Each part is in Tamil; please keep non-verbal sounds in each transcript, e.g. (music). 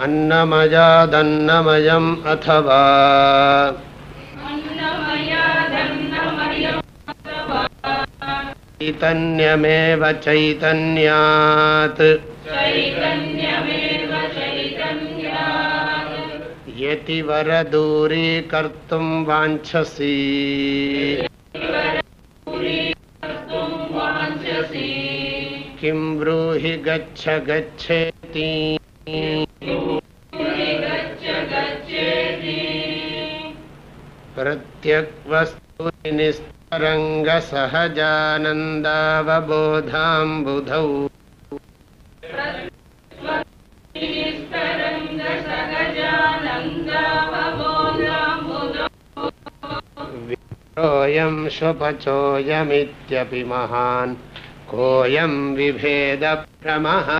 अन्नमयादन्नमयम् अथवा। चैतन्यमेव चैतन्यात्। यतिवरदूरीकर्तुं वाञ्छसि। किं ब्रूहि गच्छ गच्छेति। प्रत्यग्वस्तुनि निस्तरङ्गसहजानन्दावबोधाम्बुधौ विप्रोऽयं शुपचोयमित्यपि महान् कोऽयं विभेदप्रमः।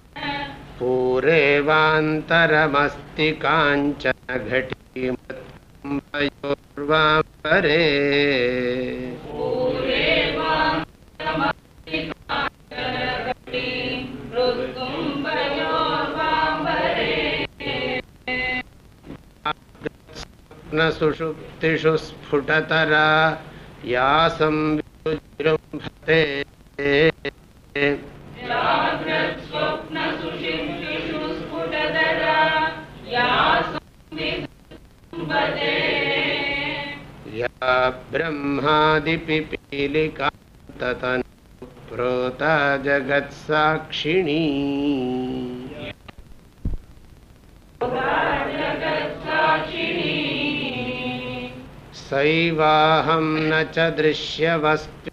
पूरेवान्तरमस्ति काञ्चन घटीमयोर्वाम्बरे स्वप्नसुषुप्तिषु स्फुटतरा या संविजृम्भते या ब्रह्मादिपिपीलिकान्ततनु प्रोता जगत्साक्षिणी। सैवाहं न च दृश्यवस्ति।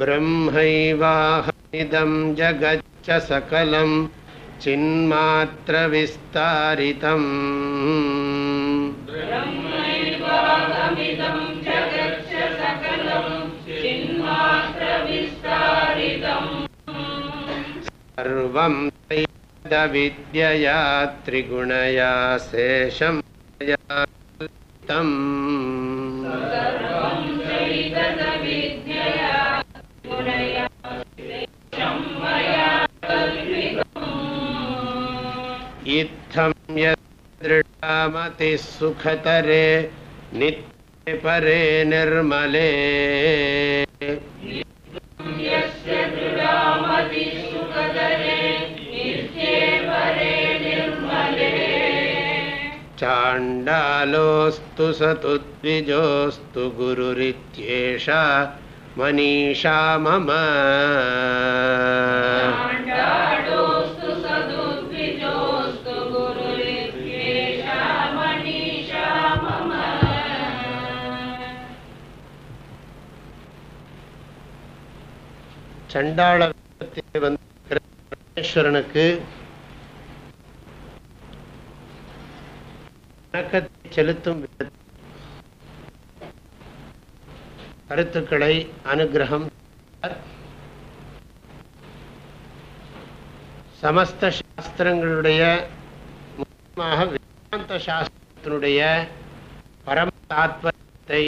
ब्रह्मैवाहमिदं जगच्च सकलं चिन्मात्रविस्तारितम् सर्वं तैदविद्यया त्रिगुणया शेषं कल्पितम् इत्थं यदृढामतिः सुखतरे नित्ये परे निर्मले। चाण्डालोऽस्तु स तु द्विजोऽस्तु गुरुरित्येषा मनीषा मम சண்டாள வேதத்தில் வந்திருக்கிற பரமேஸ்வரனுக்கு வணக்கத்தை செலுத்தும் விதத்தில் கருத்துக்களை அனுகிரகம். சமஸ்த சாஸ்திரங்களுடைய முக்கியமாக வேதாந்த சாஸ்திரத்தினுடைய பரம தாத்பரியத்தை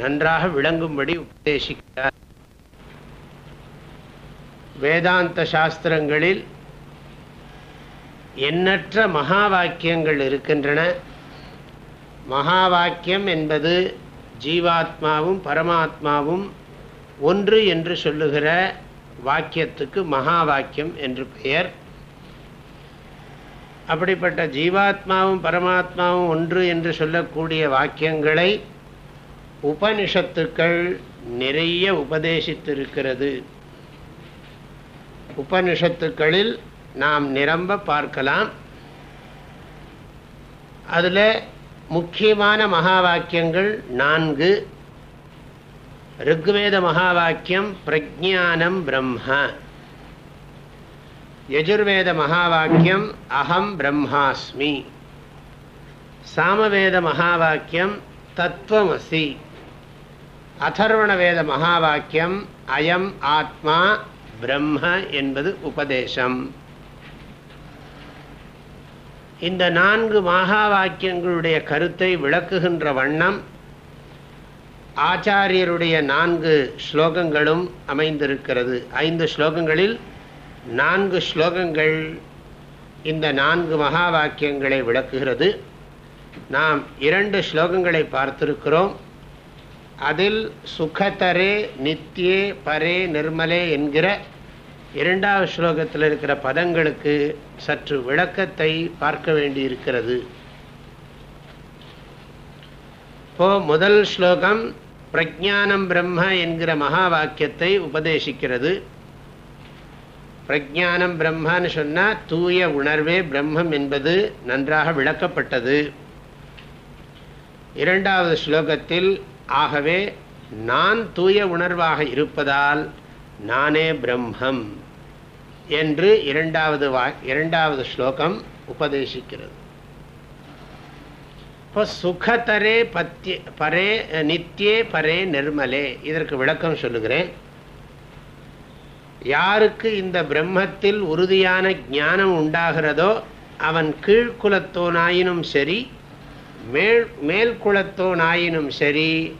நன்றாக விளங்கும்படி உபதேசிக்கிறார். வேதாந்த சாஸ்திரங்களில் எண்ணற்ற மகா வாக்கியங்கள் இருக்கின்றன. மகா வாக்கியம் என்பது ஜீவாத்மாவும் பரமாத்மாவும் ஒன்று என்று சொல்லுகிற வாக்கியத்துக்கு மகா வாக்கியம் என்று பெயர். அப்படிப்பட்ட ஜீவாத்மாவும் பரமாத்மாவும் ஒன்று என்று சொல்லக்கூடிய வாக்கியங்களை உபனிஷத்துக்கள் நிறைய உபதேசித்திருக்கிறது. உபனிஷத்துக்களில் நாம் நிரம்ப பார்க்கலாம். அதில் முக்கியமான மகா வாக்கியங்கள் நான்கு. ருக்வேத மகா வாக்கியம் பிரஜானம் பிரம்ம. யஜுர்வேத மகா வாக்கியம் அகம் பிரம்மாஸ்மி. சாமவேத மகா வாக்கியம் தத்துவமசி. அதர்வண வேத மகா வாக்கியம் அயம் ஆத்மா பிரம்ம என்பது உபதேசம். இந்த நான்கு மகா வாக்கியங்களுடைய கருத்தை விளக்குகின்ற வண்ணம் ஆச்சாரியருடைய நான்கு ஸ்லோகங்களும் அமைந்திருக்கிறது. ஐந்து ஸ்லோகங்களில் நான்கு ஸ்லோகங்கள் இந்த நான்கு மகா வாக்கியங்களை விளக்குகிறது. நாம் இரண்டு ஸ்லோகங்களை பார்த்திருக்கிறோம். அதில் சுகதரே நித்தியே பரே நிர்மலே என்கிற இரண்டாவது ஸ்லோகத்தில் இருக்கிற பதங்களுக்கு சற்று விளக்கத்தை பார்க்க வேண்டியிருக்கிறது. இப்போ முதல் ஸ்லோகம் பிரஜானம் பிரம்ம என்கிற மகா வாக்கியத்தை உபதேசிக்கிறது. பிரஜானம் பிரம்மன்னு சொன்னால் தூய உணர்வே பிரம்மம் என்பது நன்றாக விளக்கப்பட்டது. இரண்டாவது ஸ்லோகத்தில் ஆகவே நான் தூய உணர்வாக இருப்பதால் நானே பிரம்மம் என்று இரண்டாவது வா இரண்டாவது ஸ்லோகம் உபதேசிக்கிறது. இப்போ சுகதரே பத்திய பரே நித்தியே பரே நிர்மலே. இதற்கு விளக்கம் சொல்லுகிறேன். யாருக்கு இந்த பிரம்மத்தில் உறுதியான ஞானம் உண்டாகிறதோ அவன் கீழ்குலத்தோனாயினும் சரி மேல் மேல் குலத்தோனாயினும் சரி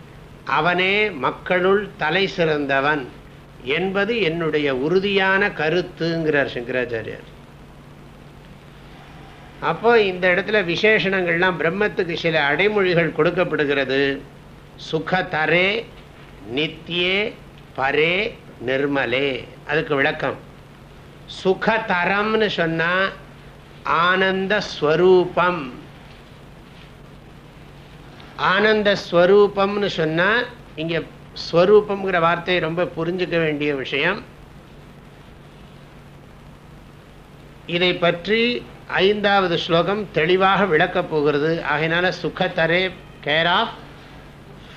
அவனே மக்களுள் தலை சிறந்தவன். என்பது என்னுடைய உறுதியான கருத்துங்கிறார் சங்கராச்சாரியார். அப்போ இந்த இடத்துல விசேஷணங்கள்லாம் பிரம்மத்துக்கு சில அடைமொழிகள் கொடுக்கப்படுகிறது. சுகதரே நித்தியே பரே நிர்மலே. அதுக்கு விளக்கம். சுகதரம்னு சொன்னா ஆனந்த ஸ்வரூபம் ஆனந்த ஸ்வரூபம்னு சொன்னா இங்க ஸ்வரூபம்ங்கிற வார்த்தையை ரொம்ப புரிஞ்சுக்க வேண்டிய விஷயம். இதை பற்றி ஐந்தாவது ஸ்லோகம் தெளிவாக விளக்கப் போகிறது. ஆகையினால சுகத்தரே கேர் ஆஃப்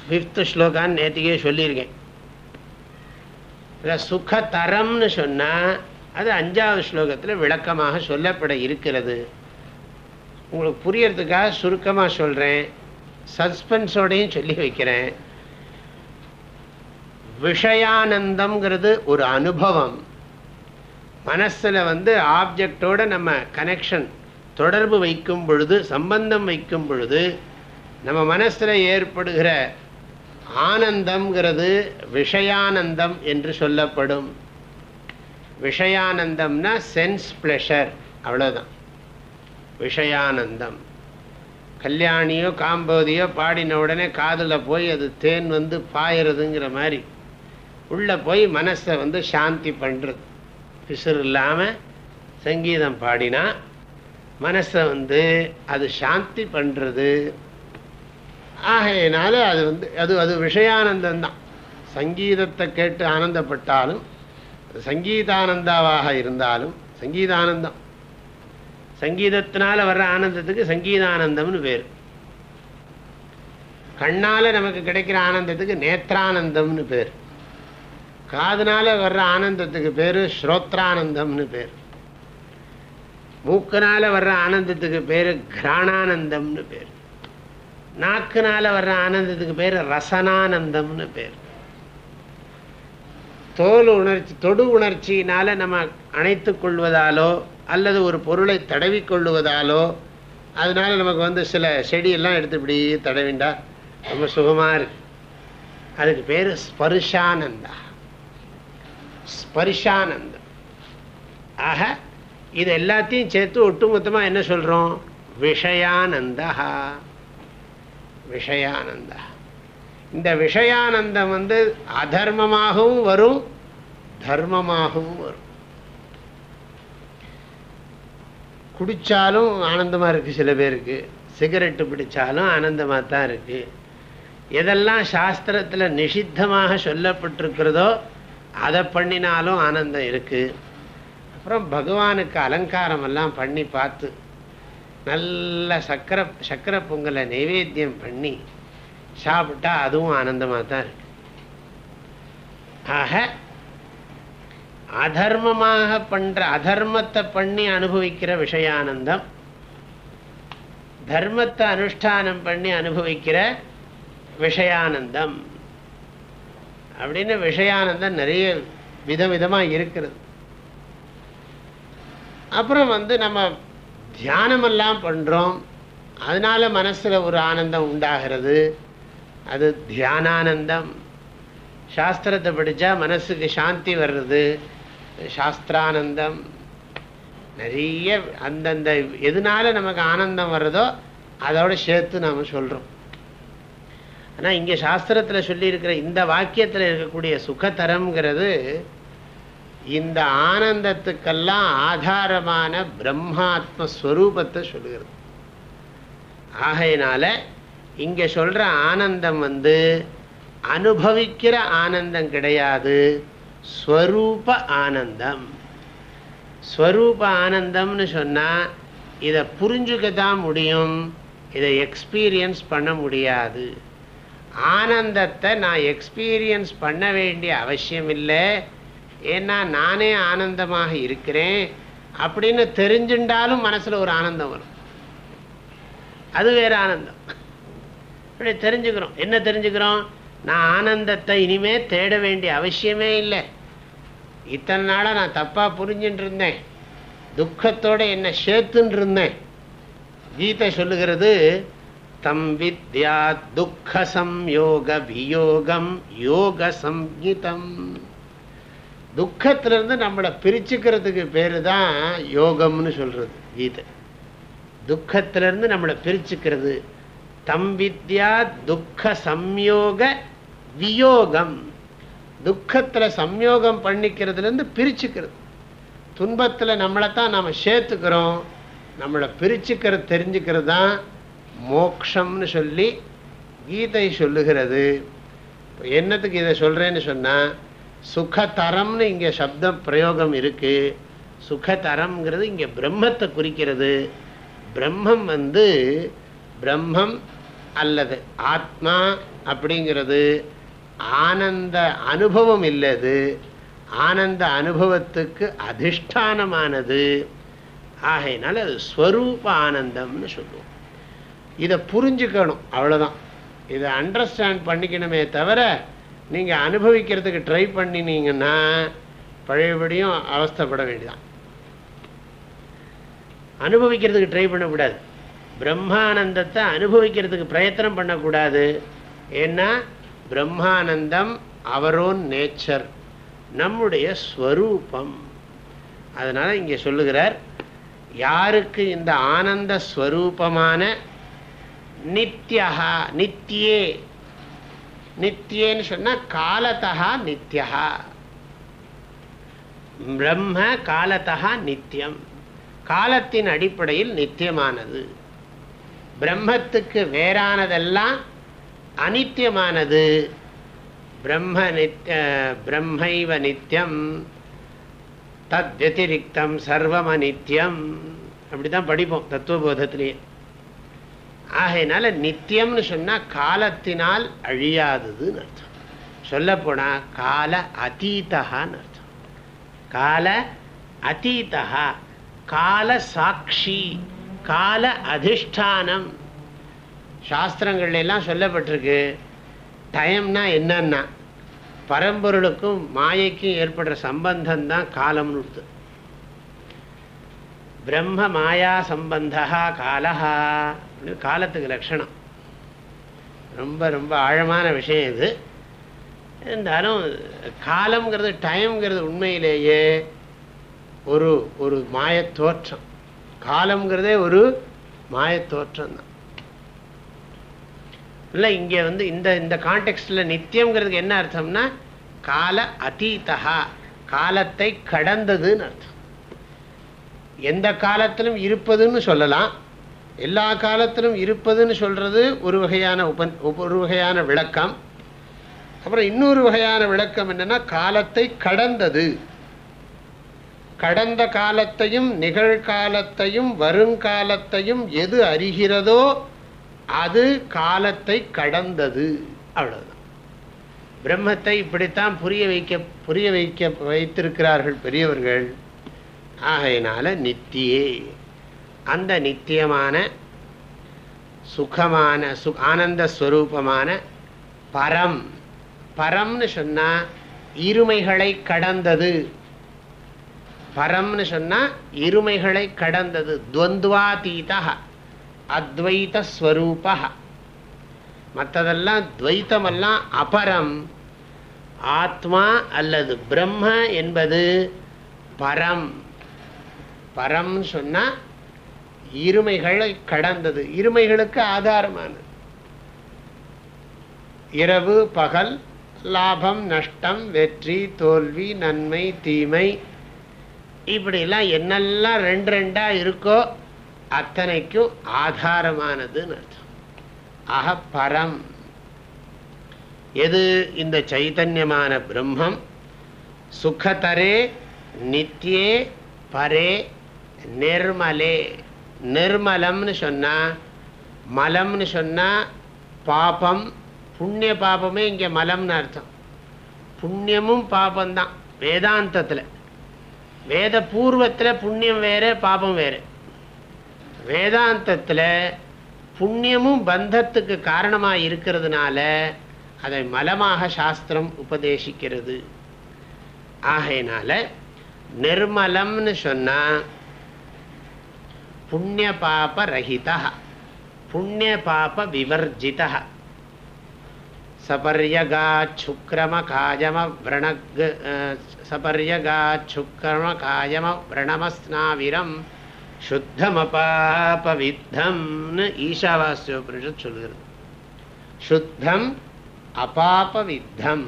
ஃபிஃப்த் ஸ்லோகான்னு நேற்றுக்கே சொல்லியிருக்கேன். இல்லை சுகதரம்னு சொன்னால் அது அஞ்சாவது ஸ்லோகத்தில் விளக்கமாக சொல்லப்பட இருக்கிறது. உங்களுக்கு புரியறதுக்காக சுருக்கமாக சொல்கிறேன் சஸ்பென்ஸோடையும் சொல்லி வைக்கிறேன். விஷயானந்தம்ங்கிறது ஒரு அனுபவம். மனசில் வந்து ஆப்ஜெக்டோட நம்ம கனெக்ஷன் தொடர்பு வைக்கும் பொழுது சம்பந்தம் வைக்கும் பொழுது நம்ம மனசில் ஏற்படுகிற ஆனந்தம்ங்கிறது விஷயானந்தம் என்று சொல்லப்படும். விஷயானந்தம்னா சென்ஸ் ப்ளஷர் அவ்வளோதான் விஷயானந்தம். கல்யாணியோ காம்போதியோ பாடின உடனே காதில் போய் அது தேன் வந்து பாயறதுங்கிற மாதிரி. உள்ளே போய் மனசை வந்து சாந்தி பண்ணுறது பிசுறு இல்லாமல் சங்கீதம் பாடினா மனசை வந்து அது சாந்தி பண்ணுறது ஆகையினால அது வந்து அது அது விஷயானந்தம் தான். சங்கீதத்தை கேட்டு ஆனந்தப்பட்டாலும் சங்கீதானந்தாவாக இருந்தாலும் சங்கீதானந்தம். சங்கீதத்தினால வர்ற ஆனந்தத்துக்கு சங்கீதானந்தம்னு பேர். கண்ணால் நமக்கு கிடைக்கிற ஆனந்தத்துக்கு நேத்ரானந்தம்னு பேர். காதுனால வர்ற ஆனந்தத்துக்கு பேர் ஸ்ரோத்ரானந்தம்னு பேர். மூக்கனால வர்ற ஆனந்தத்துக்கு பேர் கிராணானந்தம்னு பேர். நாக்குனால வர்ற ஆனந்தத்துக்கு பேர் ரசனானந்தம்னு பேர். தோல் உணர்ச்சி தொடு உணர்ச்சியினால நம்ம அணைத்து கொள்வதாலோ அல்லது ஒரு பொருளை தடவி கொள்ளுவதாலோ அதனால நமக்கு வந்து சில செடியெல்லாம் எடுத்து இப்படி தடவிண்டா ரொம்ப சுகமாக இருக்கு. அதுக்கு பேர் ஸ்பர்ஷானந்தா. ஸ்பரிஷானந்தம். ஆக இது எல்லாத்தையும் சேர்த்து ஒட்டுமொத்தமாக என்ன சொல்கிறோம் விஷயானந்தா. விஷயானந்தா. இந்த விஷயானந்தம் வந்து அதர்மமாகவும் வரும் தர்மமாகவும் வரும். குடித்தாலும் ஆனந்தமாக இருக்குது சில பேருக்கு. சிகரெட்டு பிடிச்சாலும் ஆனந்தமாக தான் இருக்குது எதெல்லாம் சாஸ்திரத்தில் நிஷித்தமாக சொல்லப்பட்டிருக்கிறதோ அதை பண்ணினாலும் ஆனந்தம் இருக்குது அப்புறம் பகவானுக்கு அலங்காரம் எல்லாம் பண்ணி பார்த்து நல்ல சக்கரை சக்கரை பொங்கலை நைவேத்தியம் பண்ணி சாப்பிட்டா அதுவும் ஆனந்தமாக தான் இருக்கு. ஆக அதர்மமாக பண்ற அதர்மத்தை பண்ணி அனுபவிக்கிற விஷயானந்தம் தர்மத்தை அனுஷ்டானம் பண்ணி அனுபவிக்கிற விஷயானந்தம். அப்படின்னு விஷயானந்தம் நிறைய விதவிதமாக இருக்கிறது. அப்புறம் வந்து நம்ம தியானமெல்லாம் பண்ணுறோம் அதனால மனசில் ஒரு ஆனந்தம் உண்டாகிறது. அது தியானானந்தம். சாஸ்திரத்தை படித்தா மனசுக்கு சாந்தி வர்றது. சாஸ்திரானந்தம். நிறைய அந்தந்த எதனால நமக்கு ஆனந்தம் வர்றதோ அதோட சேர்த்து நாம் சொல்கிறோம் ஆனால் இங்கே சாஸ்திரத்தில் சொல்லியிருக்கிற இந்த வாக்கியத்தில் இருக்கக்கூடிய சுகதரம்ங்கிறது இந்த ஆனந்தத்துக்கெல்லாம் ஆதாரமான பிரம்மாத்மஸ்வரூபத்தை சொல்லுகிறது. ஆகையினால இங்கே சொல்கிற ஆனந்தம் வந்து அனுபவிக்கிற ஆனந்தம் கிடையாது ஸ்வரூப ஆனந்தம். ஸ்வரூப ஆனந்தம்னு சொன்னால் இதை புரிஞ்சுக்க தான் முடியும் இதை எக்ஸ்பீரியன்ஸ் பண்ண முடியாது. ஆனந்தத்தை நான் எக்ஸ்பீரியன்ஸ் பண்ண வேண்டிய அவசியம் இல்லை ஏன்னா நானே ஆனந்தமாக இருக்கிறேன். அப்படின்னு தெரிஞ்சுட்டாலும் மனசில் ஒரு ஆனந்தம் வரும். அது வேறு ஆனந்தம். அப்படி தெரிஞ்சுக்கிறோம். என்ன தெரிஞ்சுக்கிறோம்? நான் ஆனந்தத்தை இனிமே தேட வேண்டிய அவசியமே இல்லை. இத்தனை நாளாக நான் தப்பாக புரிஞ்சுட்டு இருந்தேன். துக்கத்தோடு என்னை சேர்த்துன்னு இருந்தேன். கீதை சொல்லுகிறது தம் வித்யா துக்க சம்யோக வியோகம் யோக சம்ஹிதம் துக்கத்திலிருந்து நம்மளை பிரிச்சுக்கிறதுக்கு பேர் தான் யோகம்னு சொல்கிறது கீதை. துக்கத்திலிருந்து நம்மளை பிரிச்சுக்கிறது தம் வித்யா துக்க சம்யோக வியோகம் துக்கத்தில் சம்யோகம் பண்ணிக்கிறதுலேருந்து பிரிச்சுக்கிறது. துன்பத்தில் நம்மளை தான் நாம் சேர்த்துக்கிறோம் நம்மளை பிரிச்சுக்கிறது தெரிஞ்சுக்கிறது தான் மோக்ஷம்னு சொல்லி கீதை சொல்லுகிறது. என்னத்துக்கு இதை சொல்கிறேன்னு சொன்னால் சுகதரம்னு இங்கே சப்த பிரயோகம் இருக்குது சுகதரம்ங்கிறது இங்கே பிரம்மத்தை குறிக்கிறது. பிரம்மம் வந்து பிரம்மம் அல்லது ஆத்மா அப்படிங்கிறது ஆனந்த அனுபவம் இல்லது. ஆனந்த அனுபவத்துக்கு அதிஷ்டானமானது. ஆகையினால அது ஸ்வரூப ஆனந்தம்னு சொல்லுவோம். இதை புரிஞ்சுக்கணும். அவ்வளோதான் இதை அண்டர்ஸ்டாண்ட் பண்ணிக்கணுமே தவிர நீங்கள் அனுபவிக்கிறதுக்கு ட்ரை பண்ணினீங்கன்னா பழையபடியும் அவஸ்தப்பட வேண்டியதான் அனுபவிக்கிறதுக்கு ட்ரை பண்ணக்கூடாது. பிரம்மானந்தத்தை அனுபவிக்கிறதுக்கு பிரயத்தனம் பண்ணக்கூடாது. ஏன்னா பிரம்மானந்தம் அவரோன் நேச்சர் நம்முடைய ஸ்வரூபம். அதனால் இங்கே சொல்லுகிறார் யாருக்கு இந்த ஆனந்த ஸ்வரூபமான நித்யா நித்தியே நித்தியேன்னு சொன்னால் காலத்தகா நித்யா பிரம்ம காலத்தகா நித்தியம் காலத்தின் அடிப்படையில் நித்தியமானது பிரம்மத்துக்கு வேறானதெல்லாம் அனித்தியமானது பிரம்ம நித்ய பிரம்மைவ நித்தியம் தத் வத்திரிக்தம் சர்வம் அனித்யம் அப்படி தான் படிப்போம் தத்துவபோதத்திலேயே ஆகையினால நித்தியம்னு சொன்னால் காலத்தினால் அழியாததுன்னு அர்த்தம். சொல்லப்போனால் கால அதீதகான்னு அர்த்தம். கால அத்தீதா கால சாட்சி கால அதிஷ்டானம். சாஸ்திரங்கள்ல எல்லாம் சொல்லப்பட்டிருக்கு. டைம்னா என்னன்னா பரம்பொருளுக்கும் மாயைக்கும் ஏற்படுற சம்பந்தம் தான் காலம்னு கொடுத்து பிரம்ம மாயா சம்பந்தா காலஹா. அப்படின்னு காலத்துக்கு லட்சணம். ரொம்ப ரொம்ப ஆழமான விஷயம் இது. இருந்தாலும் காலம்ங்கிறது டைம்ங்கிறது உண்மையிலேயே ஒரு ஒரு மாயத்தோற்றம் காலம்ங்கிறதே ஒரு மாயத்தோற்றம் தான். இல்லை இங்கே வந்து இந்த இந்த கான்டெக்ட்டில் நித்தியங்கிறதுக்கு என்ன அர்த்தம்னா கால அதீதா காலத்தை கடந்ததுன்னு அர்த்தம். எந்த காலத்திலும் இருப்பதுன்னு சொல்லலாம். எல்லா காலத்திலும் இருப்பதுன்னு சொல்கிறது ஒரு வகையான உபன் ஒரு வகையான விளக்கம். அப்புறம் இன்னொரு வகையான விளக்கம் என்னென்னா காலத்தை கடந்தது. கடந்த காலத்தையும் நிகழ்காலத்தையும் வருங்காலத்தையும் எது அறிகிறதோ அது காலத்தை கடந்தது. அவ்வளவுதான். பிரம்மத்தை இப்படித்தான் புரிய வைக்க புரிய வைக்க வைத்திருக்கிறார்கள் பெரியவர்கள். ஆகையினால நித்தியே. அந்த நித்தியமான சுகமான சு ஆனந்த ஸ்வரூபமான பரம். பரம்னு சொன்னால் இருமைகளை கடந்தது. பரம்னு சொன்னால் இருமைகளை கடந்தது. துவந்துவாதீதா அத்வைத ஸ்வரூபா மற்றதெல்லாம் துவைத்தமெல்லாம் அபரம். ஆத்மா அல்லது பிரம்ம என்பது பரம். பரம் சொன்னால் இருமைகளை கடந்தது. இருமைகளுக்கு ஆதாரமானது. இரவு பகல் லாபம் நஷ்டம் வெற்றி தோல்வி நன்மை தீமை. இப்படிலாம் என்னெல்லாம் ரெண்டு ரெண்டா இருக்கோ அத்தனைக்கும் ஆதாரமானதுன்னு அர்த்தம். ஆக பரம். எது இந்த சைத்தன்யமான பிரம்மம்? சுகதரே நித்தியே பரே நிர்மலே. நிர்மலம்னு சொன்னால் மலம்னு சொன்னால் பாபம் புண்ணிய பாபமே இங்கே மலம்னு அர்த்தம். புண்ணியமும் பாபம்தான் வேதாந்தத்தில். வேத பூர்வத்தில் புண்ணியம் வேறு பாபம் வேறு. வேதாந்தத்தில் புண்ணியமும் பந்தத்துக்கு காரணமாக இருக்கிறதுனால அதை மலமாக சாஸ்திரம் உபதேசிக்கிறது. ஆகையினால நிர்மலம்னு சொன்னால் புண்ணிய பாப ரஹிதா புண்ணிய பாப விவர்ஜிதா சபர்யகாச்சுக்கிரமகாயம விரணக் சபர்யகாச்சுக்கிரமகாயம விரணமஸ்னாவிரம் சுத்தமபாபவித்தம்னு சொல்கிறது சுத்தம் அபாபவித்தம்.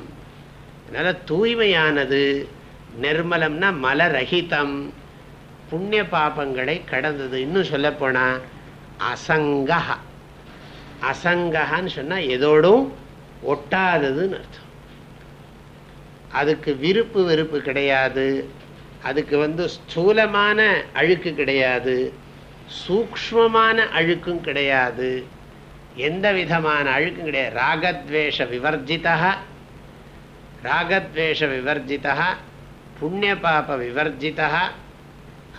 அதனால் தூய்மையானது நிர்மலம்னா மலரகிதம் புண்ணிய பாபங்களை கடந்தது. இன்னும் சொல்லப்போனால் அசங்கா அசங்கன்னு சொன்னால் எதோடும் ஒட்டாததுன்னு அர்த்தம். அதுக்கு விருப்பு வெறுப்பு கிடையாது. அதுக்கு வந்து ஸ்தூலமான அழுக்கு கிடையாது. சூக்மமான அழுக்கும் கிடையாது. எந்த விதமான அழுக்கும் கிடையாது. ராகத்வேஷ விவர்ஜிதா ராகத்வேஷ விவர்ஜிதா புண்ணிய பாப விவர்ஜிதா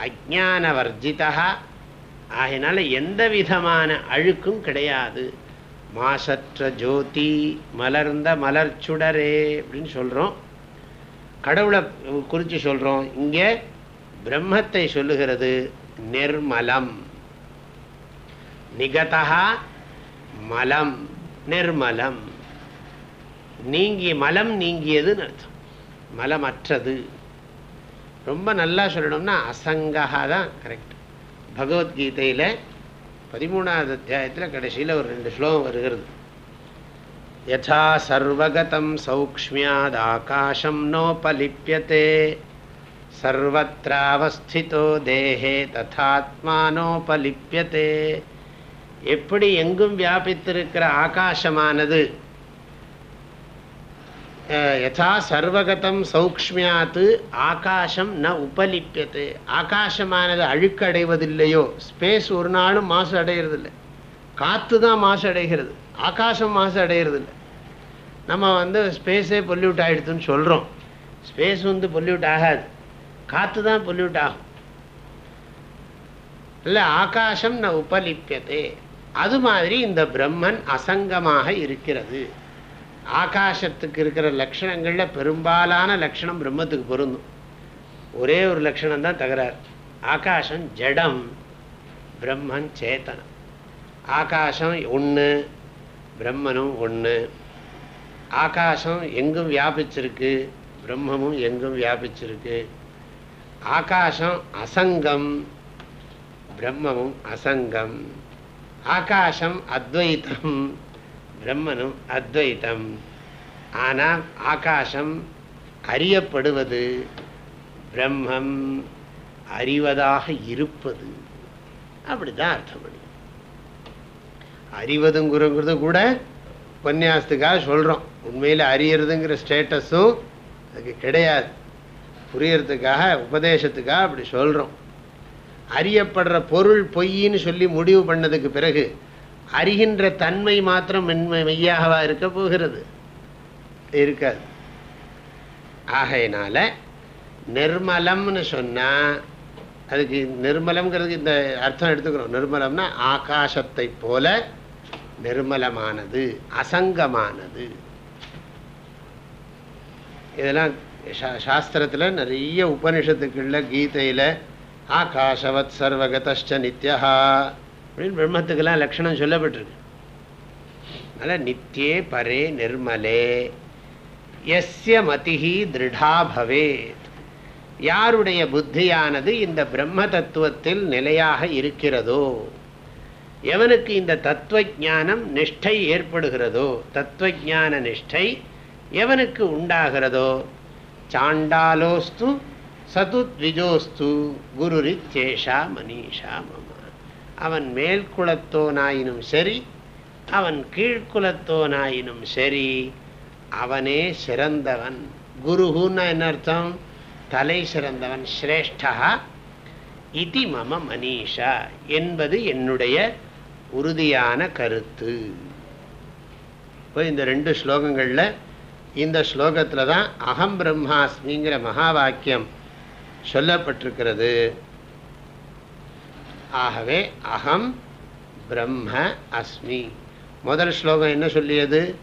அஜானவர்ஜிதா ஆகினால எந்த விதமான அழுக்கும் கிடையாது. மாசற்ற ஜோதி மலர்ந்த மலர் சுடரே அப்படின்னு சொல்கிறோம் கடவுளை குறித்து சொல்கிறோம் இங்கே பிரம்மத்தை சொல்லுகிறது நிர்மலம். நிகதா மலம் நிர்மலம். நீங்கி மலம் நீங்கியதுன்னு அர்த்தம். மலமற்றது. ரொம்ப நல்லா சொல்லணும்னா அசங்கா தான் கரெக்ட் பகவத்கீதையில் பதிமூணாவது அத்தியாயத்தில் கடைசியில் ஒரு ரெண்டு ஸ்லோகம் வருகிறது. யதா சர்வகதம் சௌக்மியாத் ஆகாஷம் நோபலிப்பியதே சர்வத்திராவஸ்திதோ தேஹே ததாத்மானோபலிப்பியதே எப்படி எங்கும் வியாபித்திருக்கிற ஆகாசமானது யதா சர்வகதம் சௌக்மியாத்து ஆகாசம் ந உபலிப்பியது ஆகாசமானது அழுக்கடைவதில்லையோ? ஸ்பேஸ் ஒரு நாளும் மாசு அடைகிறதில்லை காற்று தான் மாசு அடைகிறது. ஆகாசம் மாசு அடைகிறதில்ல நம்ம வந்து ஸ்பேஸே பொல்யூட் ஆகிடுதுன்னு சொல்கிறோம் ஸ்பேஸ் வந்து பொல்யூட் ஆகாது. காற்று தான் பொல்யூட் ஆகும். இல்லை ஆகாசம் ந உபலிப்பியதே அது மாதிரி இந்த பிரம்மன் அசங்கமாக இருக்கிறது. ஆகாசத்துக்கு இருக்கிற லட்சணங்களில் பெரும்பாலான லட்சணம் பிரம்மத்துக்கு பொருந்தும். ஒரே ஒரு லட்சணம் தான் தகராறு. ஆகாசம் ஜடம் பிரம்மன் சேத்தனம். ஆகாசம் ஒன்று பிரம்மனும் ஒன்று ஆகாசம் எங்கும் வியாபிச்சிருக்கு பிரம்மமும் எங்கும் வியாபிச்சிருக்கு. ஆகாசம் அசங்கம் பிரம்மமும் அசங்கம். ஆகாசம் அத்வைத்தம் பிரம்மனும் அத்வைத்தம் ஆனால் ஆகாசம் அறியப்படுவது பிரம்மம் அறிவதாக இருப்பது. அப்படிதான் அர்த்தம் பண்ணி அறிவதுங்கிறது கூட உபன்யாசத்துக்காக சொல்கிறோம் உண்மையில் அறியறதுங்கிற ஸ்டேட்டஸும் அதுக்கு கிடையாது. புரியறதுக்காக உபதேசத்துக்காக அப்படி சொல்கிறோம் அறியப்படுற பொருள் பொய்ன்னு சொல்லி முடிவு பண்ணதுக்கு பிறகு அறிகின்ற தன்மை மாத்திரம் மென்மை மெய்யாகவா இருக்க போகிறது. இருக்காது. ஆகையினால நிர்மலம்னு சொன்னால் அதுக்கு நிர்மலம்ங்கிறதுக்கு இந்த அர்த்தம் எடுத்துக்கிறோம். நிர்மலம்னா ஆகாசத்தை போல நிர்மலமானது அசங்கமானது. இதெல்லாம் சாஸ்திரத்தில் நிறைய உபனிஷத்துக்குள்ள கீதையில் ஆகாஷவத் சர்வகதஷ்ட நித்யா அப்படின்னு பிரம்மத்துக்கெல்லாம் லட்சணம் சொல்லப்பட்டிருக்கு. அதனால் நித்தியே பரே நிர்மலே. எஸ்ய மதிஹி திருடா பவேத். யாருடைய புத்தியானது இந்த பிரம்ம தத்துவத்தில் நிலையாக இருக்கிறதோ எவனுக்கு இந்த தத்துவ ஞானம் நிஷ்டை ஏற்படுகிறதோ தத்துவ ஞான நிஷ்டை எவனுக்கு உண்டாகிறதோ சாண்டாலோஸ்து சதுத்விஜோஸ்து குருரிச்சேஷா மனிஷா அவன் மேல் குலத்தோனாயினும் சரி அவன் கீழ்குலத்தோனாயினும் சரி அவனே சிறந்தவன். குருகுன்னா என்ன அர்த்தம்? தலை சிறந்தவன் சிரேஷ்டா. இது மம மனிஷா என்பது என்னுடைய உறுதியான கருத்து. இப்போ இந்த ரெண்டு ஸ்லோகங்களில் இந்த ஸ்லோகத்தில் தான் அகம் பிரம்மாஸ்மிங்கிற மகா வாக்கியம் சொல்லப்பட்டிருக்கிறது. ஆகவே அகம் பிரம்ம அஸ்மி. முதல் ஸ்லோகம் என்ன சொல்லியது?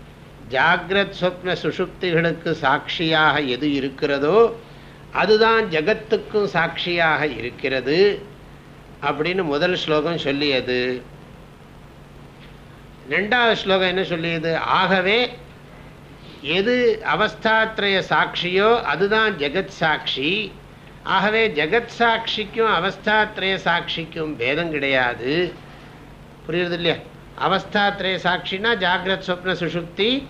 ஜாகிரத் சொப்ன சுஷுப்திகளுக்கு சாட்சியாக எது இருக்கிறதோ அதுதான் ஜகத்துக்கும் சாட்சியாக இருக்கிறது அப்படின்னு முதல் ஸ்லோகம் சொல்லியது. ரெண்டாவது ஸ்லோகம் என்ன சொல்லியது? ஆகவே எது அவஸ்தாத்திரய சாட்சியோ அதுதான் ஜெகத் சாட்சி. ஆகவே ஜெகத் சாட்சிக்கும் அவஸ்தாத்ரய சாட்சிக்கும் பேதம் கிடையாது. புரியுறது இல்லையா? அவஸ்தாத்ரய சாட்சினா ஜாகிரத் சொப்ன சுஷுப்தி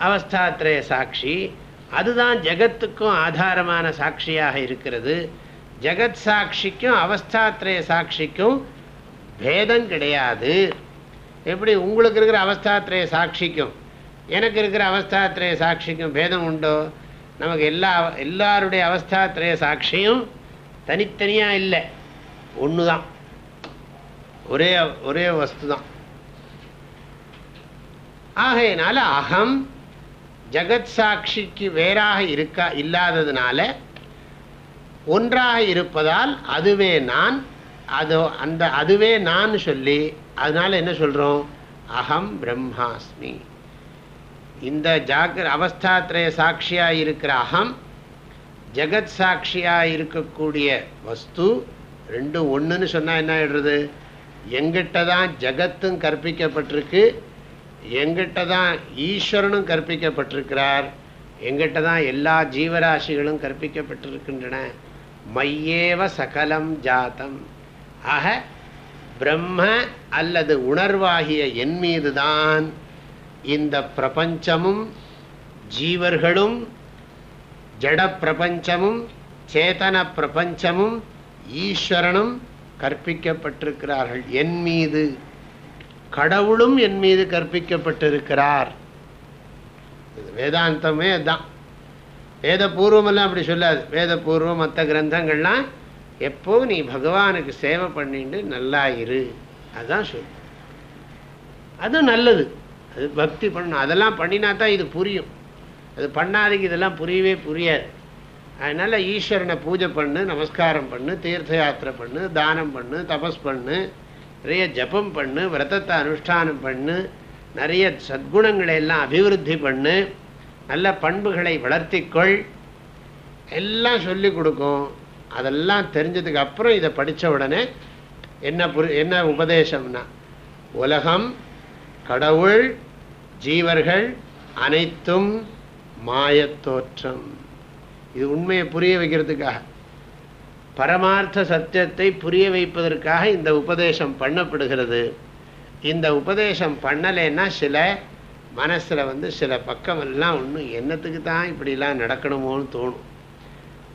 அவஸ்தாத்ரய சாட்சி. அதுதான் ஜெகத்துக்கும் ஆதாரமான சாட்சியாக இருக்கிறது. ஜெகத் சாட்சிக்கும் அவஸ்தாத்ரய சாட்சிக்கும் பேதம் கிடையாது. எப்படி? உங்களுக்கு இருக்கிற அவஸ்தாத்ரய சாட்சிக்கும் எனக்கு இருக்கிற அவஸ்தாத்ரய சாட்சிக்கும் பேதம் உண்டோ? நமக்கு எல்லா எல்லாருடைய அவஸ்தாத்ரய சாட்சியும் தனித்தனியாக இல்லை. ஒன்று தான் ஒரே ஒரே வஸ்து தான் ஆகையினால அகம் ஜகத் சாட்சிக்கு வேறாக இருக்கா இல்லாததுனால ஒன்றாக இருப்பதால் அதுவே நான் அதோ அந்த அதுவே நான் சொல்லி அதனால என்ன சொல்றோம்? அகம் பிரம்மாஸ்மி. இந்த ஜாகிர அவஸ்தாத்திரய சாட்சியாக இருக்கிற அகம் ஜெகத் சாட்சியாக இருக்கக்கூடிய வஸ்து ரெண்டும் ஒன்றுன்னு சொன்னால் என்ன ஆயிடுறது? எங்கிட்ட தான் ஜகத்தும் கற்பிக்கப்பட்டிருக்கு எங்கிட்ட தான் ஈஸ்வரனும் கற்பிக்கப்பட்டிருக்கிறார் எங்கிட்ட தான் எல்லா ஜீவராசிகளும் கற்பிக்கப்பட்டிருக்கின்றன. மையேவ சகலம் ஜாத்தம். ஆக பிரம்ம அல்லது உணர்வாகிய என் மீதுதான் இந்த பிரபஞ்சமும் ஜீவர்களும் ஜட பிரபஞ்சமும் சேதன பிரபஞ்சமும் ஈஸ்வரனும் கற்பிக்கப்பட்டிருக்கிறார்கள். என் மீது கடவுளும் என் மீது கற்பிக்கப்பட்டிருக்கிறார். வேதாந்தமே அதுதான் வேத பூர்வமெல்லாம் அப்படி சொல்லாது. வேத பூர்வம் மற்ற கிரந்தங்கள்லாம் எப்போ நீ பகவானுக்கு சேவை பண்ணிட்டு நல்லா இரு அதுதான் சொல்லு அதுவும் நல்லது. அது பக்தி பண்ணணும். அதெல்லாம் பண்ணினா தான் இது புரியும். அது பண்ணாதீங்க இதெல்லாம் புரியவே புரியாது. அதனால் ஈஸ்வரனை பூஜை பண்ணு நமஸ்காரம் பண்ணு தீர்த்த யாத்திரை பண்ணு தானம் பண்ணு தபஸ் பண்ணு நிறைய ஜபம் பண்ணு விரதத்தை அனுஷ்டானம் பண்ணு நிறைய சத்குணங்களை எல்லாம் அபிவிருத்தி பண்ணு நல்ல பண்புகளை வளர்த்திக்கொள். எல்லாம் சொல்லி கொடுக்கும். அதெல்லாம் தெரிஞ்சதுக்கு அப்புறம் இதை படித்த உடனே என்ன புரி என்ன உபதேசம்னா உலகம் கடவுள் ஜீவர்கள் அனைத்தும் மாயத்தோற்றம் இது உண்மையை புரிய வைக்கிறதுக்காக. பரமார்த்த சத்தியத்தை புரிய வைப்பதற்காக இந்த உபதேசம் பண்ணப்படுகிறது. இந்த உபதேசம் பண்ணலைன்னா சில மனசில் வந்து சில பக்கமெல்லாம் ஒன்றும் என்னத்துக்கு தான் இப்படிலாம் நடக்கணுமோன்னு தோணும்.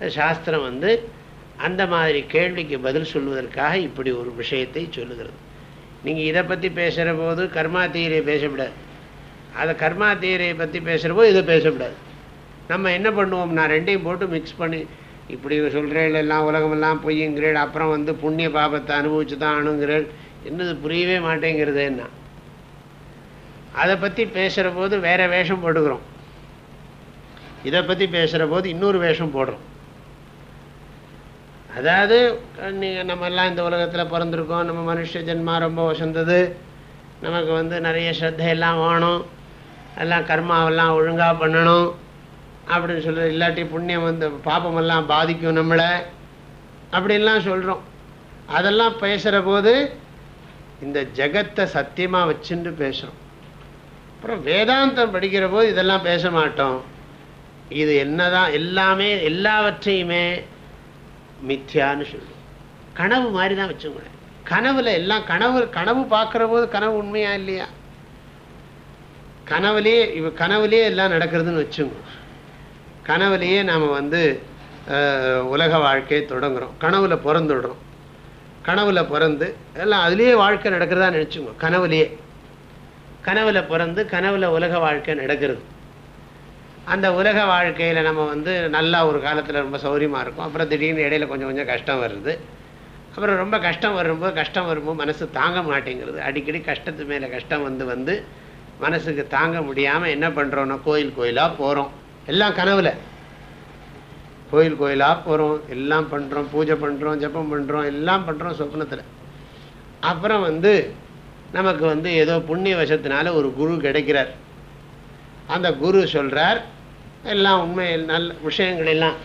சாஸ்திரம் வந்து அந்த மாதிரி கேள்விக்கு பதில் சொல்வதற்காக இப்படி ஒரு விஷயத்தை சொல்லுகிறது. நீங்கள் இதை பற்றி பேசுகிற போது கர்மா தீரை பேசக்கூடாது. அதை கர்மா தீரை பற்றி பேசுகிற போது இதை பேசக்கூடாது. நம்ம என்ன பண்ணுவோம்? நான் ரெண்டையும் போட்டு மிக்ஸ் பண்ணி இப்படி சொல்கிறேள் எல்லாம் உலகமெல்லாம் பொய்யுங்கிறேள் அப்புறம் வந்து புண்ணிய பாபத்தை அனுபவிச்சு தான் அணுங்கிறேள் என்னது புரியவே மாட்டேங்கிறதுன்னா அதை பற்றி பேசுகிற போது வேறு வேஷம் போட்டுக்கிறோம். இதை பற்றி பேசுகிற போது இன்னொரு வேஷம் போடுறோம். அதாவது நீங்கள் நம்ம எல்லாம் இந்த உலகத்தில் பிறந்திருக்கோம். நம்ம மனுஷ ஜென்மா ரொம்ப வசந்தது. நமக்கு வந்து நிறைய ஸ்ரத்தையெல்லாம் வேணும். எல்லாம் கர்மாவெல்லாம் ஒழுங்காக பண்ணணும். அப்படின்னு சொல்லி இல்லாட்டி புண்ணியம் வந்து பாப்பமெல்லாம் பாதிக்கும் நம்மளை. அப்படின்லாம் சொல்கிறோம் அதெல்லாம் பேசுகிற போது இந்த ஜெகத்தை சத்தியமாக வச்சுட்டு பேசுகிறோம் அப்புறம் வேதாந்தம் படிக்கிற போது இதெல்லாம் பேச மாட்டோம். இது என்னதான் எல்லாமே எல்லாவற்றையுமே மித்யான்னு சொல்லி. கனவு மாதிரி தான் வச்சுக்கோங்க. கனவுல எல்லாம் கனவு கனவு பார்க்குற போது கனவு உண்மையா இல்லையா? கனவுலேயே இவ கனவுலேயே எல்லாம் நடக்கிறதுன்னு வச்சுங்க கனவுலேயே நாம் வந்து உலக வாழ்க்கையை தொடங்குறோம். கனவுல பிறந்துடுறோம். கனவுல பிறந்து எல்லாம் அதுலேயே வாழ்க்கை நடக்கிறதா நினச்சிங்க கனவுலேயே. கனவுல பிறந்து கனவுல உலக வாழ்க்கை நடக்கிறது. அந்த உலக வாழ்க்கையில் நம்ம வந்து நல்லா ஒரு காலத்தில் ரொம்ப சௌரியமாக இருக்கும். அப்புறம் திடீர்னு இடையில கொஞ்சம் கொஞ்சம் கஷ்டம் வருது. அப்புறம் ரொம்ப கஷ்டம் வரும்போது கஷ்டம் வரும்போது மனசு தாங்க மாட்டேங்கிறது. அடிக்கடி கஷ்டத்து மேலே கஷ்டம் வந்து வந்து மனசுக்கு தாங்க முடியாமல் என்ன பண்ணுறோன்னா கோயில் கோயிலாக போகிறோம் எல்லாம் கனவில். கோயில் கோயிலாக போகிறோம் எல்லாம் பண்ணுறோம் பூஜை பண்ணுறோம் ஜப்பம் பண்ணுறோம் எல்லாம் பண்ணுறோம் சொப்னத்தில் அப்புறம் வந்து நமக்கு வந்து ஏதோ புண்ணிய வசத்தினால ஒரு குரு கிடைக்கிறார். அந்த குரு சொல்கிறார் எல்லாம் உண்மை நல்ல விஷயங்கள் எல்லாம்.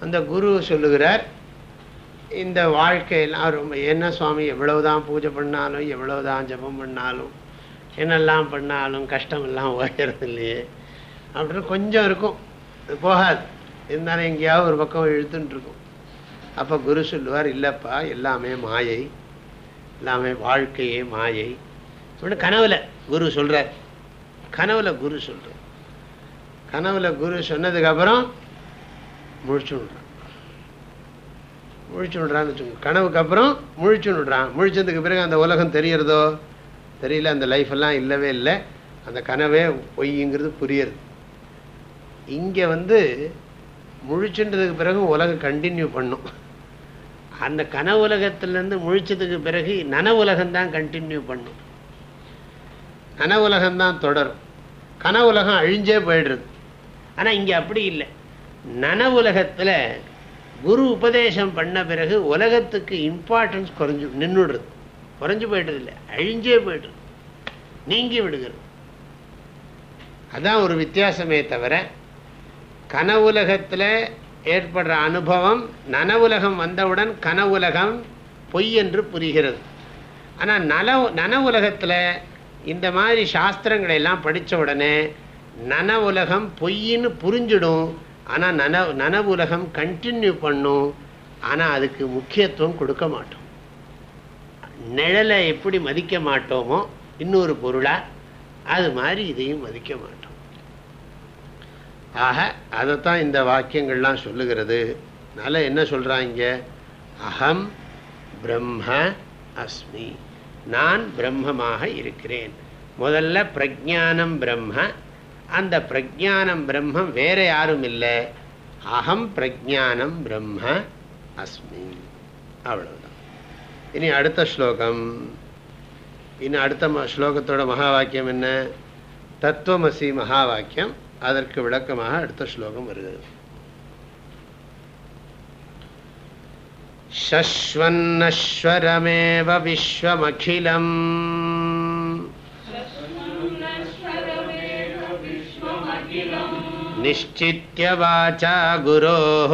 அந்த குரு சொல்லுகிறார் இந்த வாழ்க்கையில் ரொம்ப என்ன சுவாமி எவ்வளவுதான் பூஜை பண்ணாலும் எவ்வளவுதான் ஜபம் பண்ணாலும் என்னெல்லாம் பண்ணாலும் கஷ்டமெல்லாம் ஓகிறது இல்லையே அப்படின்னு கொஞ்சம் இருக்கும். அது போகாது. இருந்தாலும் எங்கேயாவது ஒரு பக்கம் இழுத்துன்னு இருக்கும் அப்போ குரு சொல்லுவார் இல்லைப்பா எல்லாமே மாயை. எல்லாமே வாழ்க்கையே மாயை. அப்படின்னு கனவுல குரு சொல்கிறார் கனவுல குரு சொல்கிறார் கனவுல குரு சொன்னதுக்கப்புறம் முழிச்சு விடுறான். முழிச்சு விடுறான்னு வச்சுக்கோங்க. கனவுக்கு அப்புறம் முழிச்சு விடுறான். முழிச்சதுக்கு பிறகு அந்த உலகம் தெரியறதோ தெரியல அந்த லைஃப் எல்லாம் இல்லவே இல்லை. அந்த கனவே பொய்ங்கிறது புரியுது. இங்கே வந்து முழிச்சுன்றதுக்கு பிறகு உலகம் கண்டினியூ பண்ணும். அந்த கனவு உலகத்துலேருந்து முழிச்சதுக்கு பிறகு நன உலகம்தான் கண்டினியூ பண்ணும். நன உலகம்தான் தொடரும். கன உலகம் அழிஞ்சே போயிடுறது. ஆனால் இங்கே அப்படி இல்லை. நன உலகத்தில் குரு உபதேசம் பண்ண பிறகு உலகத்துக்கு இம்பார்ட்டன்ஸ் குறைஞ்சு நின்றுடுறது குறைஞ்சு போயிட்டது இல்லை அழிஞ்சே போயிடுது நீங்கி விடுகிறது. அதான் ஒரு வித்தியாசமே தவிர கனவுலகத்தில் ஏற்படுற அனுபவம் நனவுலகம் வந்தவுடன் கனவுலகம் பொய் என்று புரிகிறது. ஆனால் நல நனவுலகத்தில் இந்த மாதிரி சாஸ்திரங்களை எல்லாம் படித்த உடனே நனவுலகம் பொய்ன்னு புரிஞ்சிடும். ஆனால் நன நனவுலகம் கண்டினியூ பண்ணும். ஆனால் அதுக்கு முக்கியத்துவம் கொடுக்க மாட்டோம். நிழலை எப்படி மதிக்க மாட்டோமோ இன்னொரு பொருளாக அது மாதிரி இதையும் மதிக்க மாட்டோம். ஆக அதைத்தான் இந்த வாக்கியங்கள்லாம் சொல்லுகிறது. அதனால் என்ன சொல்கிறாங்க அகம் பிரம்ம அஸ்மி. நான் பிரம்மமாக இருக்கிறேன். முதல்ல பிரஜானம் பிரம்ம. அந்த பிரஜானம் பிரம்மம் வேற யாரும் இல்லை. அகம் பிரஜானம் பிரம்ம அஸ்மி. அவ்வளோ இனி அடுத்த ஸ்லோகம் இனி அடுத்த ஸ்லோகத்தோட மகா வாக்கியம் என்ன தத்துவமசி மகா வாக்கியம் அதற்கு விளக்கமாக அடுத்த ஸ்லோகம் வருகிறது शश्वन्नश्वरमेव विश्वमखिलम् निश्चित्य वाचा गुरोः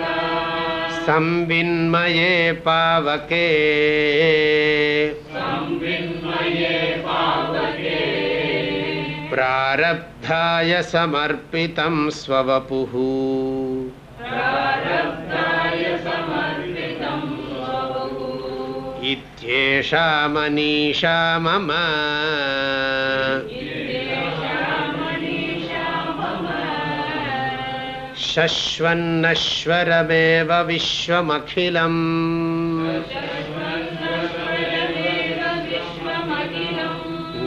संविन्मये पावके। प्रारब्धाय समर्पितं स्ववपुः। इत्येषा मनीषा मम शश्वन्नश्वरमेव विश्वमखिलम्।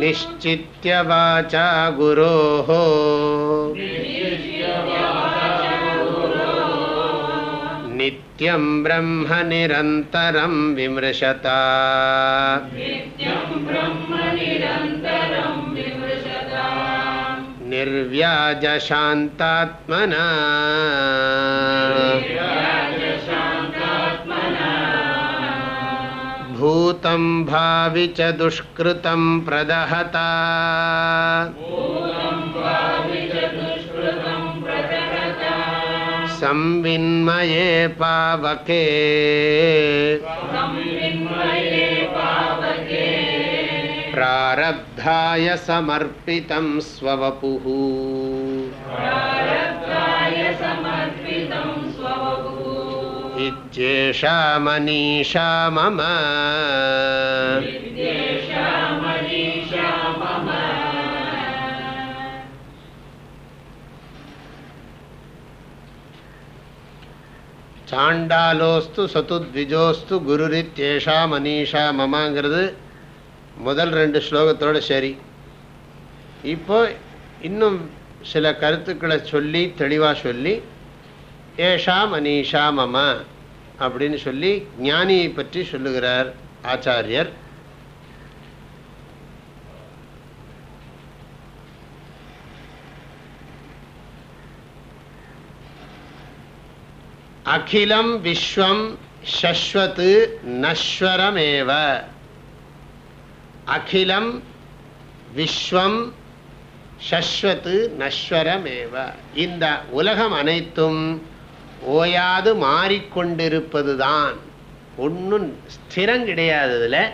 निश्चित्य वाचा गुरोः। नित्यं ब्रह्म निरन्तरं विमृशता निर्व्याजशान्तात्मना। भूतं भावि च दुष्कृतं प्रदहता। संविन्मये पावके। प्रारब्धाय समर्पितं स्ववपुः इत्येषा मनीषा मम சாண்டாலோஸ்து சதுத்விஜோஸ்து குருரித்யேஷா மனிஷா மமாங்கிறது முதல் ரெண்டு ஸ்லோகத்தோட சரி. இப்போ இன்னும் சில கருத்துக்களை சொல்லி தெளிவாக சொல்லி ஏஷா மனிஷா மம அப்படின்னு சொல்லி ஞானியை பற்றி சொல்லுகிறார் ஆச்சாரியர். அகிலம் விஸ்வம் சஸ்வத்து நஸ்வரமேவ. அகிலம் விஸ்வம் ஷஸ்வத்து நஸ்வரமேவ. இந்த உலகம் அனைத்தும் ஓயாது மாறிக்கொண்டிருப்பதுதான். ஒன்றும் ஸ்திரம் கிடையாததுல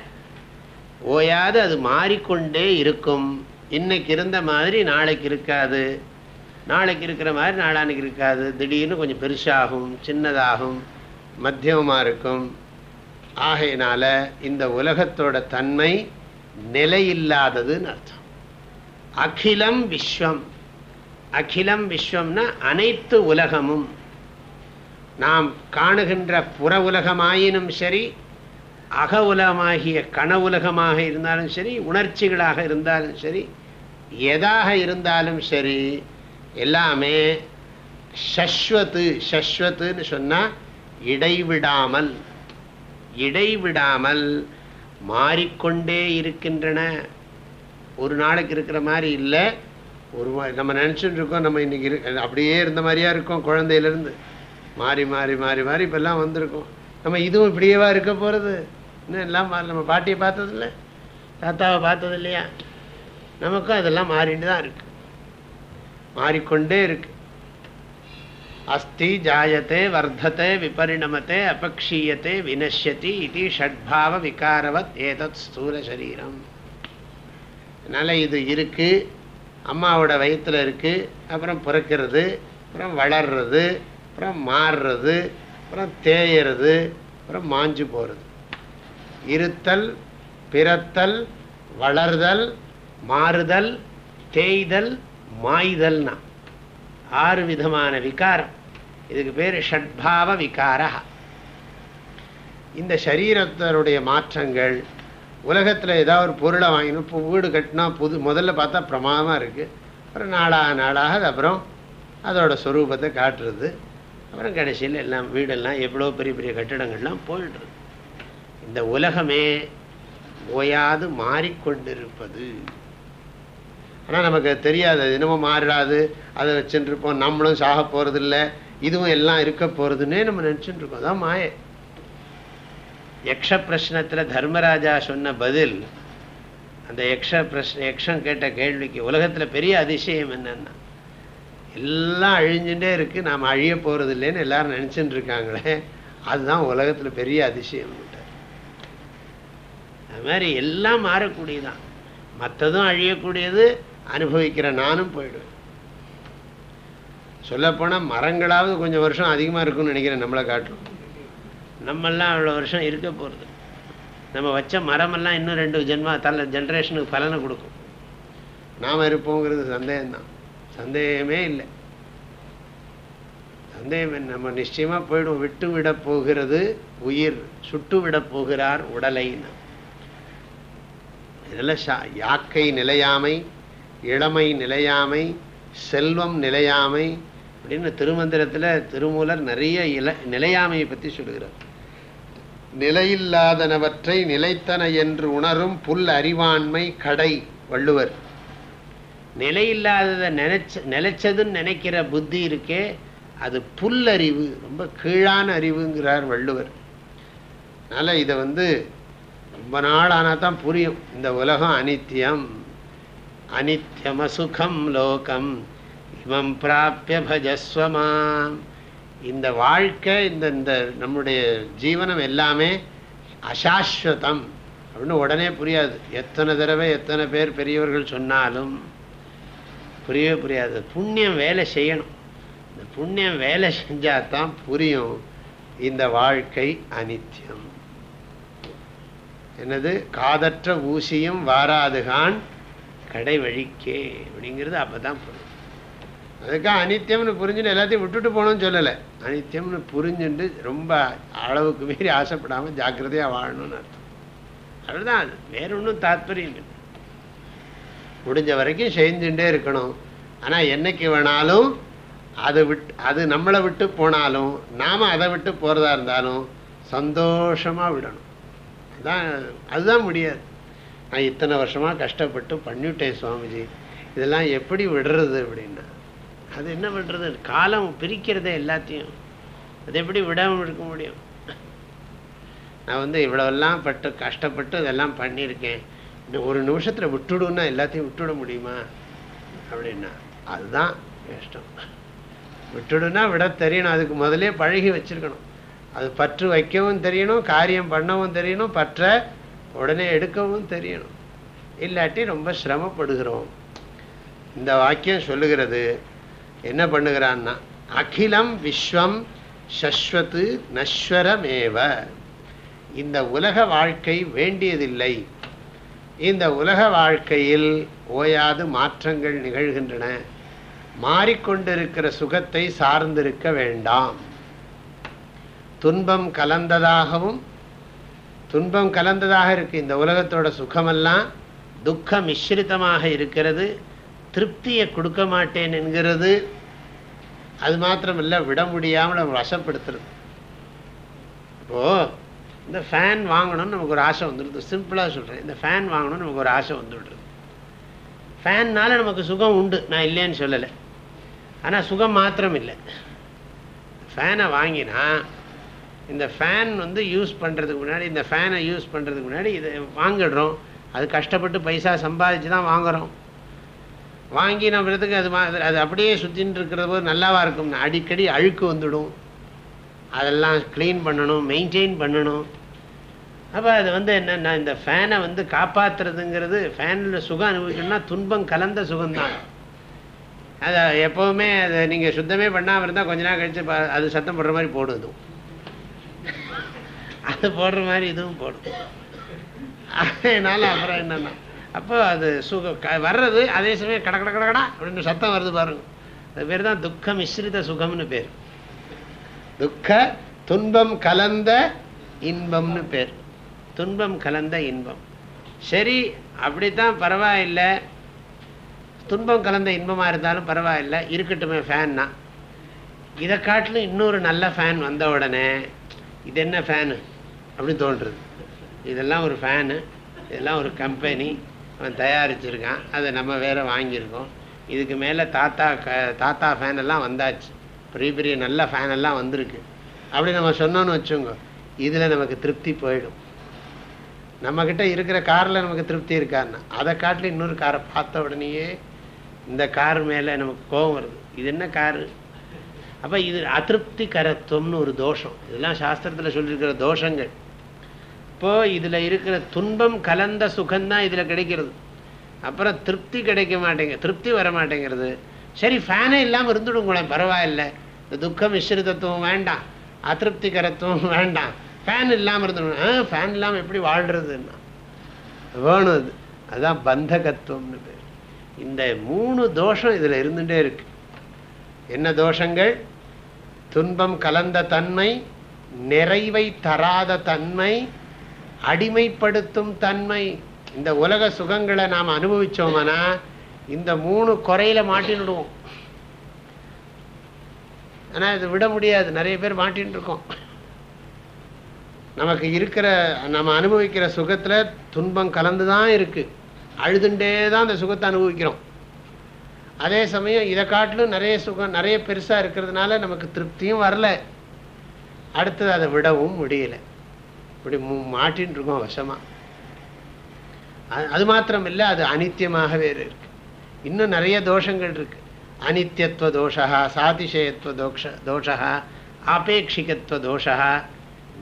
ஓயாது அது மாறிக்கொண்டே இருக்கும். இன்னைக்கு இருந்த மாதிரி நாளைக்கு இருக்காது. நாளைக்கு இருக்கிற மாதிரி நாளானைக்கு இருக்காது. திடீர்னு கொஞ்சம் பெருசாகும் சின்னதாகும் மத்தியமமாக இருக்கும். ஆகையினால இந்த உலகத்தோட தன்மை நிலையில்லாததுன்னு அர்த்தம். அகிலம் விஸ்வம். அகிலம் விஸ்வம்னா அனைத்து உலகமும். நாம் காணுகின்ற புற உலகமாயினும் சரி அக உலகமாகிய கன உலகமாக இருந்தாலும் சரி உணர்ச்சிகளாக இருந்தாலும் சரி எதாக இருந்தாலும் சரி எல்லாமே சஸ்வத்து சஸ்வத்துன்னு சொன்னால் இடைவிடாமல். இடைவிடாமல் மாறிக்கொண்டே இருக்கின்றன. ஒரு நாளைக்கு இருக்கிற மாதிரி இல்லை. ஒரு நம்ம நினச்சிட்டு இருக்கோம் நம்ம இன்னைக்கு இரு அப்படியே இருந்த மாதிரியா இருக்கோம் குழந்தையிலேருந்து. மாறி மாறி மாறி மாறி இப்பெல்லாம் வந்திருக்கோம். நம்ம இதுவும் இப்படியேவா இருக்க போகிறது இன்னும் எல்லாம் நம்ம பாட்டியை பார்த்ததில்ல? தாத்தாவை பார்த்தது இல்லையா நமக்கும் அதெல்லாம் மாறிட்டு தான் இருக்குது மாறிக்கொண்டே இருக்குது அஸ்தி ஜாயத்தே வர்த்தத்தை விபரிணமத்தை அபக்ஷீயத்தை வினஷ்யதி இது ஷட்பாவ விகாரவத் ஏதத் ஸ்தூல சரீரம் அதனால் இது இருக்குது அம்மாவோட வயிற்றில் இருக்குது அப்புறம் பிறக்கிறது அப்புறம் வளர்றது அப்புறம் மாறுறது அப்புறம் தேயறது அப்புறம் மாஞ்சு போகிறது இருத்தல் பிறத்தல் வளர்தல் மாறுதல் தேய்தல் மாய்தல்னா ஆறு விதமான விகாரம். இதுக்கு பேர் ஷட்பாவ விகாரா இந்த சரீரத்தினுடைய மாற்றங்கள் உலகத்தில் ஏதாவது ஒரு பொருளை வாங்கினோம் இப்போ வீடு கட்டினா புது முதல்ல பார்த்தா பிரமாதமாக இருக்குது அப்புறம் நாளாக நாளாக அது அப்புறம் அதோட ஸ்வரூபத்தை காட்டுறது. அப்புறம் கடைசியில் எல்லாம் வீடெல்லாம் எவ்வளோ பெரிய பெரிய கட்டிடங்கள்லாம் போயிடுறது இந்த உலகமே ஓயாது மாறிக்கொண்டிருப்பது. ஆனால் நமக்கு தெரியாது தினமும் மாறிடாது மாறாது அதை வச்சுட்டு இருப்போம். நம்மளும் சாக போகிறதில்லை இதுவும் எல்லாம் இருக்க போறதுன்னே நம்ம நினச்சிட்டு இருக்கோம். அதான் மாய. யக்ஷ பிரச்சனத்தில் தர்மராஜா சொன்ன பதில் அந்த யக்ஷ பிரஷ்ன யக்ஷம் கேட்ட கேள்விக்கு உலகத்தில் பெரிய அதிசயம் என்னன்னா எல்லாம் அழிஞ்சுட்டே இருக்கு நாம் அழிய போகிறது இல்லைன்னு எல்லாரும் நினச்சிட்டு இருக்காங்களே அதுதான் உலகத்தில் பெரிய அதிசயம் அது மாதிரி எல்லாம் மாறக்கூடியதான் மற்றதும் அழியக்கூடியது அனுபவிக்கிற நானும் போயிடுவேன். சொல்லப்போனால் மரங்களாவது கொஞ்சம் வருஷம் அதிகமாக இருக்கும்னு நினைக்கிறேன் நம்மளை காட்டும் நம்மெல்லாம் அவ்வளோ வருஷம் இருக்க போகிறது நம்ம வச்ச மரமெல்லாம் இன்னும் ரெண்டு ஜென்மா தலை ஜென்ரேஷனுக்கு பலனை கொடுக்கும். நாம் இருப்போங்கிறது சந்தேகம்தான். சந்தேகமே இல்லை. சந்தேகம் நம்ம நிச்சயமாக போயிடும் விட்டு விட போகிறது உயிர் சுட்டு விட போகிறார் உடலைன்னு இதெல்லாம் யாக்கை நிலையாமை இளமை நிலையாமை செல்வம் நிலையாமை அப்படின்னு திருமந்திரத்தில் திருமூலர் நிறைய இல நிலையாமையை பற்றி சொல்லுகிறார். நிலையில்லாதனவற்றை நிலைத்தன என்று உணரும் புல் அறிவாண்மை கடை வள்ளுவர். நிலையில்லாததை நினைச்ச நிலைச்சதுன்னு நினைக்கிற புத்தி இருக்கே அது புல்லறிவு ரொம்ப கீழான அறிவுங்கிறார் வள்ளுவர். அதனால் இதை வந்து ரொம்ப நாள் ஆனால் தான் புரியும். இந்த உலகம் அனித்யம் அனித்யம் அசுகம் லோகம் இமம் பிராபிய பஜஸ்வமா இந்த வாழ்க்கை இந்த இந்த நம்முடைய ஜீவனம் எல்லாமே அசாஸ்வதம் அப்படின்னு உடனே புரியாது. எத்தனை தடவை எத்தனை பேர் பெரியவர்கள் சொன்னாலும் புரியவே புரியாது. புண்ணியம் வேலை செய்யணும். இந்த புண்ணியம் வேலை செஞ்சால் தான் புரியும் இந்த வாழ்க்கை அனித்யம். என்னது? காதற்ற ஊசியும் வாராதுகான் கடை வழிக்கே அப்படிங்கிறது அப்போ தான் புரியும். அதுக்காக அனித்தியம்னு புரிஞ்சுன்னு எல்லாத்தையும் விட்டுட்டு போகணும்னு சொல்லலை. அனித்தியம்னு புரிஞ்சுட்டு ரொம்ப அளவுக்கு மீறி ஆசைப்படாமல் ஜாக்கிரதையாக வாழணும்னு அர்த்தம். அதுதான் அது. வேற ஒன்றும் தாத்பரியம் இல்லை. முடிஞ்ச வரைக்கும் செஞ்சுட்டே இருக்கணும். ஆனால் என்னைக்கு வேணாலும் அது விட்டு அது நம்மளை விட்டு போனாலும் நாம் அதை விட்டு போகிறதா இருந்தாலும் சந்தோஷமாக விடணும். அதுதான் அதுதான் முடியாது. நான் இத்தனை வருஷமாக கஷ்டப்பட்டு பண்ணிவிட்டேன் சுவாமிஜி. இதெல்லாம் எப்படி விடுறது அப்படின்னா அது என்ன பண்ணுறது காலம் பிரிக்கிறதே எல்லாத்தையும். அது எப்படி விடாமல் இருக்க முடியும்? நான் வந்து இவ்வளோலாம் பட்டு கஷ்டப்பட்டு இதெல்லாம் பண்ணியிருக்கேன். இன்னும் ஒரு நிமிஷத்தில் விட்டுடுன்னா எல்லாத்தையும் விட்டுவிட முடியுமா? அப்படின்னா அதுதான் கஷ்டம். விட்டுடுனா விட தெரியணும். அதுக்கு முதலே பழகி வச்சிருக்கணும். அது பற்று வைக்கவும் தெரியணும் காரியம் பண்ணவும் தெரியணும் பற்ற உடனே எடுக்கவும் தெரியணும். இல்லாட்டி ரொம்ப சிரமப்படுகிறோம். இந்த வாக்கியம் சொல்லுகிறது என்ன பண்ணுகிறான்னா அகிலம் விஸ்வம் சஸ்வத்து நஸ்வரமேவ. இந்த உலக வாழ்க்கை வேண்டியதில்லை. இந்த உலக வாழ்க்கையில் ஓயாது மாற்றங்கள் நிகழ்கின்றன. மாறிக்கொண்டிருக்கிற சுகத்தை சார்ந்திருக்க வேண்டாம். துன்பம் கலந்ததாகவும் துன்பம் கலந்ததாக இருக்கு இந்த உலகத்தோட சுகமெல்லாம் துக்க மிஸ்ரிதமாக இருக்கிறது. திருப்தியை கொடுக்க மாட்டேன் என்கிறது அது மாத்திரமில்லை விட முடியாமல் வசப்படுத்துறது. இப்போ இந்த ஃபேன் வாங்கணும்னு நமக்கு ஒரு ஆசை வந்துடுது. சிம்பிளாக சொல்கிறேன் இந்த ஃபேன் வாங்கணும்னு நமக்கு ஒரு ஆசை வந்துவிடுறது ஃபேன்னால் நமக்கு சுகம் உண்டு. நான் இல்லைன்னு சொல்லலை. ஆனால் சுகம் மாத்திரம் இல்லை ஃபேனை வாங்கினா இந்த ஃபேன் வந்து யூஸ் பண்ணுறதுக்கு முன்னாடி இந்த ஃபேனை யூஸ் பண்ணுறதுக்கு முன்னாடி இதை வாங்கிடுறோம். அது கஷ்டப்பட்டு பைசா சம்பாதிச்சு தான் வாங்குகிறோம் வாங்கி நம்மளுக்கு அது அது அப்படியே சுற்றின்னு இருக்கிற போது நல்லாவா இருக்கும் அடிக்கடி அழுக்கு வந்துடும். அதெல்லாம் க்ளீன் பண்ணணும் மெயின்டைன் பண்ணணும். அப்போ அது வந்து என்னென்னா இந்த ஃபேனை வந்து காப்பாற்றுறதுங்கிறது ஃபேனில் சுகம் அனுபவிக்கணும்னா துன்பம் கலந்த சுகம்தான். அதை எப்போவுமே அதை நீங்கள் சுத்தமே பண்ணாமல் இருந்தால் கொஞ்ச நாள் கழிச்சு அது சத்தம் போடுற மாதிரி போடுதும் அது போடுற மாதிரி இதுவும் போடும். அதனால அப்புறம் என்னென்னா அப்போ அது சுகம். வர்றது அதே சமயம் கட கட கடா அப்படின்னு சத்தம் வருது பாருங்க. அது பேர் தான் துக்க மிஸ்ரித சுகம்னு பேர். துக்க துன்பம் கலந்த இன்பம்னு பேர். துன்பம் கலந்த இன்பம். சரி அப்படித்தான் பரவாயில்லை. துன்பம் கலந்த இன்பமாக இருந்தாலும் பரவாயில்ல. இருக்கட்டுமே ஃபேன்னா. இதை காட்டிலும் இன்னொரு நல்ல ஃபேன் வந்த உடனே இது என்ன ஃபேனு? அப்படின்னு தோன்றுறது. இதெல்லாம் ஒரு ஃபேனு. இதெல்லாம் ஒரு கம்பெனி. அவன் தயாரிச்சிருக்கான். அதை நம்ம வேற வாங்கியிருக்கோம். இதுக்கு மேலே தாத்தா க தாத்தா ஃபேன் எல்லாம் வந்தாச்சு. பெரிய பெரிய நல்ல ஃபேன் எல்லாம் வந்திருக்கு. அப்படி நம்ம சொன்னோன்னு வச்சுங்க இதில் நமக்கு திருப்தி போயிடும். நம்மக்கிட்ட இருக்கிற காரில் நமக்கு திருப்தி இருக்காருன்னா அதை காட்டில் இன்னொரு காரை பார்த்த உடனேயே இந்த கார் மேலே நமக்கு கோபம் வருது. இது என்ன காரு? அப்போ இது அதிருப்தி கரத்துவம்னு ஒரு தோஷம். இதெல்லாம் சாஸ்திரத்தில் சொல்லியிருக்கிற தோஷங்கள். இப்போ இதில் இருக்கிற துன்பம் கலந்த சுகம்தான் இதில் கிடைக்கிறது. அப்புறம் திருப்தி கிடைக்க மாட்டேங்க திருப்தி வர மாட்டேங்கிறது. சரி ஃபேனே இல்லாமல் இருந்துடுங்களேன் பரவாயில்ல. இந்த துக்கம் மிஸ்ரிதத்துவம் வேண்டாம். அதிருப்திகரத்துவம் வேண்டாம். ஃபேன் இல்லாமல் இருந்துடும். ஆ ஃபேன் இல்லாமல் எப்படி வாழ்கிறதுன்னா வேணும் அது அதுதான் பந்தகத்துவம்னு பேர். இந்த மூணு தோஷம் இதில் இருந்துகிட்டே இருக்கு. என்ன தோஷங்கள்? துன்பம் கலந்த தன்மை நிறைவை தராத தன்மை அடிமைப்படுத்தும் தன்மை. இந்த உலக சுகங்களை நாம் அனுபவிச்சோம்னா இந்த மூணு குறையில மாட்டின்டுவோம் ஆனால் இது விட முடியாது. நிறைய பேர் மாட்டின்னு இருக்கோம் நமக்கு இருக்கிற நம்ம அனுபவிக்கிற சுகத்தில் துன்பம் கலந்து தான் இருக்கு. அழுதுண்டே தான் அந்த சுகத்தை அனுபவிக்கிறோம். அதே சமயம் இதை காட்டிலும் நிறைய சுகம் நிறைய பெருசாக இருக்கிறதுனால நமக்கு திருப்தியும் வரல. அடுத்தது அதை விடவும் முடியலை. இப்படி மாட்டின்னு இருக்கோம் வசமா. அது மாத்திரம் இல்லை அது அனித்தியமாகவே இருக்கு. இன்னும் நிறைய தோஷங்கள் இருக்கு. அனித்தியத்துவ தோஷா சாதிசயத்துவ தோஷ தோஷா ஆபேட்சிகத்துவ தோஷா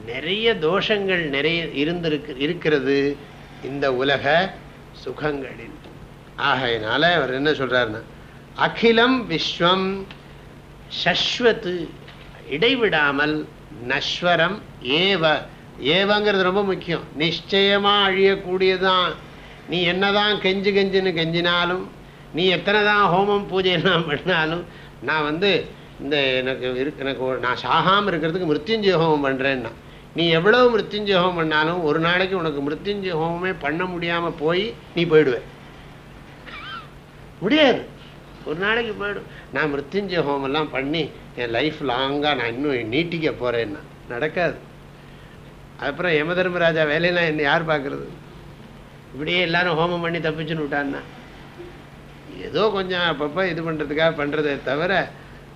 நிறைய தோஷங்கள் நிறைய இருந்திருக்கு இருக்கிறது இந்த உலக சுகங்களில். ஆகையினால அவர் என்ன சொல்றாருன்னா அகிலம் விஸ்வம் சஸ்வத்து இடைவிடாமல் நஸ்வரம் ஏவ ஏவங்கிறது ரொம்ப முக்கியம். நிச்சயமாக அழியக்கூடியதான் நீ என்னதான் கெஞ்சு கெஞ்சுன்னு கெஞ்சினாலும் நீ எத்தனை தான் ஹோமம் பூஜையெல்லாம் பண்ணாலும் நான் வந்து இந்த எனக்கு இருக்கு எனக்கு நான் சாகாமல் இருக்கிறதுக்கு மிருத்யுஞ்சய ஹோமம் பண்ணுறேன்னா நீ எவ்வளோ மிருத்யுஞ்சய ஹோமம் பண்ணாலும் ஒரு நாளைக்கு உனக்கு மிருத்யுஞ்சய ஹோமமே பண்ண முடியாமல் போய் நீ போயிடுவேன் முடியாது. ஒரு நாளைக்கு போயிடும் நான் மிருத்யுஞ்சய ஹோமெல்லாம் பண்ணி என் லைஃப் லாங்காக நான் இன்னும் நீட்டிக்க போகிறேன்னா நடக்காது. அப்புறம் யம தர்மராஜா வேலையெல்லாம் என்ன யார் பார்க்கறது? இப்படியே எல்லாரும் ஹோமம் பண்ணி தப்பிச்சுன்னு விட்டான்னா? ஏதோ கொஞ்சம் அப்பப்போ இது பண்ணுறதுக்காக பண்ணுறதே தவிர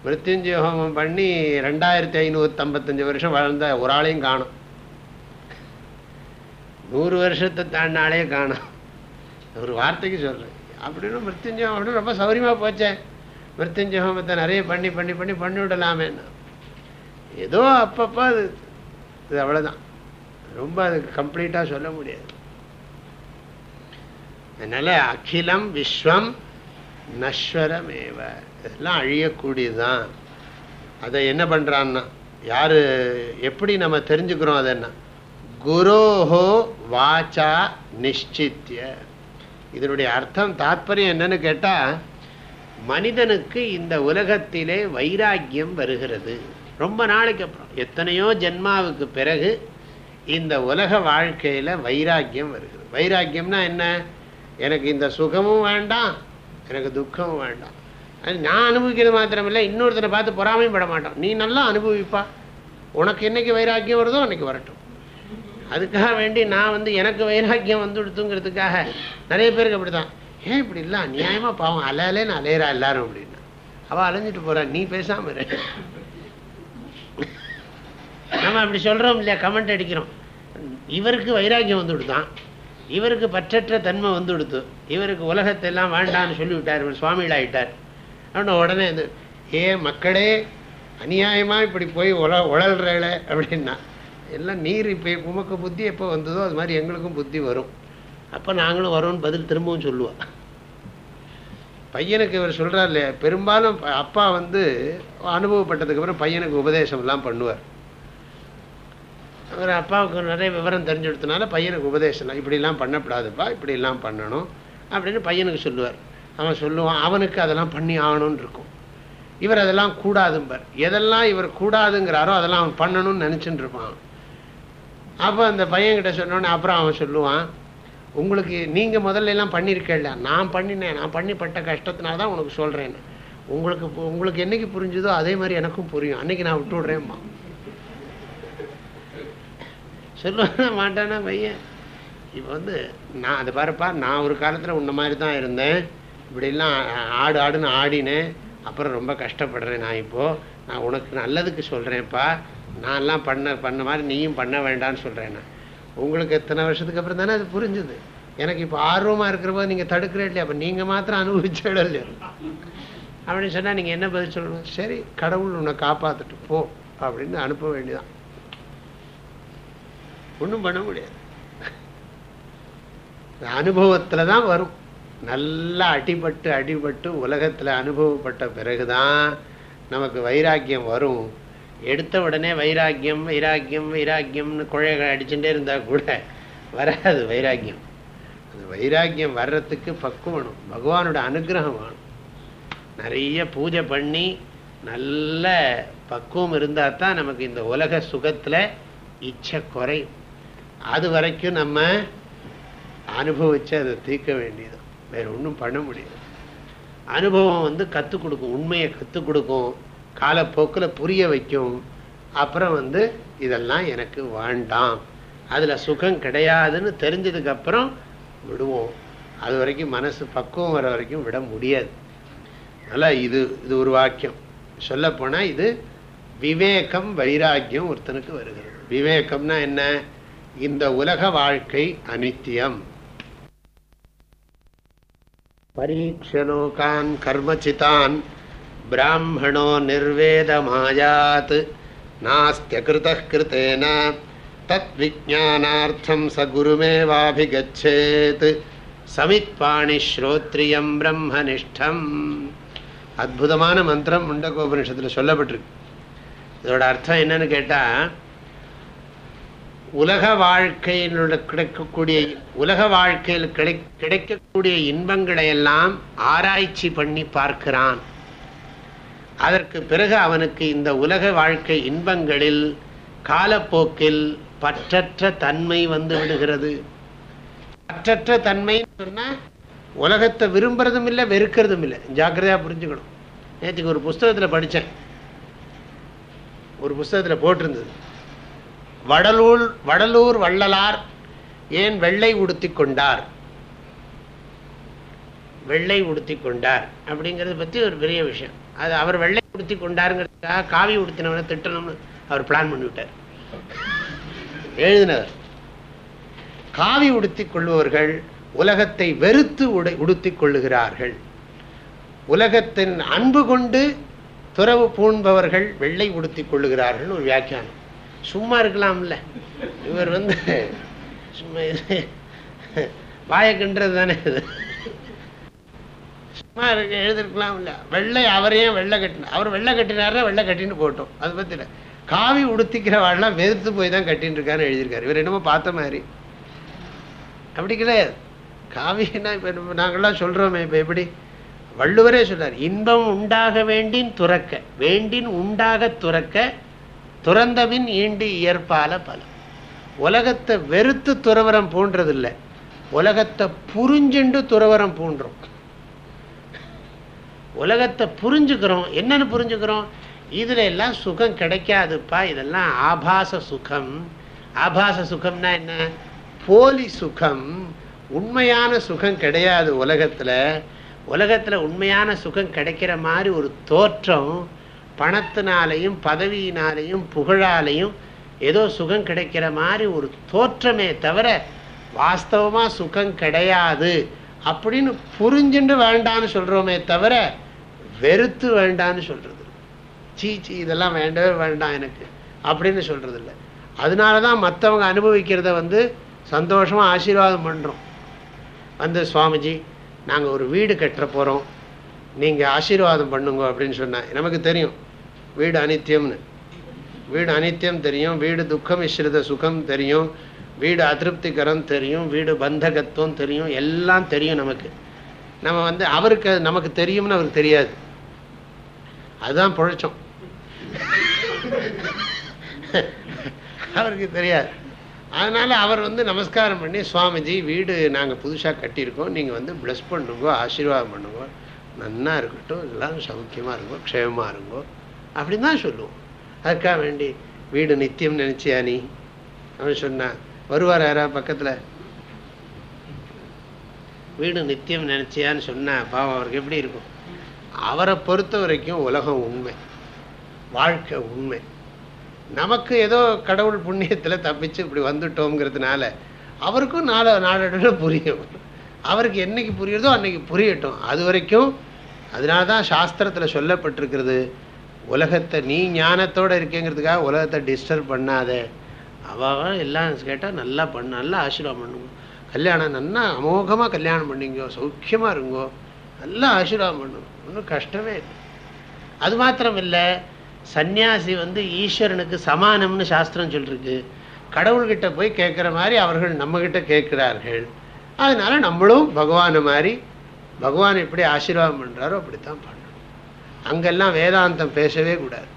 மிருத்யுஞ்சய ஹோமம் பண்ணி ரெண்டாயிரத்தி ஐநூற்றம்பத்தஞ்சு வருஷம் வளர்ந்த ஒரு ஆளையும் காணும். நூறு வருஷத்தை தாண்டினாலே காணும். ஒரு வார்த்தைக்கு சொல்கிறேன் அப்படின்னு மிருத்யுஞ்சய அப்படின்னு ரொம்ப சௌரியமாக போச்சேன் மிருத்யுஞ்சய ஹோமத்தை நிறைய பண்ணி பண்ணி பண்ணி பண்ணி விடலாமேன்னு. ஏதோ அப்பப்போ அது இது அவ்வளோதான் ரொம்ப அதுக்கு கம்ப்ளீட்டாக சொல்ல முடியாது. அதனால அகிலம் விஸ்வம் நஸ்வரமேவ. இதெல்லாம் அழியக்கூடியதுதான். அதை என்ன பண்ணுறான்னா யாரு எப்படி நம்ம தெரிஞ்சுக்கிறோம் அதை என்ன? குரோஹோ வாச்சா நிச்சித்திய இதனுடைய அர்த்தம் தாத்பரியம் என்னன்னு கேட்டால் மனிதனுக்கு இந்த உலகத்திலே வைராக்கியம் வருகிறது. ரொம்ப நாளைக்கு அப்புறம். எத்தனையோ ஜென்மாவுக்கு பிறகு இந்த உலக வாழ்க்கையில் வைராக்கியம் வருகிறது. வைராக்கியம்னா என்ன? எனக்கு இந்த சுகமும் வேண்டாம் எனக்கு துக்கமும் வேண்டாம். நான் அனுபவிக்கிறது மாத்திரமில்லை இன்னொருத்தனை பார்த்து பொறாமையும் பட மாட்டோம். நீ நல்லா அனுபவிப்பா. உனக்கு என்னைக்கு வைராக்கியம் வருதோ அன்னைக்கு வரட்டும். அதுக்காக வேண்டி நான் வந்து எனக்கு வைராக்கியம் வந்து கொடுத்துங்கிறதுக்காக நிறைய பேருக்கு அப்படிதான் ஏன் இப்படி இல்லை? அநியாயமாக பாவம். அலையலேன்னு அலையிறா எல்லாரும் அப்படின்னா. அவள் அலைஞ்சிட்டு போறா. நீ பேசாம இரு. நம்ம அப்படி சொல்றோம் இல்லையா? கமெண்ட் அடிக்கிறோம். இவருக்கு வைராக்கியம் வந்து விடுதான் இவருக்கு பற்றற்ற தன்மை வந்து கொடுத்து இவருக்கு உலகத்தை எல்லாம் வேண்டான்னு சொல்லிவிட்டார் இவர் சுவாமிகள் ஆகிட்டார் அப்படின்னா உடனே வந்து ஏ மக்களே அநியாயமா இப்படி போய் உல உழல்றேல அப்படின்னா எல்லாம் நீர் இப்போ உமக்கு புத்தி எப்போ வந்ததோ அது மாதிரி எங்களுக்கும் புத்தி வரும். அப்போ நாங்களும் வரோம்னு பதில் திரும்பவும் சொல்லுவோம் பையனுக்கு இவர் சொல்கிறார் இல்லையா? பெரும்பாலும் அப்பா வந்து அனுபவப்பட்டதுக்கப்புறம் பையனுக்கு உபதேசம்லாம் பண்ணுவார். அவர் அப்பாவுக்கு நிறைய விவரம் தெரிஞ்சு கொடுத்தனால பையனுக்கு உபதேசம் இப்படிலாம் பண்ணக்கூடாதுப்பா இப்படிலாம் பண்ணணும் அப்படின்னு பையனுக்கு சொல்லுவார். அவன் சொல்லுவான் அவனுக்கு அதெல்லாம் பண்ணி ஆகணும்னு இருக்கும். இவர் அதெல்லாம் கூடாதும்பார். எதெல்லாம் இவர் கூடாதுங்கிறாரோ அதெல்லாம் அவன் பண்ணணும்னு நினச்சிட்டு இருப்பான். அப்போ அந்த பையன்கிட்ட சொன்னோடனே அப்புறம் அவன் சொல்லுவான் உங்களுக்கு நீங்கள் முதல்ல எல்லாம் பண்ணியிருக்கல நான் பண்ணினேன். நான் பண்ணிப்பட்ட கஷ்டத்தினால தான் உனக்கு சொல்கிறேன்னு உங்களுக்கு உங்களுக்கு என்னைக்கு புரிஞ்சுதோ அதே மாதிரி எனக்கும் புரியும். அன்னைக்கு நான் விட்டு விடுறேன்மா சொல்லுவானா மாட்டானா பையன்? இப்போ வந்து நான் அதை பாருப்பா நான் ஒரு காலத்தில் உன்ன மாதிரி தான் இருந்தேன் இப்படிலாம் ஆடு ஆடுன்னு ஆடினேன். அப்புறம் ரொம்ப கஷ்டப்படுறேன் நான் இப்போது நான் உனக்கு நல்லதுக்கு சொல்கிறேன்ப்பா நான்லாம் பண்ண பண்ண மாதிரி நீயும் பண்ண வேண்டாம்னு சொல்கிறேன் நான். உங்களுக்கு எத்தனை வருஷத்துக்கு அப்புறம் தானே அது புரிஞ்சுது? எனக்கு இப்போ ஆர்வமாக இருக்கிற போது நீங்கள் தடுக்கிறே இல்லையா? அப்போ நீங்கள் மாத்திரம் அனுபவிச்சிட இல்லையா? அப்படின்னு சொன்னால் நீங்கள் என்ன பதில் சொல்லணும்? சரி கடவுள் உன்னை காப்பாற்றிட்டு போ அப்படின்னு அனுப்ப வேண்டியதான் ஒன்றும் பண்ண முடியாது. அனுபவத்தில் தான் வரும். நல்லா அடிபட்டு அடிபட்டு உலகத்தில் அனுபவப்பட்ட பிறகுதான் நமக்கு வைராக்கியம் வரும். எடுத்த உடனே வைராக்கியம் வைராக்கியம் வைராக்கியம்னு குழைகள் அடிச்சுட்டே இருந்தால் கூட வராது வைராக்கியம். அந்த வைராக்கியம் வர்றதுக்கு பக்குவணும் பகவானோட அனுகிரகம் வேணும். நிறைய பூஜை பண்ணி நல்ல பக்குவம் இருந்தால் தான் நமக்கு இந்த உலக சுகத்தில் இச்சை குறையும். அது வரைக்கும் நம்ம அனுபவிச்சு அதை தீர்க்க வேண்டியது. வேற ஒன்றும் பண்ண முடியாது. அனுபவம் வந்து கற்றுக் கொடுக்கும் உண்மையை கற்றுக் கொடுக்கும் காலப்போக்கில் புரிய வைக்கும். அப்புறம் வந்து இதெல்லாம் எனக்கு வேண்டாம். அதில் சுகம் கிடையாதுன்னு தெரிஞ்சதுக்கப்புறம் விடுவோம். அது வரைக்கும் மனசு பக்குவம் வர வரைக்கும் விட முடியாது. அதனால் இது இது ஒரு வாக்கியம். சொல்லப்போனால் இது விவேகம் வைராக்கியம் ஒருத்தனுக்கு வருகிறது. விவேகம்னா என்ன? இந்த உலக வாழ்க்கை அனித்தியம். பரீட்சணோகான் கர்மச்சிதான் பிராமணோ நிர்வேதமாயாத் நாஸ்தியகிருத கிருத்தேன தத் விஜானார்த்தம் ச குருமேவாபிகச்சேத் சமித்பாணி ஸ்ரோத்ரியம் பிரம்மனிஷ்டம். அற்புதமான மந்திரம் முண்டகோபனிஷத்தில் சொல்லப்பட்டிருக்கு. இதோட அர்த்தம் என்னன்னு கேட்டால் உலக வாழ்க்கையினுடைய கிடைக்கக்கூடிய உலக வாழ்க்கையில் கிடை கிடைக்கக்கூடிய இன்பங்களை எல்லாம் ஆராய்ச்சி பண்ணி பார்க்கிறான். அதற்கு பிறகு அவனுக்கு இந்த உலக வாழ்க்கை இன்பங்களில் காலப்போக்கில் பற்றற்ற தன்மை வந்து விடுகிறது. பற்றற்ற தன்மைன்னு சொன்னால் உலகத்தை விரும்புறதும் இல்லை வெறுக்கிறதும் இல்லை. ஜாக்கிரதையாக புரிஞ்சுக்கணும். நேற்றுக்கு ஒரு புஸ்தகத்தில் படித்தேன் ஒரு புஸ்தகத்தில் போட்டிருந்தது. வடலூர் வடலூர் வள்ளலார் ஏன் வெள்ளை உடுத்தி கொண்டார்? வெள்ளை உடுத்தி கொண்டார் அப்படிங்கிறத பற்றி ஒரு பெரிய விஷயம். அது அவர் வெள்ளை உடுத்தி கொண்டாருங்கிறதுக்காக காவி உடுத்தினவனை திட்டணும்னு அவர் பிளான் பண்ணிவிட்டார். எழுதினவர் காவி உடுத்தி கொள்பவர்கள் உலகத்தை வெறுத்து உடை உடுத்தி கொள்ளுகிறார்கள். உலகத்தின் அன்பு கொண்டு துறவு பூண்பவர்கள் வெள்ளை உடுத்தி கொள்ளுகிறார்கள் ஒரு வியாக்கியானம். சும்மா இருக்கலாம்ல. இவர் வந்து சும்மா வாயக்கின்றது தானே இது. சும்மா இருக்க எழுதிருக்கலாம்ல. இல்ல வெள்ளை அவரையும் வெள்ளை கட்டின அவர் வெள்ளை கட்டினாரா வெள்ளை கட்டின்னு போட்டோம். அதை பத்தி இல்லை. காவி உடுத்திக்கிறவாள்லாம் வெறுத்து போய் தான் கட்டின்னு இருக்காருன்னு எழுதியிருக்காரு. இவர் என்னமோ பார்த்த மாதிரி. அப்படி கிடையாது. காவின்னா இப்போ நாங்கள்லாம் சொல்றோமே இப்போ எப்படி? வள்ளுவரே சொல்றார் இன்பம் உண்டாக வேண்டின் துறக்க வேண்டின் உண்டாக துறக்க துறந்தபின் ஈண்டு இயற்பால பலம். உலகத்தை வெறுத்து துறவரம் பூன்றதில்லை. உலகத்தை புரிஞ்சுண்டு துறவரம் பூன்றோம். உலகத்தை புரிஞ்சுக்கிறோம். என்னன்னு புரிஞ்சுக்கிறோம்? இதுல எல்லாம் சுகம் கிடைக்காதுப்பா. இதெல்லாம் ஆபாச சுகம். ஆபாச சுகம்னா என்ன? போலி சுகம். உண்மையான சுகம் கிடையாது உலகத்துல. உலகத்துல உண்மையான சுகம் கிடைக்கிற மாதிரி ஒரு தோற்றம் பணத்தினாலையும் பதவியினாலையும் புகழாலையும் ஏதோ சுகம் கிடைக்கிற மாதிரி ஒரு தோற்றமே தவிர வாஸ்தவமாக சுகம் கிடையாது அப்படின்னு புரிஞ்சுண்டு வேண்டான்னு சொல்றோமே தவிர வெறுத்து வேண்டான்னு சொல்றது. சீ சீ இதெல்லாம் வேண்டவே வேண்டாம் எனக்கு அப்படின்னு சொல்கிறது இல்லை அதனால தான் மற்றவங்க அனுபவிக்கிறத வந்து சந்தோஷமா ஆசீர்வாதம் பண்ணுறோம் வந்து சுவாமிஜி நாங்கள் ஒரு வீடு கட்டுற போகிறோம் நீங்கள் ஆசீர்வாதம் பண்ணுங்க அப்படின்னு சொன்னேன். நமக்கு தெரியும். வீடு அனித்தியம்னு. வீடு அனித்தியம் தெரியும். வீடு துக்கம் மிஸ்ரித சுகம் தெரியும். வீடு அதிருப்திகரம் தெரியும். வீடு பந்தகத்துவம் தெரியும். எல்லாம் தெரியும் நமக்கு. நம்ம வந்து அவருக்கு நமக்கு தெரியும்னு அவருக்கு தெரியாது. அதுதான் பிழைச்சோம். அவருக்கு தெரியாது. அதனால் அவர் வந்து நமஸ்காரம் பண்ணி சுவாமிஜி வீடு நாங்கள் புதுசாக கட்டியிருக்கோம். நீங்கள் வந்து ப்ளஸ் பண்ணுங்க ஆசீர்வாதம் பண்ணுங்க. நன்னா இருக்கட்டும் எல்லாம் சௌக்கியமாக இருக்கும் க்ஷேமமாக இருக்கும் அப்படின்னு தான் சொல்லுவோம். அதுக்காக வேண்டி வீடு நித்தியம் நினைச்சியா நீ? அவன் சொன்னான் வருவார் யாரா பக்கத்தில்? வீடு நித்தியம் நினச்சியான்னு சொன்னால் பாவம் அவருக்கு எப்படி இருக்கும்? அவரை பொறுத்த வரைக்கும் உலகம் உண்மை வாழ்க்கை உண்மை. நமக்கு ஏதோ கடவுள் புண்ணியத்தில் தப்பிச்சு இப்படி வந்துட்டோங்கிறதுனால அவருக்கும் நாள நாளடைவில் புரியும். அவருக்கு என்னைக்கு புரியுறதோ அன்றைக்கி புரியட்டும். அது வரைக்கும் அதனால தான் சாஸ்திரத்தில் சொல்லப்பட்டிருக்கிறது உலகத்தை நீ ஞானத்தோடு இருக்கேங்கிறதுக்காக உலகத்தை டிஸ்டர்ப் பண்ணாத. அவன் எல்லாம் கேட்டால் நல்லா பண்ண நல்லா ஆசீர்வாதம் பண்ணுங்க. கல்யாணம் நல்லா அமோகமாக கல்யாணம் பண்ணிங்கோ சௌக்கியமாக இருங்கோ நல்லா ஆசீர்வாதம் பண்ணுங்க. ஒன்றும் கஷ்டமே இல்லை. அது மாத்திரம் இல்லை சந்நியாசி வந்து ஈஸ்வரனுக்கு சமானம்னு சாஸ்திரம் சொல்லிருக்கு. கடவுள்கிட்ட போய் கேட்குற மாதிரி அவர்கள் நம்மக்கிட்ட கேட்கிறார்கள். அதனால நம்மளும் பகவானை மாதிரி பகவான் எப்படி ஆசீர்வாதம் பண்ணுறாரோ அப்படித்தான் பண்ணணும். அங்கெல்லாம் வேதாந்தம் பேசவே கூடாது.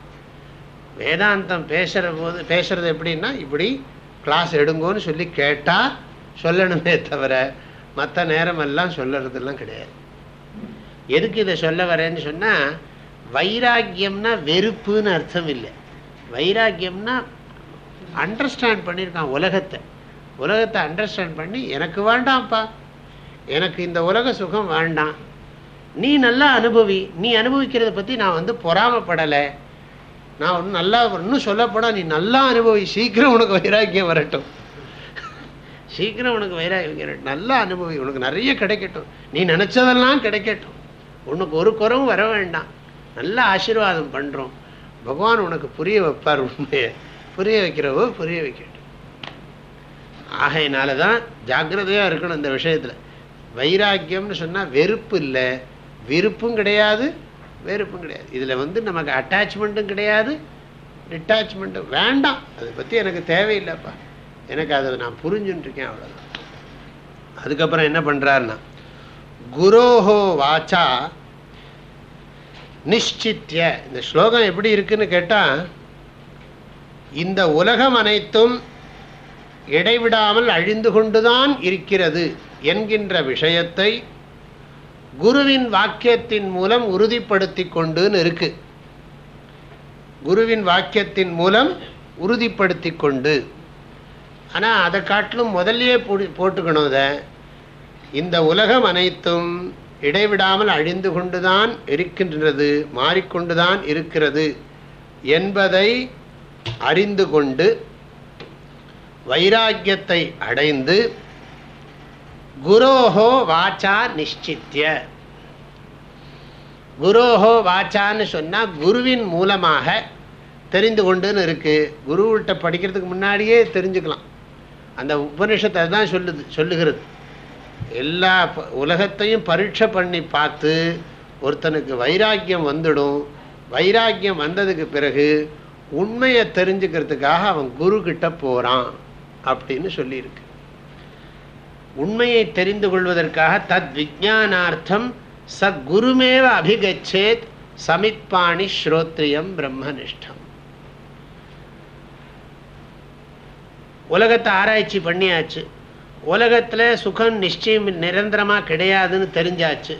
வேதாந்தம் பேசுகிற போது பேசுறது எப்படின்னா இப்படி கிளாஸ் எடுங்கோன்னு சொல்லி கேட்டால் சொல்லணுமே தவிர மற்ற நேரமெல்லாம் சொல்லறதெல்லாம் கிடையாது. எதுக்கு இதை சொல்ல வரேன்னு சொன்னால் வைராக்கியம்னா வெறுப்புன்னு அர்த்தம் இல்லை. வைராக்கியம்னா அண்டர்ஸ்டாண்ட் பண்ணியிருக்கான் உலகத்தை. உலகத்தை அண்டர்ஸ்டாண்ட் பண்ணி எனக்கு வேண்டாம்ப்பா. எனக்கு இந்த உலக சுகம் வேண்டாம். நீ நல்லா அனுபவி நீ அனுபவிக்கிறத பற்றி நான் வந்து பொறாமப்படலை. நான் ஒன்றும் நல்லா இன்னும் சொல்லப்போனால் நீ நல்லா அனுபவி சீக்கிரம் உனக்கு வைராக்கியம் வரட்டும். சீக்கிரம் உனக்கு வைராக்கியம் வரட்டும். நல்லா அனுபவி உனக்கு நிறைய கிடைக்கட்டும். நீ நினச்சதெல்லாம் கிடைக்கட்டும். உனக்கு ஒரு குறவும் வர வேண்டாம். நல்லா ஆசீர்வாதம் பண்ணுறோம் பகவான் உனக்கு புரிய வைப்பார் உண்மையை. புரிய வைக்கிறவோ புரிய வைக்கணும் ஆகையினால தான் ஜாக்கிரதையாக இருக்கணும் இந்த விஷயத்தில். வைராக்கியம்னு சொன்னால் வெறுப்பு இல்லை. விருப்பும் கிடையாது வெறுப்பும் கிடையாது. இதில் வந்து நமக்கு அட்டாச்மெண்ட்டும் கிடையாது டிட்டாச்மெண்ட்டும் வேண்டாம். அதை பற்றி எனக்கு தேவையில்லைப்பா. எனக்கு அதை நான் புரிஞ்சுட்டு இருக்கேன் அவ்வளோதான் அதுக்கப்புறம் என்ன பண்ணுறாருன்னா குரோஹோ வாச்சா நிச்சித்ய இந்த ஸ்லோகம் எப்படி இருக்குன்னு கேட்டால் இந்த உலகம் அனைத்தும் இடைவிடாமல் அழிந்து கொண்டுதான் இருக்கிறது என்கின்ற விஷயத்தை குருவின் வாக்கியத்தின் மூலம் உறுதிப்படுத்தி கொண்டுன்னு இருக்கு. குருவின் வாக்கியத்தின் மூலம் உறுதிப்படுத்தி கொண்டு. ஆனால் அதை காட்டிலும் முதல்லையே போட்டுக்கணும் அதை இந்த உலகம் அனைத்தும் இடைவிடாமல் அழிந்து கொண்டுதான் இருக்கின்றது மாறிக்கொண்டுதான் இருக்கிறது என்பதை அறிந்து கொண்டு வைராக்கியத்தை அடைந்து குரோஹோ வாச்சா நிச்சித்திய குரோஹோ வாச்சான்னு சொன்னால் குருவின் மூலமாக தெரிந்து கொண்டுன்னு இருக்குது குருவிட்ட படிக்கிறதுக்கு முன்னாடியே தெரிஞ்சுக்கலாம். அந்த உபனிஷத்தை தான் சொல்லுது சொல்லுகிறது. எல்லா உலகத்தையும் பரீட்சை பண்ணி பார்த்து ஒருத்தனுக்கு வைராக்கியம் வந்துடும். வைராக்கியம் வந்ததுக்கு பிறகு உண்மையை தெரிஞ்சுக்கிறதுக்காக அவன் குரு போகிறான் அப்படின்னு சொல்லியிருக்கு. உண்மையை தெரிந்து கொள்வதற்காக தத் விஜானார்த்தம் சத்குருமேவ அபிகச்சேத் சமிப்பாணி ஸ்ரோத்ரியம் பிரம்மனிஷ்டம். உலகத்தை ஆராய்ச்சி பண்ணியாச்சு. உலகத்தில் சுகம் நிச்சயம் நிரந்தரமாக கிடையாதுன்னு தெரிஞ்சாச்சு.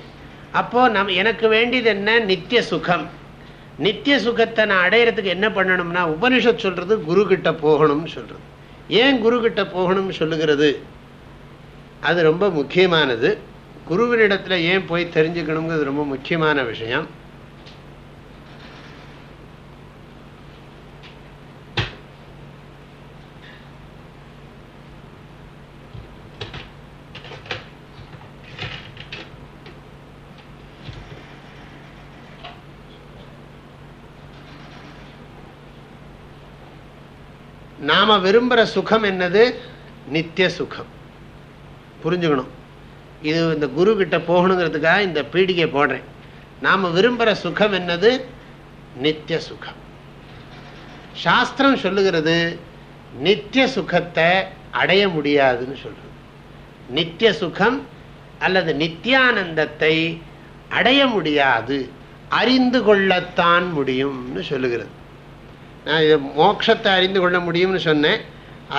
அப்போது நம் எனக்கு வேண்டியது என்ன? நித்திய சுகம். நித்திய சுகத்தை நான் அடையிறதுக்கு என்ன பண்ணணும்னா உபனிஷத் சொல்கிறது குரு கிட்ட போகணும்னு சொல்கிறது ஏன் குரு போகணும்னு சொல்லுகிறது? அது ரொம்ப முக்கியமானது. குருவினிடத்தில் ஏன் போய் தெரிஞ்சுக்கணுங்கிறது ரொம்ப முக்கியமான விஷயம். நாம் விரும்புகிற சுகம் என்னது? நித்திய சுகம். புரிஞ்சுக்கணும். இது இந்த குரு கிட்ட போகணுங்கிறதுக்காக இந்த பீடிகை போடுறேன். நாம் விரும்புகிற சுகம் என்னது? நித்திய சுகம். சாஸ்திரம் சொல்லுகிறது நித்திய சுகத்தை அடைய முடியாதுன்னு சொல்றது. நித்திய சுகம் அல்லது நித்தியானந்தத்தை அடைய முடியாது. அறிந்து கொள்ளத்தான் முடியும்னு சொல்லுகிறது. நான் இது மோட்சத்தை அறிந்து கொள்ள முடியும்னு சொன்னேன்.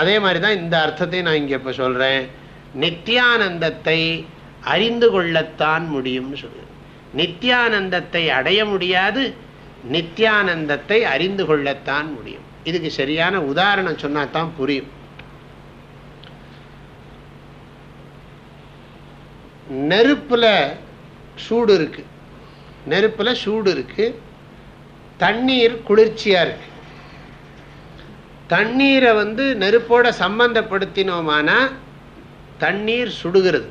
அதே மாதிரி தான் இந்த அர்த்தத்தை நான் இங்கே இப்போ சொல்கிறேன் நித்தியானந்தத்தை அறிந்து கொள்ளத்தான் முடியும்னு சொல்லுது நித்தியானந்தத்தை அடைய முடியாது நித்தியானந்தத்தை அறிந்து கொள்ளத்தான் முடியும். இதுக்கு சரியான உதாரணம் சொன்னா தான் புரியும். நெருப்பில் சூடு இருக்கு. நெருப்பில் சூடு இருக்கு. தண்ணீர் குளிர்ச்சியாக இருக்குது தண்ணீரை வந்து நெருப்போட சம்பந்தப்படுத்தினோமானா தண்ணீர் சுடுகிறது.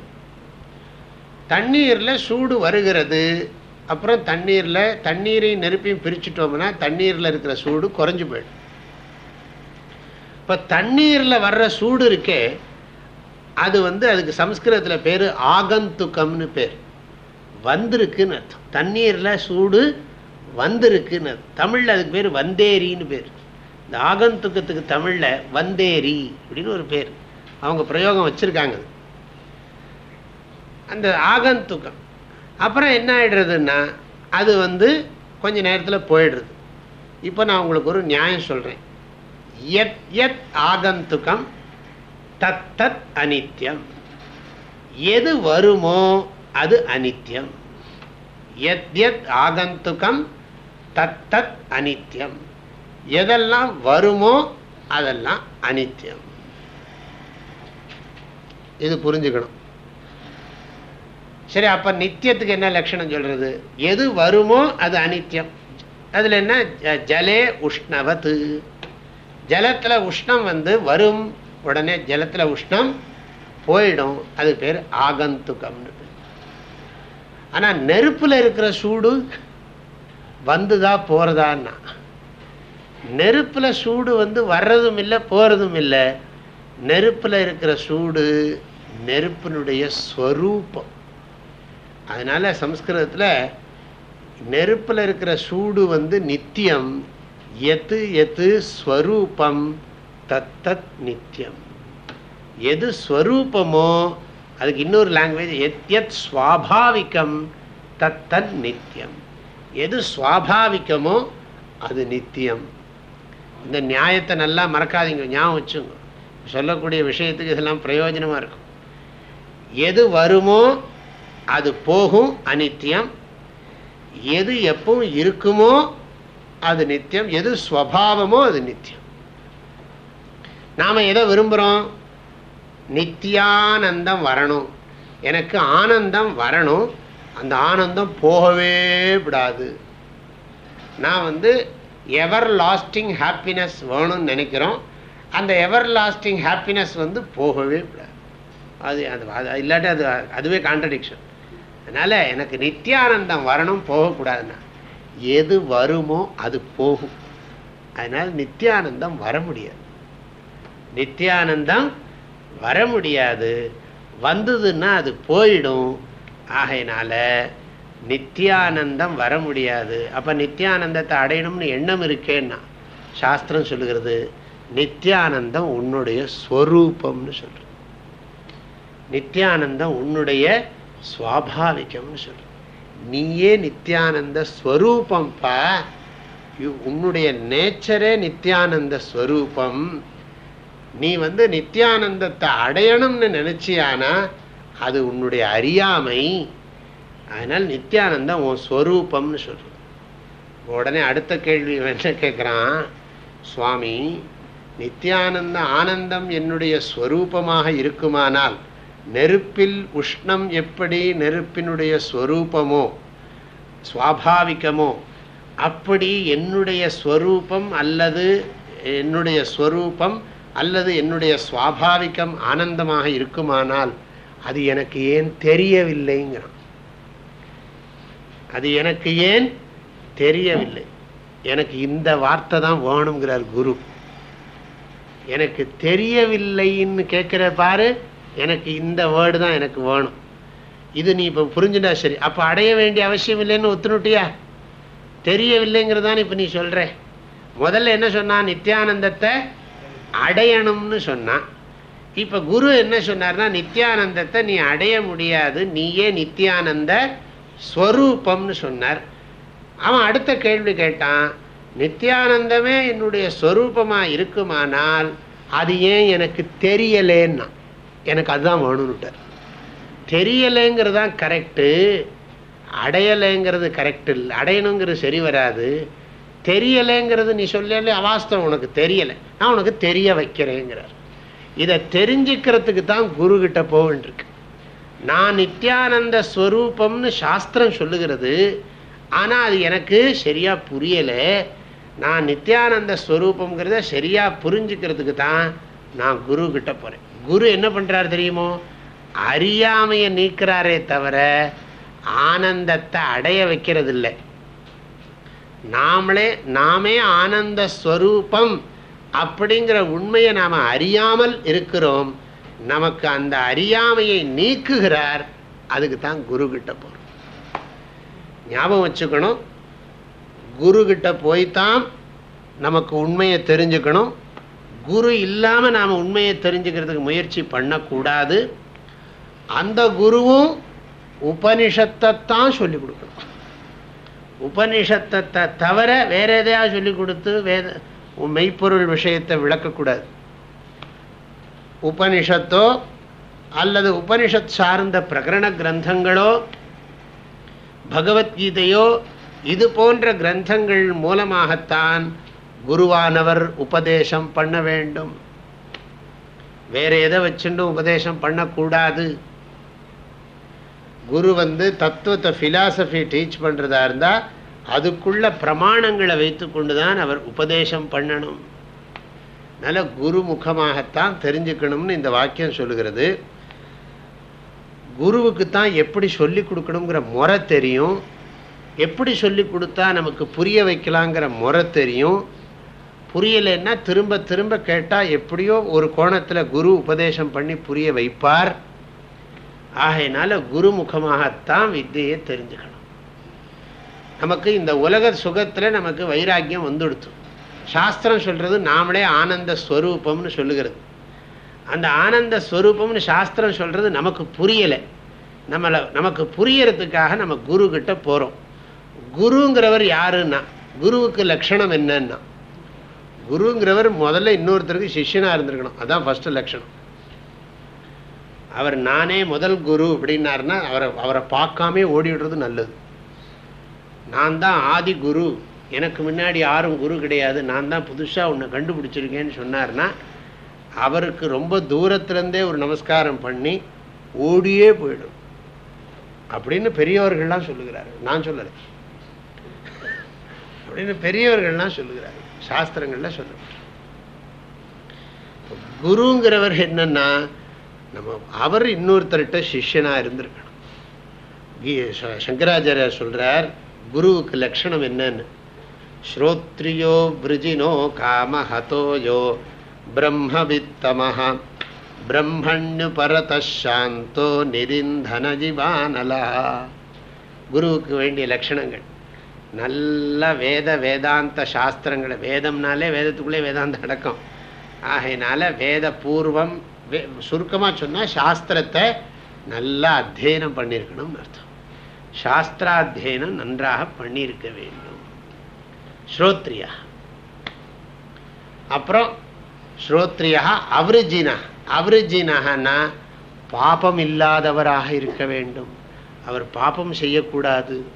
தண்ணீரில் சூடு வருகிறது. அப்புறம் தண்ணீரில் தண்ணீரையும் நெருப்பையும் பிரிச்சுட்டோம்னா தண்ணீரில் இருக்கிற சூடு குறைஞ்சு போயிடும். இப்போ தண்ணீரில் வர்ற சூடு இருக்கே அது வந்து அதுக்கு சம்ஸ்கிருதத்தில் பேர் ஆகந்துக்கம்னு பேர். வந்திருக்குன்னு அர்த்தம். தண்ணீரில் சூடு வந்திருக்குன்னு அர்த்தம். தமிழில் அதுக்கு பேர் வந்தேரின்னு பேர். இந்த ஆகந்துக்கத்துக்கு தமிழில் வந்தேரி அப்படின்னு ஒரு பேர். அவங்க பிரயோகம் வச்சுருக்காங்க. அந்த ஆகந்துக்கம். அப்புறம் என்ன ஆகிடுறதுன்னா அது வந்து கொஞ்ச நேரத்தில் போயிடுறது. இப்போ நான் உங்களுக்கு ஒரு நியாயம் சொல்கிறேன் எத் எத் ஆகந்துக்கம் தத் தத் அனித்யம். எது வருமோ அது அனித்யம். எத் எத் ஆகந்துக்கம் தத் தத் அனித்யம். எதெல்லாம் வருமோ அதெல்லாம் அனித்தியம். இது புரிஞ்சுக்கணும். சரி அப்ப நித்தியத்துக்கு என்ன லட்சணம் சொல்றது? எது வருமோ அது அனித்தியம். அதுல என்ன? ஜலே உஷ்ணவத்து ஜலத்துல உஷ்ணம் வந்து வரும். உடனே ஜலத்துல உஷ்ணம் போயிடும். அது பேர் ஆகந்துக்கம்னு ஆனா நெருப்புல இருக்கிற சூடு வந்துதா போறதான்னா? நெருப்பில் சூடு வந்து வர்றதும் இல்லை போகிறதும் இல்லை. நெருப்பில் இருக்கிற சூடு நெருப்பினுடைய ஸ்வரூபம். அதனால் சம்ஸ்கிருதத்தில் நெருப்பில் இருக்கிற சூடு வந்து நித்தியம் எத்து எத்து ஸ்வரூபம் தத்தத் நித்தியம். எது ஸ்வரூபமோ அதுக்கு இன்னொரு லாங்குவேஜ் எத் எத் ஸ்வாபாவிகம் தத்தன் நித்தியம். எது சுவாபாவிகமோ அது நித்தியம். இந்த நியாயத்தை நல்லா மறக்காதீங்க ஞாபகம் வச்சுங்க சொல்லக்கூடிய விஷயத்துக்கு இதெல்லாம் பிரயோஜனமாக இருக்கும். எது வருமோ அது போகும் அனித்தியம். எது எப்பவும் இருக்குமோ அது நித்தியம். எது ஸ்வபாவமோ அது நித்தியம். நாம் எதை விரும்புகிறோம் நித்தியானந்தம் வரணும். எனக்கு ஆனந்தம் வரணும். அந்த ஆனந்தம் போகவே விடாது. நான் வந்து எவர் லாஸ்டிங் ஹாப்பினஸ் வேணும்னு நினைக்கிறோம். அந்த எவர் லாஸ்டிங் ஹாப்பினஸ் வந்து போகவே அது அது அது இல்லாட்டி அது அதுவே கான்ட்ரடிக்ஷன் அதனால் எனக்கு நித்தியானந்தம் வரணும் போகக்கூடாதுன்னா எது வருமோ அது போகும். அதனால் நித்தியானந்தம் வர முடியாது. நித்தியானந்தம் வர முடியாது. வந்ததுன்னா அது போயிடும். ஆகையினால நித்தியானந்தம் வர முடியாது. அப்போ நித்தியானந்தத்தை அடையணும்னு எண்ணம் இருக்கேன்னா சாஸ்திரம் சொல்லுகிறது நித்தியானந்தம் உன்னுடைய ஸ்வரூபம்னு சொல்ற நித்தியானந்தம் உன்னுடைய சுவாபாவிகம்னு சொல்ற நீயே நித்தியானந்த ஸ்வரூபம்ப்பா உன்னுடைய நேச்சரே நித்தியானந்த ஸ்வரூபம். நீ வந்து நித்தியானந்தத்தை அடையணும்னு நினைச்சியானா அது உன்னுடைய அறியாமை. அதனால் நித்தியானந்தம் உன் ஸ்வரூபம்னு சொல்ற உடனே அடுத்த கேள்வி என்ன கேட்குறான்? சுவாமி நித்யானந்த ஆனந்தம் என்னுடைய ஸ்வரூபமாக இருக்குமானால் நெருப்பில் உஷ்ணம் எப்படி நெருப்பினுடைய ஸ்வரூபமோ சுவாபாவிகமோ அப்படி என்னுடைய ஸ்வரூபம் அல்லது என்னுடைய ஸ்வரூபம் அல்லது என்னுடைய சுவாபாவிகம் ஆனந்தமாக இருக்குமானால் அது எனக்கு ஏன் தெரியவில்லைங்கிறான். அது எனக்கு ஏன் தெரியவில்லை. எனக்கு இந்த வார்த்தை தான் வேணுங்கிறார் குரு. எனக்கு தெரியவில்லைன்னு கேட்குற பாரு எனக்கு இந்த வேர்டு தான் எனக்கு வேணும். இது நீ இப்போ புரிஞ்சுட்டா சரி. அப்போ அடைய வேண்டிய அவசியம் இல்லைன்னு ஒத்துனுட்டியா தெரியவில்லைங்கிறதான் இப்போ நீ சொல்கிற முதல்ல என்ன சொன்னான் நித்யானந்தத்தை அடையணும்னு சொன்னான் இப்போ குரு என்ன சொன்னார்னா நித்யானந்தத்தை நீ அடைய முடியாது நீயே நித்யானந்த ஸ்வரூபம்னு சொன்னார். அவன் அடுத்த கேள்வி கேட்டான் நித்யானந்தமே என்னுடைய ஸ்வரூபமாக இருக்குமானால் அது ஏன் எனக்கு தெரியலேன்னா? எனக்கு அதுதான் வேணும்னுட்டார். தெரியலைங்கிறது தான் கரெக்டு அடையலைங்கிறது கரெக்ட் இல்லை. அடையணுங்கிறது சரி வராது. தெரியலைங்கிறது நீ சொல்லலே அவாஸ்தவம் உனக்கு தெரியலை. நான் உனக்கு தெரிய வைக்கிறேங்கிறார். இதை தெரிஞ்சுக்கிறதுக்கு தான் குரு கிட்ட போகின்றிருக்கு நான் நித்யானந்த ஸ்வரூபம்னு சாஸ்திரம் சொல்லுகிறது ஆனால் அது எனக்கு சரியாக புரியலை. நான் நித்யானந்த ஸ்வரூபங்கிறத சரியாக புரிஞ்சுக்கிறதுக்கு தான் நான் குரு கிட்ட போகிறேன் குரு என்ன பண்ணுறாரு தெரியுமோ? அறியாமையை நீக்கிறாரே தவிர ஆனந்தத்தை அடைய வைக்கிறது இல்லை நாமளே நாமே ஆனந்த ஸ்வரூபம் அப்படிங்கிற உண்மையை நாம் அறியாமல் இருக்கிறோம். நமக்கு அந்த அறியாமையை நீக்குகிறார் அதுக்கு தான் குரு கிட்ட போகிறோம் ஞாபகம் வச்சுக்கணும் குரு கிட்ட போய்தான் நமக்கு உண்மையை தெரிஞ்சுக்கணும். குரு இல்லாமல் நாம் உண்மையை தெரிஞ்சுக்கிறதுக்கு முயற்சி பண்ணக்கூடாது. அந்த குருவும் உபனிஷத்தை தான் சொல்லிக் கொடுக்கணும். உபனிஷத்தை தவிர வேற எதையாவது சொல்லிக் கொடுத்து வேத மெய்ப்பொருள் விஷயத்தை விளக்கக்கூடாது. உபனிஷத்தோ அல்லது உபனிஷத் சார்ந்த பிரகரண கிரந்தங்களோ பகவத்கீதையோ இது போன்ற கிரந்தங்கள் மூலமாகத்தான் குருவானவர் உபதேசம் பண்ண வேண்டும். வேற எதை வச்சுட்டும் உபதேசம் பண்ணக்கூடாது. குரு வந்து தத்துவத்தை ஃபிலாசபி டீச் பண்ணுறதா இருந்தால் அதுக்குள்ள பிரமாணங்களை வைத்து கொண்டு தான் அவர் உபதேசம் பண்ணணும். அதனால் குரு முகமாகத்தான் தெரிஞ்சுக்கணும்னு இந்த வாக்கியம் சொல்லுகிறது. குருவுக்கு தான் எப்படி சொல்லி கொடுக்கணுங்கிற முறை தெரியும். எப்படி சொல்லி கொடுத்தா நமக்கு புரிய வைக்கலாங்கிற முறை தெரியும். புரியலைன்னா திரும்ப திரும்ப கேட்டால் எப்படியோ ஒரு கோணத்தில் குரு உபதேசம் பண்ணி புரிய வைப்பார். ஆகையினால குருமுகமாகத்தான் வித்தியை தெரிஞ்சுக்கணும். நமக்கு இந்த உலக சுகத்தில் நமக்கு வைராக்கியம் வந்துடுத்து. சாஸ்திரம் சொல்கிறது நாமளே ஆனந்த ஸ்வரூபம்னு சொல்லுகிறது. அந்த ஆனந்த ஸ்வரூபம்னு சாஸ்திரம் சொல்கிறது நமக்கு புரியலை. நம்மளை நமக்கு புரியறதுக்காக நம்ம குரு கிட்ட போகிறோம் குருங்கிறவர் யாருன்னா? குருவுக்கு லட்சணம் என்னன்னா? குருங்கிறவர் முதல்ல இன்னொருத்தருக்கு சிஷ்யனாக இருந்திருக்கணும். அதான் ஃபஸ்ட்டு லட்சணம். அவர் நானே முதல் குரு அப்படின்னாருன்னா அவரை அவரை பார்க்காமே ஓடிடுறது நல்லது. நான் தான் ஆதி குரு. எனக்கு முன்னாடி யாரும் குரு கிடையாது. நான் தான் புதுசாக உன்னை கண்டுபிடிச்சிருக்கேன்னு சொன்னார்னா அவருக்கு ரொம்ப தூரத்துலேருந்தே ஒரு நமஸ்காரம் பண்ணி ஓடியே போயிடும். அப்படின்னு பெரியவர்கள்லாம் சொல்லுகிறாரு. நான் சொல்லலை. அப்படின்னு பெரியவர்கள்லாம் சொல்லுகிறாரு. சாஸ்திரங்கள்ல சொல்ல குருங்கிறவர் என்னன்னா நம்ம அவர் இன்னொருத்தர்கிட்ட சிஷ்யனாக இருந்திருக்கணும். சங்கராச்சாரியார் சொல்கிறார் குருவுக்கு லட்சணம் என்னன்னு. ஸ்ரோத்ரியோ பிரிஜினோ காமஹதோயோ பிரம்மவித்தமஹ. பிரம்மண்யு பரதாந்தோ நிதிந்தன ஜிவானலா. குருவுக்கு வேண்டிய லட்சணங்கள். நல்ல வேத வேதாந்த சாஸ்திரங்களை வேதம்னாலே வேதத்துக்குள்ளே வேதாந்தம் அடக்கம் ஆகையினால வேத பூர்வம் வே சுருக்கமாக சொன்னால் சாஸ்திரத்தை நல்லா அத்தியனம் பண்ணியிருக்கணும்னு அர்த்தம். சாஸ்திராத்தியனம் நன்றாக பண்ணியிருக்க வேண்டும். ஸ்ரோத்ரியா. அப்புறம் ஸ்ரோத்ரியா அவருஜினா. அவருஜினகனா பாபம் இல்லாதவராக இருக்க வேண்டும். அவர் பாபம் செய்யக்கூடாது.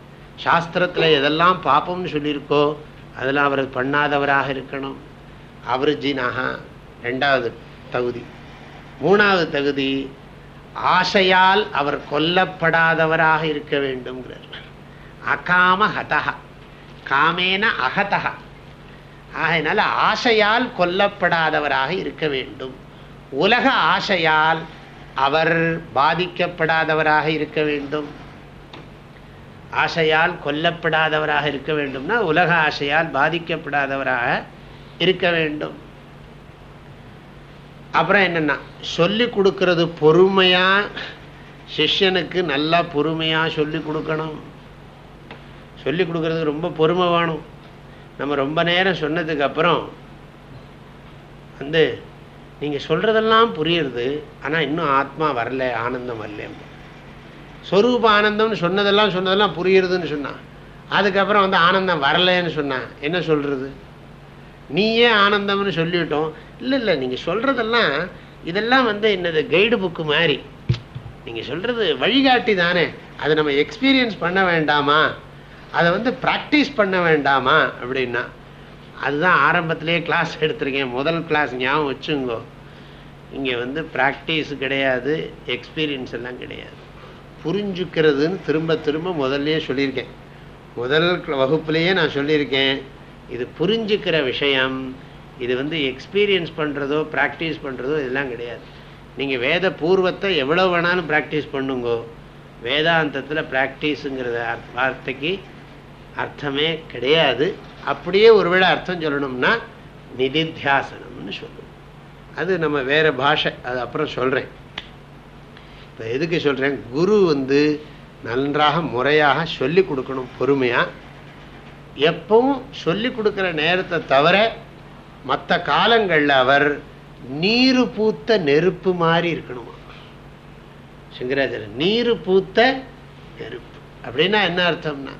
சாஸ்திரத்தில் எதெல்லாம் பாப்பம்னு சொல்லியிருக்கோ அதெல்லாம் அவர் பண்ணாதவராக இருக்கணும். அவருஜினகா ரெண்டாவது தகுதி. மூணாவது தகுதி ஆசையால் அவர் கொல்லப்படாதவராக இருக்க வேண்டும்ங்கிறார். அகாம ஹதகா காமேன அகதக ஆகையினால ஆசையால் கொல்லப்படாதவராக இருக்க வேண்டும். உலக ஆசையால் அவர் பாதிக்கப்படாதவராக இருக்க வேண்டும். ஆசையால் கொல்லப்படாதவராக இருக்க வேண்டும்னா உலக ஆசையால் பாதிக்கப்படாதவராக இருக்க வேண்டும். அப்புறம் என்னென்னா சொல்லி கொடுக்கறது பொறுமையாக சிஷ்யனுக்கு நல்லா பொறுமையாக சொல்லி கொடுக்கணும். சொல்லி கொடுக்கறது ரொம்ப பொறுமை வேணும் நம்ம ரொம்ப நேரம் சொன்னதுக்கு அப்புறம் வந்து நீங்கள் சொல்கிறதெல்லாம் புரியுறது ஆனால் இன்னும் ஆத்மா வரல ஆனந்தம் வரல. ஸ்வரூப ஆனந்தம்னு சொன்னதெல்லாம் சொன்னதெல்லாம் புரியுறதுன்னு சொன்னான் அதுக்கப்புறம் வந்து ஆனந்தம் வரலன்னு சொன்னான் என்ன சொல்கிறது நீயே ஆனந்தம்னு சொல்லிவிட்டோம் இல்லை இல்லை நீங்கள் சொல்கிறதெல்லாம் இதெல்லாம் வந்து என்னது கைடு புக்கு மாதிரி. நீங்கள் சொல்கிறது வழிகாட்டி தானே. அதை நம்ம எக்ஸ்பீரியன்ஸ் பண்ண வேண்டாமா? அதை வந்து ப்ராக்டிஸ் பண்ண வேண்டாமா அப்படின்னா அதுதான் ஆரம்பத்திலேயே கிளாஸ் எடுத்திருக்கேன். முதல் கிளாஸ் ஞாபகம் வச்சுங்கோ. இங்கே வந்து ப்ராக்டிஸ் கிடையாது எக்ஸ்பீரியன்ஸ் எல்லாம் கிடையாது. புரிஞ்சுக்கிறதுன்னு திரும்ப திரும்ப முதல்லையே சொல்லியிருக்கேன். முதல் வகுப்புலேயே நான் சொல்லியிருக்கேன் இது புரிஞ்சுக்கிற விஷயம். இது வந்து எக்ஸ்பீரியன்ஸ் பண்ணுறதோ ப்ராக்டிஸ் பண்ணுறதோ இதெல்லாம் கிடையாது. நீங்கள் வேத பூர்வத்தை எவ்வளோ வேணாலும் ப்ராக்டிஸ் பண்ணுங்கோ. வேதாந்தத்தில் ப்ராக்டிஸுங்கிற வார்த்தைக்கு அர்த்தமே கிடையாது. அப்படியே ஒருவேளை அர்த்தம் சொல்லணும்னா நிதித்தியாசனம்னு சொல்லணும் அது நம்ம வேறு பாஷை அது அப்புறம் சொல்கிறேன் இப்போ எதுக்கு சொல்கிறேன் குரு வந்து நன்றாக முறையாக சொல்லி கொடுக்கணும் பொறுமையாக எப்பவும் சொல்லி கொடுக்குற நேரத்தை தவிர மற்ற காலங்களில் அவர் நீரு பூத்த நெருப்பு மாதிரி இருக்கணுமா? சிங்கராஜர் நீரு பூத்த நெருப்பு. அப்படின்னா என்ன அர்த்தம்னா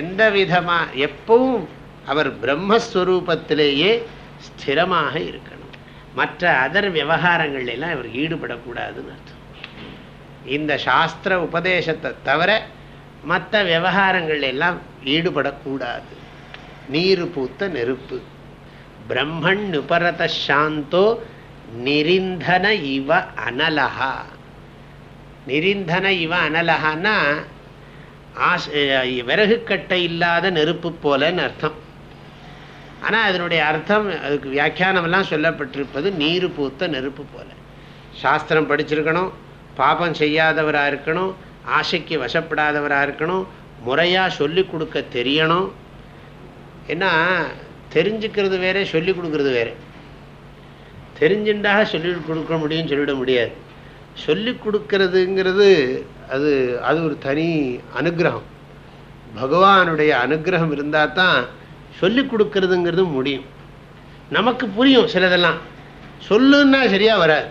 எந்த விதமாக எப்பவும் அவர் பிரம்மஸ்வரூபத்திலேயே ஸ்திரமாக இருக்கணும். மற்ற அதர் விவகாரங்கள்லாம் இவர் ஈடுபடக்கூடாதுன்னு அர்த்தம். இந்த சாஸ்திர உபதேசத்தை தவிர மற்ற விவகாரங்கள் எல்லாம் ஈடுபடக்கூடாது. நீர் பூத்த நெருப்பு. பிரம்மன் நுபரத சாந்தோ நிரிந்தன இவ அனலகா நிரிந்தன இவ அனலகான்னா விறகு கட்டை இல்லாத நெருப்பு போலன்னு அர்த்தம். ஆனால் அதனுடைய அர்த்தம் அதுக்கு வியாக்கியானமெல்லாம் சொல்லப்பட்டிருப்பது நீரு பூத்த நெருப்பு போல. சாஸ்திரம் படிச்சிருக்கணும் பாபம் செய்யாதவராக இருக்கணும் ஆசைக்கு வசப்படாதவராக இருக்கணும் முறையாக சொல்லி கொடுக்க தெரியணும். ஏன்னா தெரிஞ்சுக்கிறது வேறே சொல்லி கொடுக்கறது வேறு. தெரிஞ்சுண்டாக சொல்லி கொடுக்க முடியும்னு சொல்லிட முடியாது. சொல்லி கொடுக்கறதுங்கிறது அது அது ஒரு தனி அனுகிரகம். பகவானுடைய அனுகிரகம் இருந்தால் தான் சொல்லி கொடுக்கறதுங்கிறது முடியும். நமக்கு புரியும் சிலதெல்லாம். சொல்லுன்னா சரியாக வராது.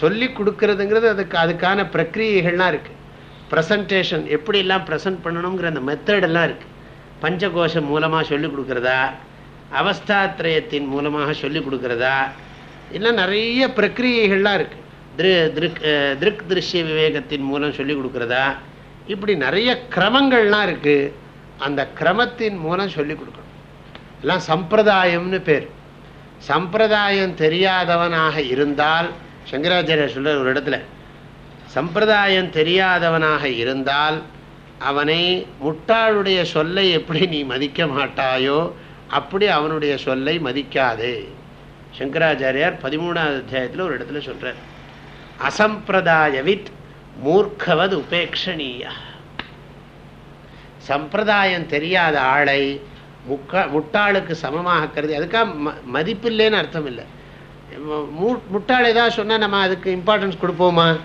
சொல்லி கொடுக்கறதுங்கிறது அதுக்கு அதுக்கான பிரக்கிரியைகள்லாம் இருக்குது ப்ரெசன்டேஷன் எப்படிலாம் ப்ரெசன்ட் பண்ணணுங்கிற அந்த மெத்தடெல்லாம் இருக்குது பஞ்சகோஷம் மூலமாக சொல்லிக் கொடுக்குறதா? அவஸ்தாத்திரயத்தின் மூலமாக சொல்லிக் கொடுக்குறதா? இல்லை நிறைய பிரக்கிரியைகள்லாம் இருக்குது திரு திருக் திருக் திருஷ்ய விவேகத்தின் மூலம் சொல்லிக் கொடுக்குறதா? இப்படி நிறைய கிரமங்கள்லாம் இருக்குது அந்த கிரமத்தின் மூலம் சொல்லிக் கொடுக்கணும். எல்லாம் சம்பிரதாயம்னு பேர். சம்பிரதாயம் தெரியாதவனாக இருந்தால் சங்கராச்சாரியர் சொல்ற ஒரு இடத்துல சம்பிரதாயம் தெரியாதவனாக இருந்தால் அவனை முட்டாளுடைய சொல்லை எப்படி நீ மதிக்க மாட்டாயோ அப்படி அவனுடைய சொல்லை மதிக்காதே. சங்கராச்சாரியார் பதிமூணாவது அத்தியாயத்தில் ஒரு இடத்துல சொல்கிறார் அசம்பிரதாயவித் மூர்க்கவது உபேக்ஷணீய. சம்பிரதாயம் தெரியாத ஆளை முக்கா முட்டாளுக்கு சமமாக கருதி அதுக்காக ம மதிப்பு இல்லைன்னு அர்த்தம் இல்லை மு முட்டாள் ஏதாவது சொன்னால் நம்ம அதுக்கு இம்பார்ட்டன்ஸ் கொடுப்போமா?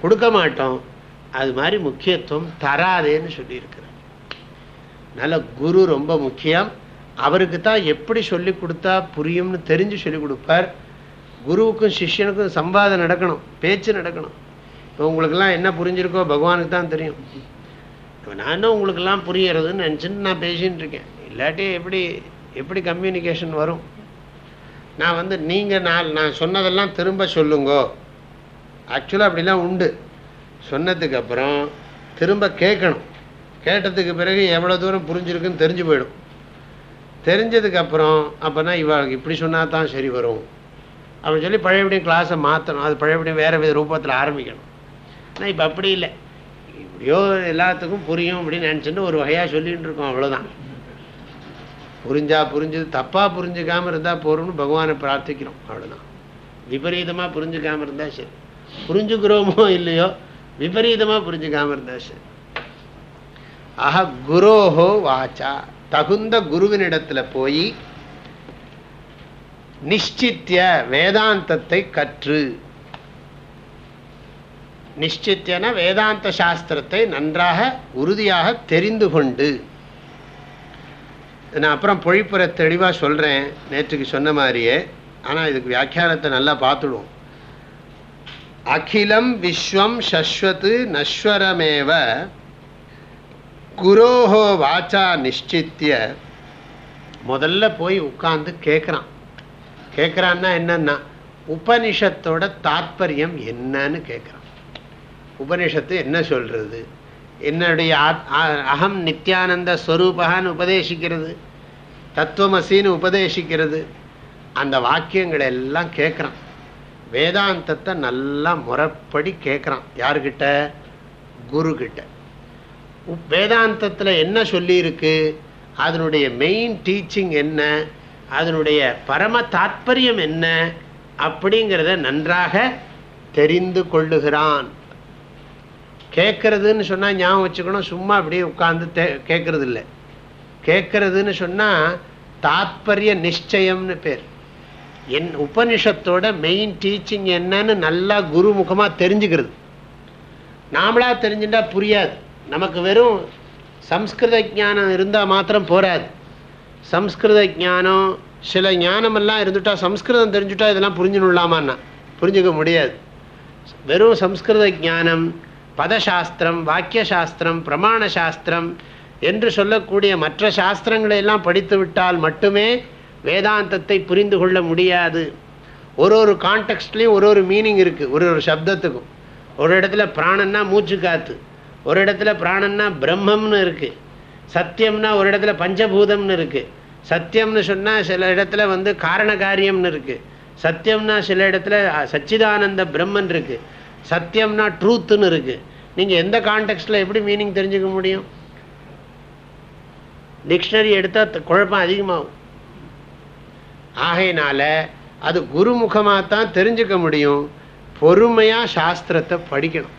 கொடுக்க மாட்டோம். அது மாதிரி முக்கியத்துவம் தராதேன்னு சொல்லியிருக்கிறார். அதனால் குரு ரொம்ப முக்கியம். அவருக்கு தான் எப்படி சொல்லி கொடுத்தா புரியும்னு தெரிஞ்சு சொல்லி கொடுப்பார். குருவுக்கும் சிஷ்யனுக்கும் சம்பாதம் நடக்கணும் பேச்சு நடக்கணும். இப்போ உங்களுக்கெல்லாம் என்ன புரிஞ்சிருக்கோ பகவானுக்கு தான் தெரியும். இப்போ நானும் உங்களுக்கெல்லாம் புரியறதுன்னு நினச்சின்னு நான் பேசின்னு இருக்கேன். இல்லாட்டி எப்படி எப்படி கம்யூனிகேஷன் வரும்? நான் வந்து நீங்கள் நான் நான் சொன்னதெல்லாம் திரும்ப சொல்லுங்கோ. ஆக்சுவலாக அப்படிலாம் உண்டு. சொன்னதுக்கு அப்புறம் திரும்ப கேட்கணும். கேட்டதுக்கு பிறகு எவ்வளோ தூரம் புரிஞ்சிருக்குன்னு தெரிஞ்சு போயிடும். தெரிஞ்சதுக்கப்புறம் அப்போனா இவளுக்கு இப்படி சொன்னால் தான் சரி வரும். அப்படின்னு சொல்லி பழையபடியும் கிளாஸை மாற்றணும் அது பழையபடியும் வேறு வித ரூபத்தில் ஆரம்பிக்கணும். ஆனால் இப்போ அப்படி இல்லை. இப்படியோ எல்லாத்துக்கும் புரியும் அப்படின்னு நினச்சிட்டு ஒரு வகையாக சொல்லிகிட்டு இருக்கோம் அவ்வளோதான் புரிஞ்சா புரிஞ்சது தப்பாக புரிஞ்சுக்காமல் இருந்தால் போகிறோம்னு பகவானை பிரார்த்திக்கிறோம் அவ்வளோதான் விபரீதமாக புரிஞ்சுக்காமல் இருந்தால் சரி. புரிஞ்சுக்கிறோமோ இல்லையோ விபரீதமாக புரிஞ்சுக்காமல் இருந்தால் சரி. ஆஹா குரோஹோ வாச்சா. தகுந்த குருவினிடத்தில் போய் நிச்சித்திய வேதாந்தத்தை கற்று. நிச்சித்தியன வேதாந்த சாஸ்திரத்தை நன்றாக உறுதியாக தெரிந்து கொண்டு. நான் அப்புறம் பொழிப்புற தெளிவாக சொல்கிறேன் நேற்றுக்கு சொன்ன மாதிரியே. ஆனால் இதுக்கு வியாக்கியானத்தை நல்லா பார்த்துடுவோம். அகிலம் விஸ்வம் சஸ்வத்து நஸ்வரமேவ குரோஹோ வாச்சா நிச்சித்திய முதல்ல போய் உட்கார்ந்து கேட்குறான் கேட்குறான்னா என்னன்னா உபனிஷத்தோட தாத்பரியம் என்னன்னு கேட்குறான் உபனிஷத்து என்ன சொல்றது? என்னுடைய அகம் நித்யானந்த ஸ்வரூபகான்னு உபதேசிக்கிறது தத்துவமசின்னு உபதேசிக்கிறது அந்த வாக்கியங்களை எல்லாம் கேட்குறான் வேதாந்தத்தை நல்லா முறைப்படி கேட்குறான் யாருக்கிட்ட குரு வேதாந்தத்தில் என்ன சொல்லியிருக்கு? அதனுடைய மெயின் டீச்சிங் என்ன? அதனுடைய பரம தாத்பரியம் என்ன அப்படிங்கிறத நன்றாக தெரிந்து கொள்ளுகிறான். கேட்கறதுன்னு சொன்னால் ஞாபகம் வச்சுக்கணும். சும்மா அப்படியே உட்காந்து கேட்கறது இல்லை கேட்கறதுன்னு சொன்னால் தாத்பரிய நிச்சயம்னு பேர். என் உபனிஷத்தோட மெயின் டீச்சிங் என்னன்னு நல்லா குருமுகமாக தெரிஞ்சுக்கிறது. நாமளா தெரிஞ்சுட்டா புரியாது. நமக்கு வெறும் சம்ஸ்கிருத ஜானம் இருந்தால் மாத்திரம் போராது சம்ஸ்கிருத ஜானம் சில ஞானமெல்லாம் இருந்துட்டா சம்ஸ்கிருதம் தெரிஞ்சுட்டா இதெல்லாம் புரிஞ்சுனுள்ளாமான்னா புரிஞ்சுக்க முடியாது. வெறும் சம்ஸ்கிருத ஜானம் பதசாஸ்திரம் வாக்கியசாஸ்திரம் பிரமாண சாஸ்திரம் என்று சொல்லக்கூடிய மற்ற சாஸ்திரங்களை எல்லாம் படித்து விட்டால் மட்டுமே வேதாந்தத்தை புரிந்து கொள்ள முடியாது. ஒரு ஒரு கான்டெக்ட்லேயும் ஒரு ஒரு மீனிங் இருக்குது ஒரு ஒரு சப்தத்துக்கும். ஒரு இடத்துல பிராணன்னா மூச்சு காத்து ஒரு இடத்துல பிராணன்னா பிரம்மம்னு இருக்குது சத்தியம்னா ஒரு இடத்துல பஞ்சபூதம்னு இருக்குது சத்தியம்னு சொன்னால் சில இடத்துல வந்து காரண காரியம்னு இருக்குது சத்தியம்னா சில இடத்துல சச்சிதானந்த பிரம்மன் இருக்குது சத்தியம்னா ட்ரூத்துன்னு இருக்குது நீங்கள் எந்த கான்டெக்ட்டில் எப்படி மீனிங் தெரிஞ்சுக்க முடியும்? டிக்ஷனரி எடுத்தால் குழப்பம் அதிகமாகும். ஆகையினால அது குருமுகமாக தான் தெரிஞ்சுக்க முடியும். பொறுமையாக சாஸ்திரத்தை படிக்கணும்.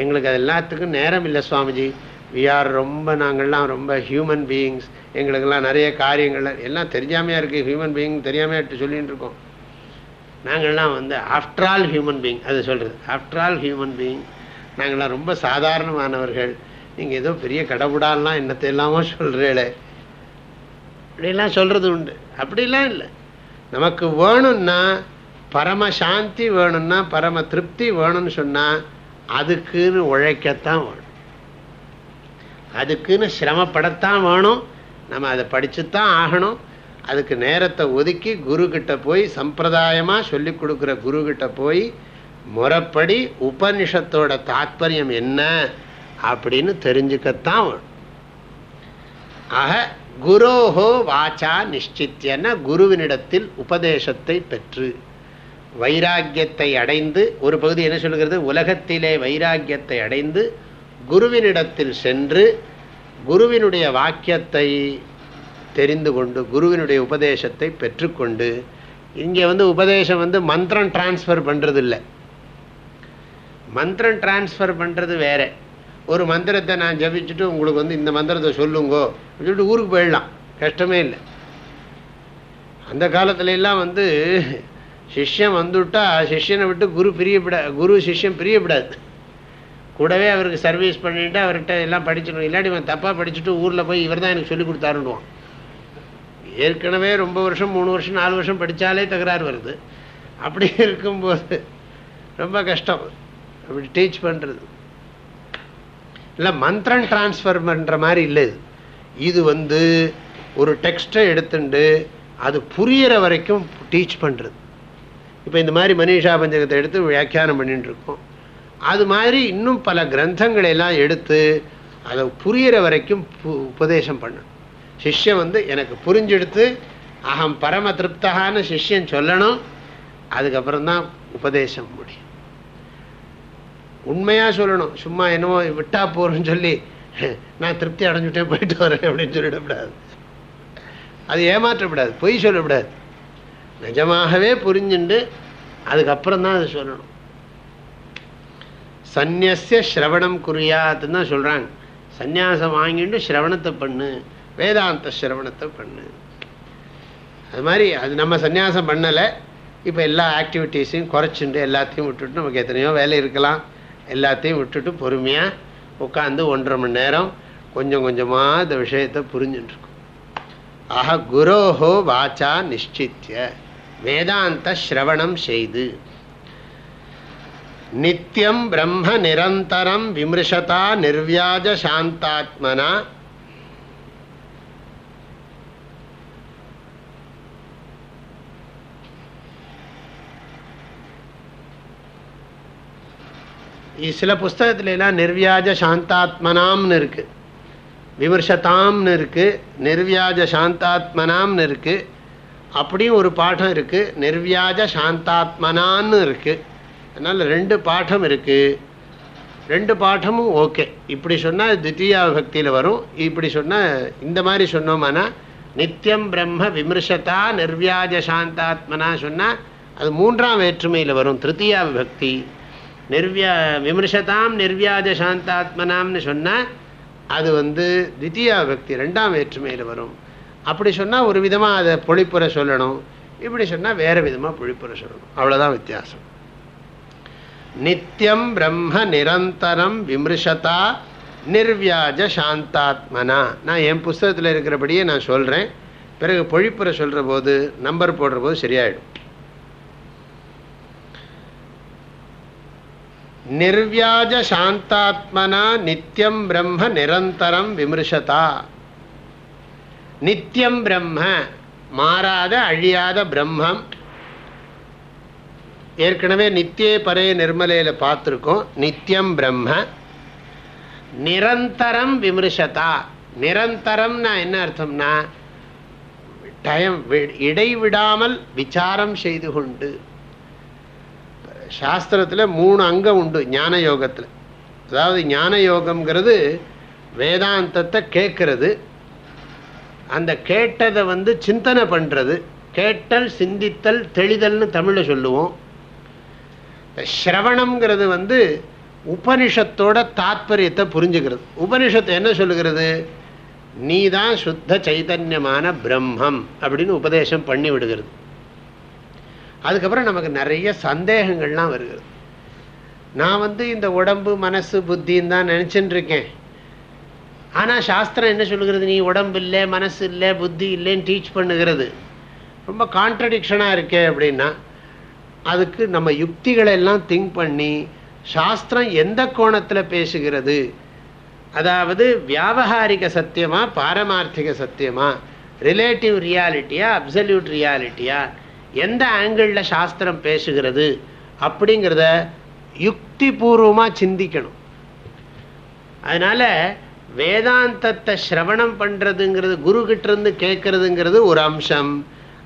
எங்களுக்கு அது எல்லாத்துக்கும் நேரம் இல்லை சுவாமிஜி. வி ஆர் ரொம்ப நாங்கள்லாம் ரொம்ப ஹியூமன் பீயிங்ஸ் எங்களுக்கெல்லாம் நிறைய காரியங்கள் எல்லாம் தெரியாமையாக இருக்குது ஹியூமன் பீயிங் தெரியாமையாக சொல்லிகிட்டு இருக்கோம். நாங்கள்லாம் வந்து ஆஃப்டர் ஆல் ஹியூமன் பீயிங் அது சொல்கிறது ஆஃப்டர் ஆல் ஹியூமன் பீயிங் நாங்கள்லாம் ரொம்ப சாதாரணமானவர்கள். நீங்கள் ஏதோ பெரிய கடவுடாலாம் என்னத்தை எல்லாமோ சொல்கிறீங்களே அப்படிலாம் சொல்கிறது உண்டு. அப்படிலாம் இல்லை. நமக்கு வேணும்னா பரம சாந்தி வேணும்னா பரம திருப்தி வேணும்னு சொன்னால் அதுக்குன்னு உழைக்கத்தான் வேணும். அதுக்குன்னு சிரமப்படத்தான் வேணும். நம்ம அதை படிச்சுத்தான் ஆகணும். அதுக்கு நேரத்தை ஒதுக்கி குருக்கிட்ட போய் சம்பிரதாயமாக சொல்லி கொடுக்குற குருக்கிட்ட போய் முறைப்படி உபனிஷத்தோட தாத்பரியம் என்ன அப்படின்னு தெரிஞ்சுக்கத்தான் ஆக குரோஹோ வாச்சா நிச்சித்தியன குருவினிடத்தில் உபதேசத்தை பெற்று வைராக்கியத்தை அடைந்து ஒரு பகுதி என்ன சொல்கிறது உலகத்திலே வைராக்கியத்தை அடைந்து குருவினிடத்தில் சென்று குருவினுடைய வாக்கியத்தை தெரிந்து கொண்டு குருவினுடைய உபதேசத்தை பெற்றுக்கொண்டு இங்கே வந்து உபதேசம் வந்து மந்திரம் டிரான்ஸ்ஃபர் பண்ணுறது இல்லை மந்திரம் டிரான்ஸ்ஃபர் பண்ணுறது வேற. ஒரு மந்திரத்தை நான் ஜபிச்சுட்டு உங்களுக்கு வந்து இந்த மந்திரத்தை சொல்லுங்கோ சொல்லிட்டு ஊருக்கு போயிடலாம். கஷ்டமே இல்லை. அந்த காலத்துல எல்லாம் வந்து சிஷ்யம் வந்துவிட்டா சிஷ்யனை விட்டு குரு பிரியப்பட குரு சிஷ்யம் பிரியப்படாது. கூடவே அவருக்கு சர்வீஸ் பண்ணிட்டு அவர்கிட்ட எல்லாம் படிச்சிடணும். இல்லாட்டி இவன் தப்பாக படிச்சுட்டு ஊரில் போய் இவர் தான் எனக்கு சொல்லி கொடுத்தாருன்னுவான். ஏற்கனவே ரொம்ப வருஷம் மூணு வருஷம் நாலு வருஷம் படித்தாலே தகராறு வருது. அப்படி (laughs) இருக்கும்போது ரொம்ப கஷ்டம். அப்படி டீச் பண்ணுறது இல்லை மந்திரம் டிரான்ஸ்ஃபர் பண்ணுற மாதிரி இல்லை இது. இது வந்து ஒரு டெக்ஸ்ட்டை எடுத்துட்டு அது புரியிற வரைக்கும் டீச் பண்ணுறது இப்போ இந்த மாதிரி மனிஷா பஞ்சகத்தை எடுத்து வியாக்கியானம் பண்ணிட்டு இருக்கோம். அது மாதிரி இன்னும் பல கிரந்தங்களை எல்லாம் எடுத்து அதை புரியிற வரைக்கும் உபதேசம் பண்ணணும் சிஷ்யம் வந்து எனக்கு புரிஞ்செடுத்து அகம் பரம திருப்தகான்னு சிஷ்யன் சொல்லணும் அதுக்கப்புறம் தான் உபதேசம் முடியும். உண்மையாக சொல்லணும். சும்மா என்னமோ விட்டா போகிறோன்னு சொல்லி நான் திருப்தி அடைஞ்சுட்டே போயிட்டு வரேன் அப்படின்னு சொல்லிடக்கூடாது. அது ஏமாற்றப்படாது. பொய் சொல்லக்கூடாது. நிஜமாகவே புரிஞ்சுண்டு அதுக்கப்புறம் தான் அது சொல்லணும். சந்நியசிய ஸ்ரவணம் குறியாத்துன்னு தான் சொல்கிறாங்க சந்நியாசம் வாங்கிட்டு ஸ்ரவணத்தை பண்ணு. வேதாந்த சிரவணத்தை பண்ணு. அது மாதிரி அது நம்ம சந்நியாசம் பண்ணலை. இப்போ எல்லா ஆக்டிவிட்டீஸையும் குறைச்சிண்டு எல்லாத்தையும் விட்டுட்டு நமக்கு எத்தனையோ வேலை இருக்கலாம். எல்லாத்தையும் விட்டுட்டு பொறுமையாக உட்காந்து ஒன்றரை மணி நேரம் கொஞ்சம் கொஞ்சமாக இந்த விஷயத்தை புரிஞ்சுட்டுருக்கும். ஆக குரோஹோ வாச்சா நிச்சித்திய வேதாந்த ஸ்ரவணம் செய்து. நித்தியம் பிரம்ம நிரந்தரம் விமர்சதா நிர்வியாஜ சாந்தாத்மனா. சில புஸ்தகத்துல எல்லாம் நிர்வியாஜ சாந்தாத்மனாம்னு இருக்கு. விமர்சதாம்னு இருக்கு நிர்வியாஜ சாந்தாத்மனாம்னு இருக்கு. அப்படியும் ஒரு பாடம் இருக்கு நிர்வியாஜ சாந்தாத்மனான்னு இருக்கு. அதனால் ரெண்டு பாடம் இருக்குது ரெண்டு பாடமும் ஓகே. இப்படி சொன்னால் தித்தியா பக்தியில் வரும். இப்படி சொன்னால் இந்த மாதிரி சொன்னோம்னா நித்தியம் பிரம்ம விமர்சதா நிர்வியாஜ சாந்தாத்மனா சொன்னால் அது மூன்றாம் வேற்றுமையில் வரும். திருத்தியா விபக்தி நிர்வியா விமர்சதாம் நிர்வியாஜ சாந்தாத்மனாம்னு சொன்னால் அது வந்து தித்தியா விபக்தி ரெண்டாம் வேற்றுமையில் வரும். அப்படி சொன்னால் ஒரு விதமாக அதை பொழிப்புற சொல்லணும். இப்படி சொன்னால் வேறு விதமாக பொழிப்புற சொல்லணும். அவ்வளோதான் வித்தியாசம். நித்தியம் பிரம்ம நிரந்தரம் விமர்சதா நிர்வியாஜ சாந்தாத்மனா. நான் என் புஸ்தகத்தில் இருக்கிறபடியே நான் சொல்கிறேன் பிறகு பொழிப்புற சொல்கிற போது நம்பர் போடுற போது சரியாயிடும். நிர்வியாஜ சாந்தாத்மனா நித்தியம் பிரம்ம நிரந்தரம் விமர்சதா நித்தியம் பிரம்ம மாறாத அழியாத பிரம்மம் ஏற்கனவே நித்திய பரே நிர்மலையில் பார்த்துருக்கோம். நித்தியம் பிரம்ம நிரந்தரம் விமர்சதா. நிரந்தரம்னா என்ன அர்த்தம்னா டயம் இடைவிடாமல் விசாரம் செய்து கொண்டு. சாஸ்திரத்தில் மூணு அங்கம் உண்டு ஞான யோகத்தில் அதாவது ஞான யோகம்ங்கிறது வேதாந்தத்தை கேட்கறது. அந்த கேட்டதை வந்து சிந்தனை பண்ணுறது கேட்டல் சிந்தித்தல் தெளிதல்னு தமிழில் சொல்லுவோம். ஸ்ரவணம்ங்கிறது வந்து உபனிஷத்தோட தாத்பரியத்தை புரிஞ்சுக்கிறது. உபனிஷத்து என்ன சொல்லுகிறது? நீ தான் சுத்த சைதன்யமான பிரம்மம் அப்படின்னு உபதேசம் பண்ணி விடுகிறது. அதுக்கப்புறம் நமக்கு நிறைய சந்தேகங்கள்லாம் வருகிறது. நான் வந்து இந்த உடம்பு மனசு புத்தின்னு தான் நினச்சின்னு இருக்கேன் ஆனால் சாஸ்திரம் என்ன சொல்லுகிறது? நீ உடம்பு இல்லை மனசு இல்லை புத்தி இல்லைன்னு டீச் பண்ணுகிறது. ரொம்ப கான்ட்ரடிக்ஷனாக இருக்கே அப்படின்னா அதுக்கு நம்ம யுக்திகளை எல்லாம் திங்க் பண்ணி சாஸ்திரம் எந்த கோணத்தில் பேசுகிறது? அதாவது வியாபகாரிக சத்தியமா பாரமார்த்திக சத்தியமா? ரிலேட்டிவ் ரியாலிட்டியா அப்சல்யூட் ரியாலிட்டியா எந்த ஆங்கிளில் சாஸ்திரம் பேசுகிறது? அப்படிங்கிறத யுக்தி பூர்வமாக சிந்திக்கணும். அதனால் வேதாந்தத்தை சிரவணம் பண்ணுறதுங்கிறது குரு கிட்டேருந்து கேட்கறதுங்கிறது ஒரு அம்சம்.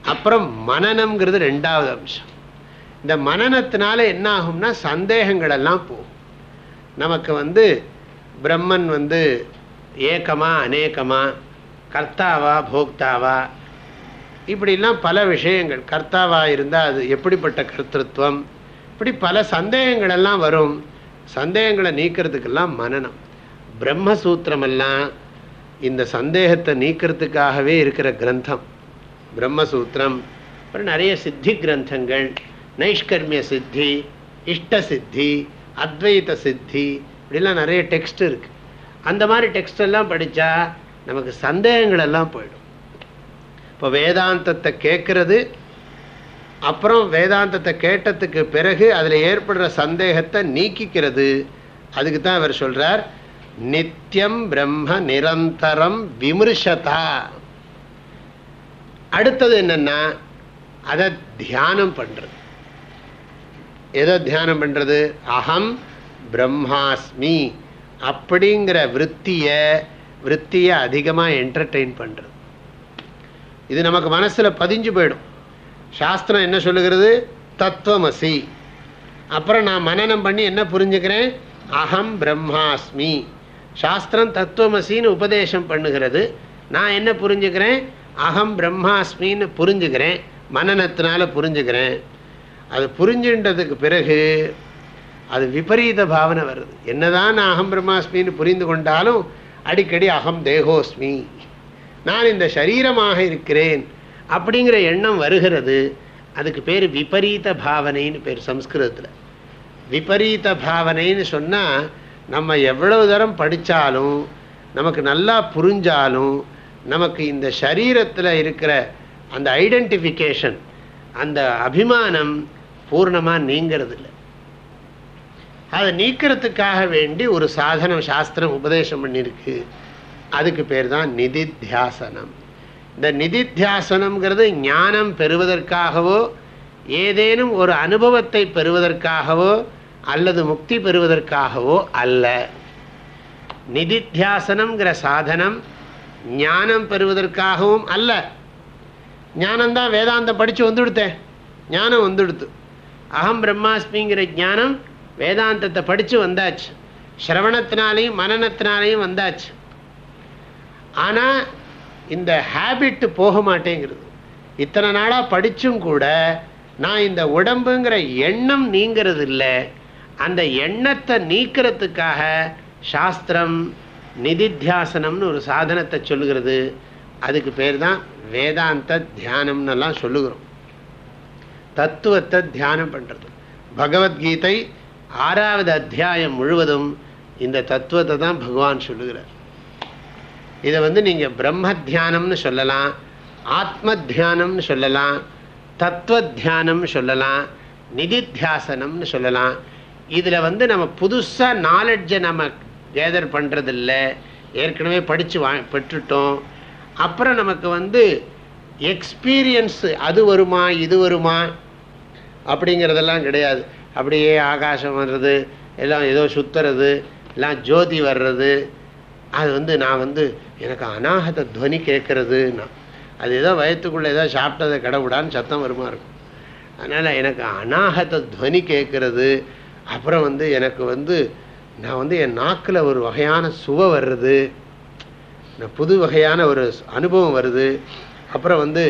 அப்புறம் மனநம்ங்கிறது ரெண்டாவது அம்சம். இந்த மனநத்தினால என்ன ஆகும்னா சந்தேகங்கள் எல்லாம் போகும். நமக்கு வந்து பிரம்மன் வந்து ஏக்கமா அநேகமா கர்த்தாவா போக்தாவா இப்படிலாம் பல விஷயங்கள். கர்த்தாவா இருந்தால் அது எப்படிப்பட்ட கர்த்தத்துவம் இப்படி பல சந்தேகங்கள் எல்லாம் வரும். சந்தேகங்களை நீக்கிறதுக்கெல்லாம் மனநம். பிரம்மசூத்திரமெல்லாம் இந்த சந்தேகத்தை நீக்கிறதுக்காகவே இருக்கிற கிரந்தம். பிரம்மசூத்திரம் அப்புறம் நிறைய சித்தி கிரந்தங்கள் நைஷ்கர்மிய சித்தி இஷ்ட சித்தி அத்வைத சித்தி இப்படிலாம் நிறைய டெக்ஸ்ட் இருக்கு. அந்த மாதிரி டெக்ஸ்ட் எல்லாம் படித்தா நமக்கு சந்தேகங்கள் எல்லாம் போயிடும். இப்போ வேதாந்தத்தை கேட்கறது அப்புறம் வேதாந்தத்தை கேட்டதுக்கு பிறகு அதில் ஏற்படுற சந்தேகத்தை நீக்கிக்கிறது. அதுக்கு தான் அவர் சொல்றார் நித்தியம் பிரம்ம நிரந்தரம் விமர்சதா அடுத்தது என்னன்னா அதை தியானம் பண்றது. எதை தியானம் பண்றது? அகம் பிரம்மாஸ்மி. அப்படிங்கிற விற்த்திய விற்த்தியை அதிகமாக என்டர்டெயின் பண்ணுறது இது நமக்கு மனசில் பதிஞ்சு போயிடும். சாஸ்திரம் என்ன சொல்லுகிறது? தத்துவமசி. அப்புறம் நான் மனநம் பண்ணி என்ன புரிஞ்சுக்கிறேன்? அகம் பிரம்மாஸ்மி. சாஸ்திரம் தத்துவமசின்னு உபதேசம் பண்ணுகிறது. நான் என்ன புரிஞ்சுக்கிறேன்? அகம் பிரம்மாஸ்மின்னு புரிஞ்சுக்கிறேன். மனநத்தினால புரிஞ்சுக்கிறேன். அது புரிஞ்சுன்றதுக்கு பிறகு அது விபரீத பாவனை வருது. என்னதான் நான் அகம் பிரம்மாஸ்மின்னு புரிந்து கொண்டாலும் அடிக்கடி அகம் தேகோஸ்மி. நான் இந்த சரீரமாக இருக்கிறேன் அப்படிங்கிற எண்ணம் வருகிறது. அதுக்கு பேர் விபரீத பாவனைன்னு பேர் சம்ஸ்கிருதத்தில். விபரீத பாவனைன்னு சொன்னால் நம்ம எவ்வளவு தரம் படித்தாலும் நமக்கு நல்லா புரிஞ்சாலும் நமக்கு இந்த சரீரத்தில் இருக்கிற அந்த ஐடென்டிஃபிகேஷன் அந்த அபிமானம் பூர்ணமாக நீங்கிறது இல்லை அதை நீக்கிறதுக்காக வேண்டி ஒரு சாதனம் சாஸ்திரம் உபதேசம் பண்ணியிருக்கு. அதுக்கு பேர் தான் நிதித்தியாசனம். இந்த நிதித்தியாசனம்ங்கிறது ஞானம் பெறுவதற்காகவோ ஏதேனும் ஒரு அனுபவத்தை பெறுவதற்காகவோ அல்லது முக்தி பெறுவதற்காகவோ அல்ல. நிதித்தியாசனம்ங்கிற சாதனம் ஞானம் பெறுவதற்காகவும் அல்ல. ஞானம்தான் வேதாந்தம் படித்து வந்துடுத்தேன். ஞானம் வந்துடுத்து. அகம் பிரம்மாஸ்மிங்கிற ஞானம் வேதாந்தத்தை படித்து வந்தாச்சு. சிரவணத்தினாலையும் மனநத்தினாலையும் வந்தாச்சு. ஆனால் இந்த ஹேபிட்டு போக மாட்டேங்கிறது. இத்தனை நாளாக படித்தும் கூட நான் இந்த உடம்புங்கிற எண்ணம் நீங்கிறது இல்லை. அந்த எண்ணத்தை நீக்கிறதுக்காக சாஸ்திரம் நிதித்தியாசனம்னு ஒரு சாதனத்தை சொல்லுகிறது. அதுக்கு பேர் தான் வேதாந்த தியானம்னெல்லாம் சொல்லுகிறோம். தத்துவத்தை தியானம் பண்ணுறது பகவத்கீதை ஆறாவது அத்தியாயம் முழுவதும் இந்த தத்துவத்தை தான் பகவான் சொல்லுகிறார். இதை வந்து நீங்கள் பிரம்ம தியானம்னு சொல்லலாம் ஆத்ம தியானம்னு சொல்லலாம் தத்துவ தியானம்னு சொல்லலாம் நிதித்தியாசனம்னு சொல்லலாம். இதில் வந்து நம்ம புதுசாக நாலெட்ஜை நம்ம கேதர் பண்ணுறதில்ல ஏற்கனவே படித்து வா பெற்றுட்டோம். அப்புறம் நமக்கு வந்து எக்ஸ்பீரியன்ஸு அது வருமா இது வருமா அப்படிங்கிறதெல்லாம் கிடையாது. அப்படியே ஆகாசம் வர்றது எல்லாம் ஏதோ சுற்றுறது எல்லாம் ஜோதி வர்றது. அது வந்து நான் வந்து எனக்கு அநாகத துவனி கேட்கறதுன்னா நான் அது ஏதோ வயத்துக்குள்ளே ஏதோ சாப்பிட்டதை கடவுடான்னு சத்தம் வருமா இருக்கும். அதனால் எனக்கு அநாகத துவனி கேட்கறது அப்புறம் வந்து எனக்கு வந்து நான் வந்து என் நாக்கில் ஒரு வகையான சுவை வர்றது புது வகையான ஒரு அனுபவம் வருது. அப்புறம் வந்து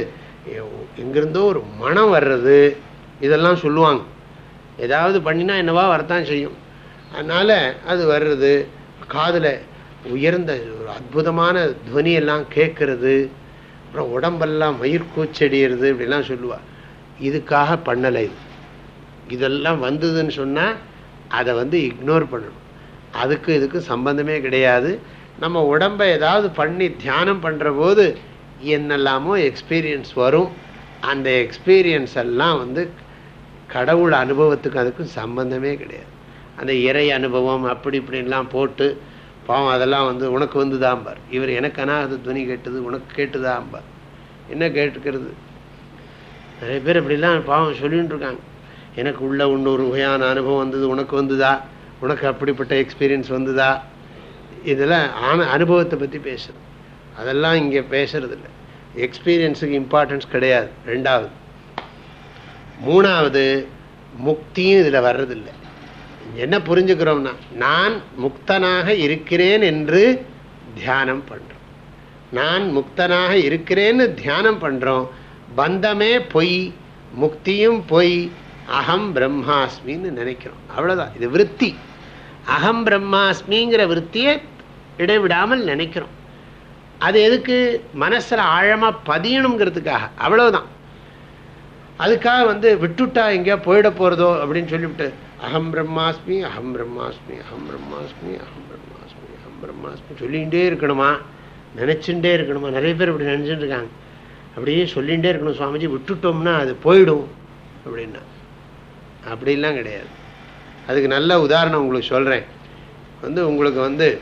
எங்கேருந்தோ ஒரு மனம் வர்றது. இதெல்லாம் சொல்லுவாங்க. ஏதாவது பண்ணினா என்னவா வரத்தான் செய்யும். அதனால் அது வர்றது காதில் உயர்ந்த ஒரு அற்புதமான துவனியெல்லாம் கேட்கறது அப்புறம் உடம்பெல்லாம் மயிர் கூச்சடிகிறது இப்படிலாம் சொல்லுவாள் இதுக்காக பண்ணலை இது. இதெல்லாம் வந்ததுன்னு சொன்னால் அதை வந்து இக்னோர் பண்ணணும். அதுக்கு இதுக்கு சம்பந்தமே கிடையாது. நம்ம உடம்பை ஏதாவது பண்ணி தியானம் பண்ணுற போது என்னெல்லாமோ எக்ஸ்பீரியன்ஸ் வரும். அந்த எக்ஸ்பீரியன்ஸ் எல்லாம் வந்து கடவுள் அனுபவத்துக்கு அதுக்கும் சம்பந்தமே கிடையாது. அந்த இறை அனுபவம் அப்படி இப்படின்லாம் போட்டு பாவம் அதெல்லாம் வந்து உனக்கு வந்து தாம்பார் இவர் எனக்கு அனாகத துணி கேட்டது உனக்கு கேட்டுதாம்பார் என்ன கேட்டுக்கிறது? நிறைய பேர் இப்படிலாம் பாவம் சொல்லிட்டு இருக்காங்க. எனக்கு உள்ள இன்னொரு வகையான அனுபவம் வந்தது உனக்கு வந்துதா? உனக்கு அப்படிப்பட்ட எக்ஸ்பீரியன்ஸ் வந்துதா? இதெல்லாம் ஆன அனுபவத்தை பற்றி பேசுறது. அதெல்லாம் இங்கே பேசுறதில்ல. இல்லை எக்ஸ்பீரியன்ஸுக்கு இம்பார்ட்டன்ஸ் கிடையாது. ரெண்டாவது மூணாவது முக்தியும் இதில் வர்றதில்லை. என்ன புரிஞ்சுக்கிறோம்னா நான் முக்தனாக இருக்கிறேன் என்று தியானம் பண்ணுறோம் நான் முக்தனாக இருக்கிறேன்னு தியானம் பண்ணுறோம் பந்தமே பொய் முக்தியும் பொய் அகம் பிரம்மாஸ்மின்னு நினைக்கிறோம். அவ்வளோதான் இது விற்பி அகம் பிரம்மாஸ்மிங்கிற விற்த்தியை இடைவிடாமல் நினைக்கிறோம். அது எதுக்கு? மனசில் ஆழமாக பதியணுங்கிறதுக்காக. அவ்வளோதான் அதுக்காக வந்து விட்டுட்டா எங்கேயா போயிட போகிறதோ அப்படின்னு சொல்லிவிட்டு அகம் பிரம்மாஸ்மி அகம் பிரம்மாஸ்மி அகம் பிரம்மாஸ்மி அகம் பிரம்மாஸ்மி அகம் பிரம்மாஸ்மி சொல்லிகிட்டே இருக்கணுமா? நினச்சிட்டே இருக்கணுமா? நிறைய பேர் இப்படி நினச்சிட்டு இருக்காங்க. அப்படியே சொல்லிகிட்டே இருக்கணும் சுவாமிஜி. விட்டுட்டோம்னா அது போயிடும் அப்படின்னா. அப்படிலாம் கிடையாது. அதுக்கு நல்ல உதாரணம் உங்களுக்கு சொல்கிறேன் வந்து உங்களுக்கு வந்து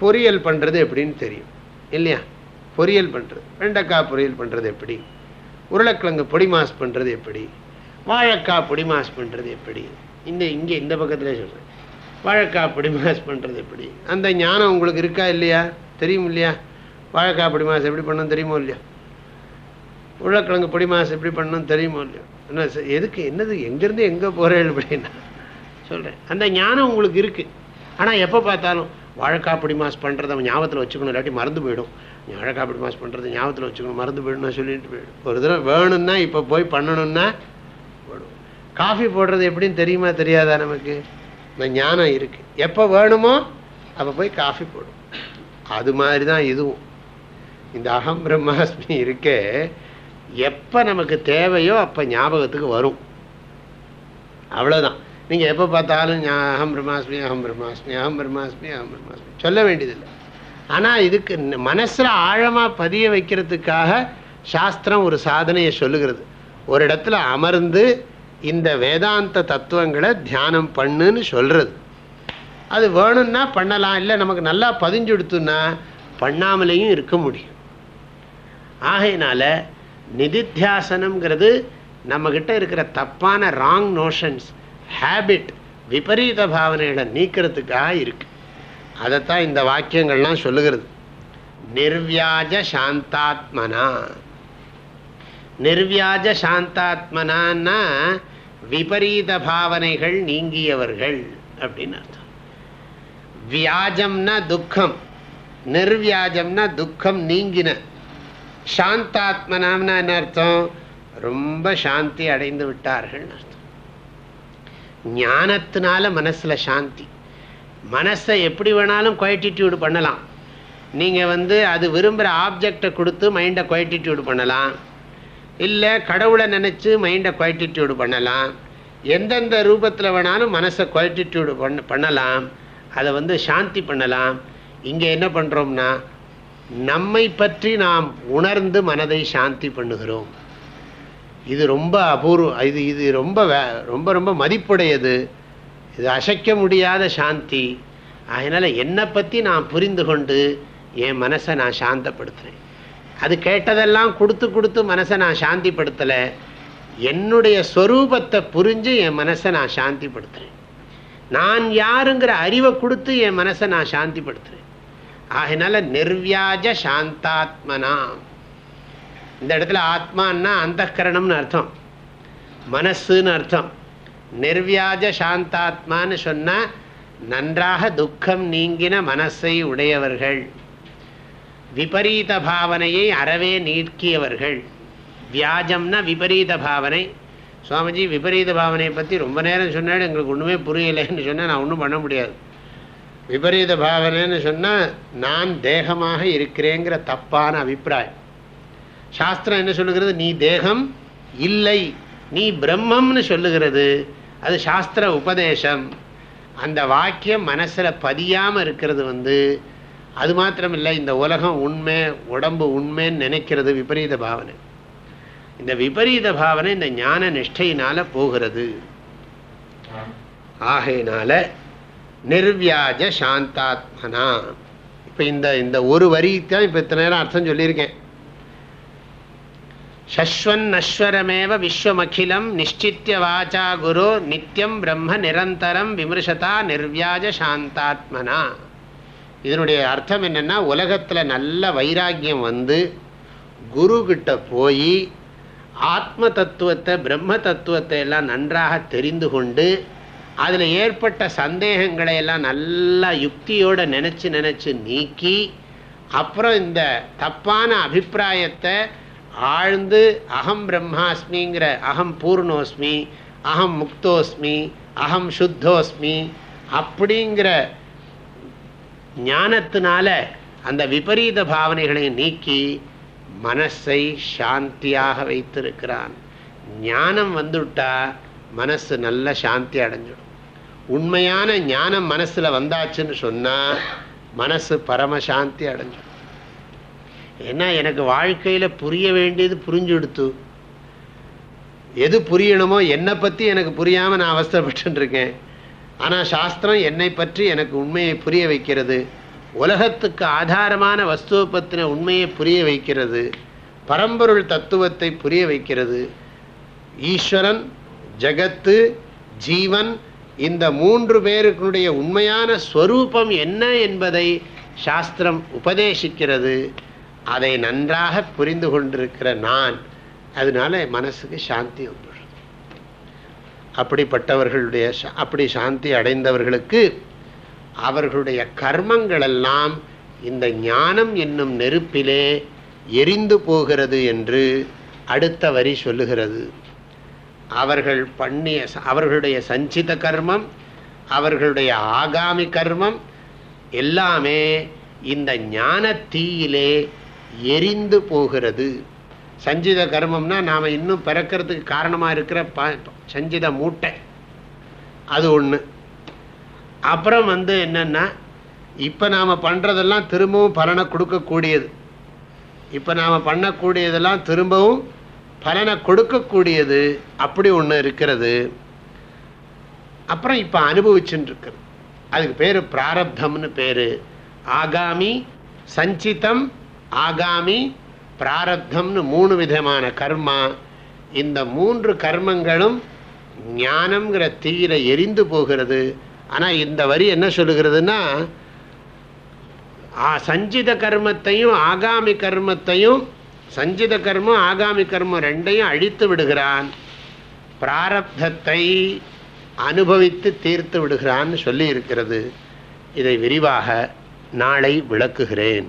பொரியல் பண்ணுறது எப்படின்னு தெரியும். இல்லையா? பொரியல் பண்ணுறது வெண்டைக்காய் பொரியல் பண்ணுறது எப்படி? உருளைக்கிழங்கு பொடி மாஸ் பண்ணுறது எப்படி? வாழைக்காய் பொடி மாஸ் பண்ணுறது எப்படி? இந்த இங்கே இந்த பக்கத்தில் சொல்கிறேன் வாழைக்காய் பொடி மாஸ் பண்ணுறது எப்படி? அந்த ஞானம் உங்களுக்கு இருக்கா இல்லையா? தெரியும் இல்லையா? வாழைக்காய் பொடி மாஸ் எப்படி பண்ணணும் தெரியுமோ இல்லையா? உருளைக்கிழங்கு பொடி மாஸ் எப்படி பண்ணணும் தெரியுமோ இல்லையா? என்ன எதுக்கு என்னது எங்கேருந்து எங்கே போகிறேன் அப்படின்னா? சொல்கிறேன் அந்த ஞானம் உங்களுக்கு இருக்குது ஆனால் எப்போ பார்த்தாலும் வாழைக்காய் பொடி மாஸ் பண்ணுறத ஞாபகத்தில் வச்சுக்கணும் இல்லாட்டி மறந்து போயிடும். அழகாக அப்படி மாஸ் பண்ணுறது ஞாபகத்தில் வச்சுக்கணும் மறந்து போயிடணும் சொல்லிட்டு போயிடும் ஒரு தடவை வேணும்னா இப்போ போய் பண்ணணும்னா போடும் காஃபி போடுறது எப்படின்னு தெரியுமா தெரியாதா நமக்கு? இந்த ஞானம் இருக்குது எப்போ வேணுமோ அப்போ போய் காஃபி போடும் அது மாதிரி தான் இதுவும். இந்த அகம் பிரம்மாஸ்மி இருக்கே எப்போ நமக்கு தேவையோ அப்போ ஞாபகத்துக்கு வரும். அவ்வளோதான் நீங்கள் எப்போ பார்த்தாலும் அகம் பிரம்மாஸ்மி அகம் பிரம்மாஸ்மி அகம் பிரம்மாஸ்மி அகம் பிரம்மாஸ்மி. சொல்ல வேண்டியதில்லை. ஆனால் இதுக்கு மனசில் ஆழமாக பதிய வைக்கிறதுக்காக சாஸ்திரம் ஒரு சாதனையை சொல்லுகிறது. ஒரு இடத்துல அமர்ந்து இந்த வேதாந்த தத்துவங்களை தியானம் பண்ணுன்னு சொல்கிறது அது வேணும்னா பண்ணலாம் இல்லை நமக்கு நல்லா பதிஞ்சு பதிஞ்செடுத்துன்னா பண்ணாமலேயும் இருக்க முடியும். ஆகையினால நிதித்தியாசனம்ங்கிறது நம்மக்கிட்ட இருக்கிற தப்பான ராங் நோஷன்ஸ் ஹேபிட் விபரீத பாவனைகளை நீக்கிறதுக்காக இருக்குது அதைத்தான் இந்த வாக்கியங்கள்லாம் சொல்லுகிறது. நிர்வியாஜ சாந்தாத்மனா. நிர்வியாஜ சாந்தாத்மனான்னா விபரீத பாவனைகள் நீங்கியவர்கள் அப்படின்னு அர்த்தம். வியாஜம்னா துக்கம் நிர்வியாஜம்னா துக்கம் நீங்கின. சாந்தாத்மனாம்னா என்ன அர்த்தம்? ரொம்ப சாந்தி அடைந்து விட்டார்கள் அர்த்தம். ஞானத்தினால மனசுல சாந்தி. மனசை எப்படி வேணாலும் குவைட்டிடியூடு பண்ணலாம். நீங்கள் வந்து அது விரும்புகிற ஆப்ஜெக்டை கொடுத்து மைண்டை குவைட்டிடியூடு பண்ணலாம். இல்லை கடவுளை நினச்சி மைண்டை குவைட்டிடியூடு பண்ணலாம். எந்தெந்த ரூபத்தில் வேணாலும் மனசை குவைட்டிடியூடு பண்ண பண்ணலாம். அதை வந்து சாந்தி பண்ணலாம். இங்கே என்ன பண்ணுறோம்னா நம்மை பற்றி நாம் உணர்ந்து மனதை சாந்தி பண்ணுகிறோம். இது ரொம்ப அபூர்வம் இது இது ரொம்ப ரொம்ப ரொம்ப மதிப்புடையது. இது அசைக்க முடியாத சாந்தி. அதனால் என்னை பற்றி நான் புரிந்து கொண்டு என் மனசை நான் சாந்தப்படுத்துகிறேன் அது கேட்டதெல்லாம் கொடுத்து கொடுத்து மனசை நான் சாந்திப்படுத்தலை. என்னுடைய ஸ்வரூபத்தை புரிஞ்சு என் மனசை நான் சாந்திப்படுத்துகிறேன் நான் யாருங்கிற அறிவை கொடுத்து என் மனசை நான் சாந்திப்படுத்துகிறேன் ஆகினால நிர்வியாஜ சாந்தாத்மனா. இந்த இடத்துல ஆத்மான்னா அந்த கரணம்னு அர்த்தம். மனசுன்னு அர்த்தம். நிர்வியாஜ சாந்தாத்மான்னு சொன்னால் நன்றாக துக்கம் நீங்கின மனசை உடையவர்கள். விபரீத பாவனையை அறவே நீக்கியவர்கள். வியாஜம்னா விபரீத பாவனை. சுவாமிஜி விபரீத பாவனையை பற்றி ரொம்ப நேரம் சொன்னாலும் எங்களுக்கு ஒன்றுமே புரியலைன்னு சொன்னால் நான் ஒன்றும் பண்ண முடியாது. விபரீத பாவனைன்னு சொன்னால் நான் தேகமாக இருக்கிறேங்கிற தப்பான அபிப்பிராயம். சாஸ்திரம் என்ன சொல்லுகிறது? நீ தேகம் இல்லை நீ பிரம்மம்னு சொல்லுகிறது. அது சாஸ்திர உபதேசம். அந்த வாக்கியம் மனசில் பதியாமல் இருக்கிறது வந்து அது மாத்திரம் இல்லை இந்த உலகம் உண்மை உடம்பு உண்மைன்னு நினைக்கிறது விபரீத பாவனை. இந்த விபரீத பாவனை இந்த ஞான நிஷ்டையினால போகிறது. ஆகையினால நிர்வியாஜ சாந்தாத்மனா. இப்போ இந்த இந்த ஒரு வரிக்கு தான் இப்போ இத்தனை நேரம் அர்த்தம் சொல்லியிருக்கேன். சஸ்வன்னஸ்வரமேவ விஸ்வமகிலம் நிச்சித்திய வாச்சா குரு நித்தியம் பிரம்ம நிரந்தரம் விமர்சதா நிர்வியாஜ சாந்தாத்மனா. இதனுடைய அர்த்தம் என்னென்னா உலகத்தில் நல்ல வைராக்கியம் வந்து குரு போய் ஆத்ம தத்துவத்தை பிரம்ம தத்துவத்தை எல்லாம் நன்றாக தெரிந்து கொண்டு அதில் ஏற்பட்ட சந்தேகங்களை எல்லாம் நல்லா யுக்தியோடு நினச்சி நினச்சி நீக்கி அப்புறம் இந்த தப்பான அபிப்பிராயத்தை ஆழ்ந்து அகம் பிரம்மாஸ்மிங்கிற அகம் பூர்ணோஸ்மி அகம் முக்தோஸ்மி அகம் சுத்தோஸ்மி அப்படிங்கிற ஞானத்தினால அந்த விபரீத பாவனைகளை நீக்கி மனசை சாந்தியாக வைத்திருக்கிறான். ஞானம் வந்துவிட்டா மனசு நல்ல சாந்தி அடைஞ்சிடும். உண்மையான ஞானம் மனசில் வந்தாச்சுன்னு சொன்னால் மனசு பரமசாந்தி அடைஞ்சிடும். ஏன்னா எனக்கு வாழ்க்கையில் புரிய வேண்டியது புரிஞ்சுடுத்து. எது புரியணுமோ என்னை பற்றி எனக்கு புரியாமல் நான் அவஸ்தப்பட்டுருக்கேன். ஆனால் சாஸ்திரம் என்னை பற்றி எனக்கு உண்மையை புரிய வைக்கிறது. உலகத்துக்கு ஆதாரமான வஸ்துவை பற்றின உண்மையை புரிய வைக்கிறது. பரம்பொருள் தத்துவத்தை புரிய வைக்கிறது. ஈஸ்வரன் ஜகத்து ஜீவன் இந்த மூன்று பேருக்குடைய உண்மையான ஸ்வரூபம் என்ன என்பதை சாஸ்திரம் உபதேசிக்கிறது. அதை நன்றாக புரிந்து கொண்டிருக்கிற நான் அதனால மனசுக்கு சாந்தி வந்துடும். அப்படிப்பட்டவர்களுடைய அப்படி சாந்தி அடைந்தவர்களுக்கு அவர்களுடைய கர்மங்களெல்லாம் இந்த ஞானம் என்னும் நெருப்பிலே எரிந்து போகிறது என்று அடுத்த வரி சொல்லுகிறது. அவர்கள் பண்ணிய அவர்களுடைய சஞ்சித கர்மம் அவர்களுடைய ஆகாமி கர்மம் எல்லாமே இந்த ஞான தீயிலே எரிந்து போகிறது. சஞ்சித கர்மம்னா நாம் இன்னும் பிறக்கிறதுக்கு காரணமாக இருக்கிற ப சஞ்சித மூட்டை. அது ஒன்று அப்புறம் வந்து என்னென்னா இப்போ நாம் பண்ணுறதெல்லாம் திரும்பவும் பலனை கொடுக்கக்கூடியது. இப்போ நாம் பண்ணக்கூடியதெல்லாம் திரும்பவும் பலனை கொடுக்கக்கூடியது. அப்படி ஒன்று இருக்கிறது. அப்புறம் இப்போ அனுபவிச்சுன்னு அதுக்கு பேர் பிராரப்தம்னு பேர். ஆகாமி சஞ்சிதம் ஆகாமி பிராரப்தம்னு மூணு விதமான கர்மா. இந்த மூன்று கர்மங்களும் ஞானம்ங்கிற தீயில எரிந்து போகிறது. ஆனால் இந்த வரி என்ன சொல்லுகிறதுன்னா சஞ்சித கர்மத்தையும் ஆகாமி கர்மத்தையும் சஞ்சித கர்மம் ஆகாமி கர்மம் ரெண்டையும் அழித்து விடுகிறான். பிராரப்தத்தை அனுபவித்து தீர்த்து விடுகிறான்னு சொல்லி இருக்கிறது இதை விரிவாக நாளை விளக்குகிறேன்.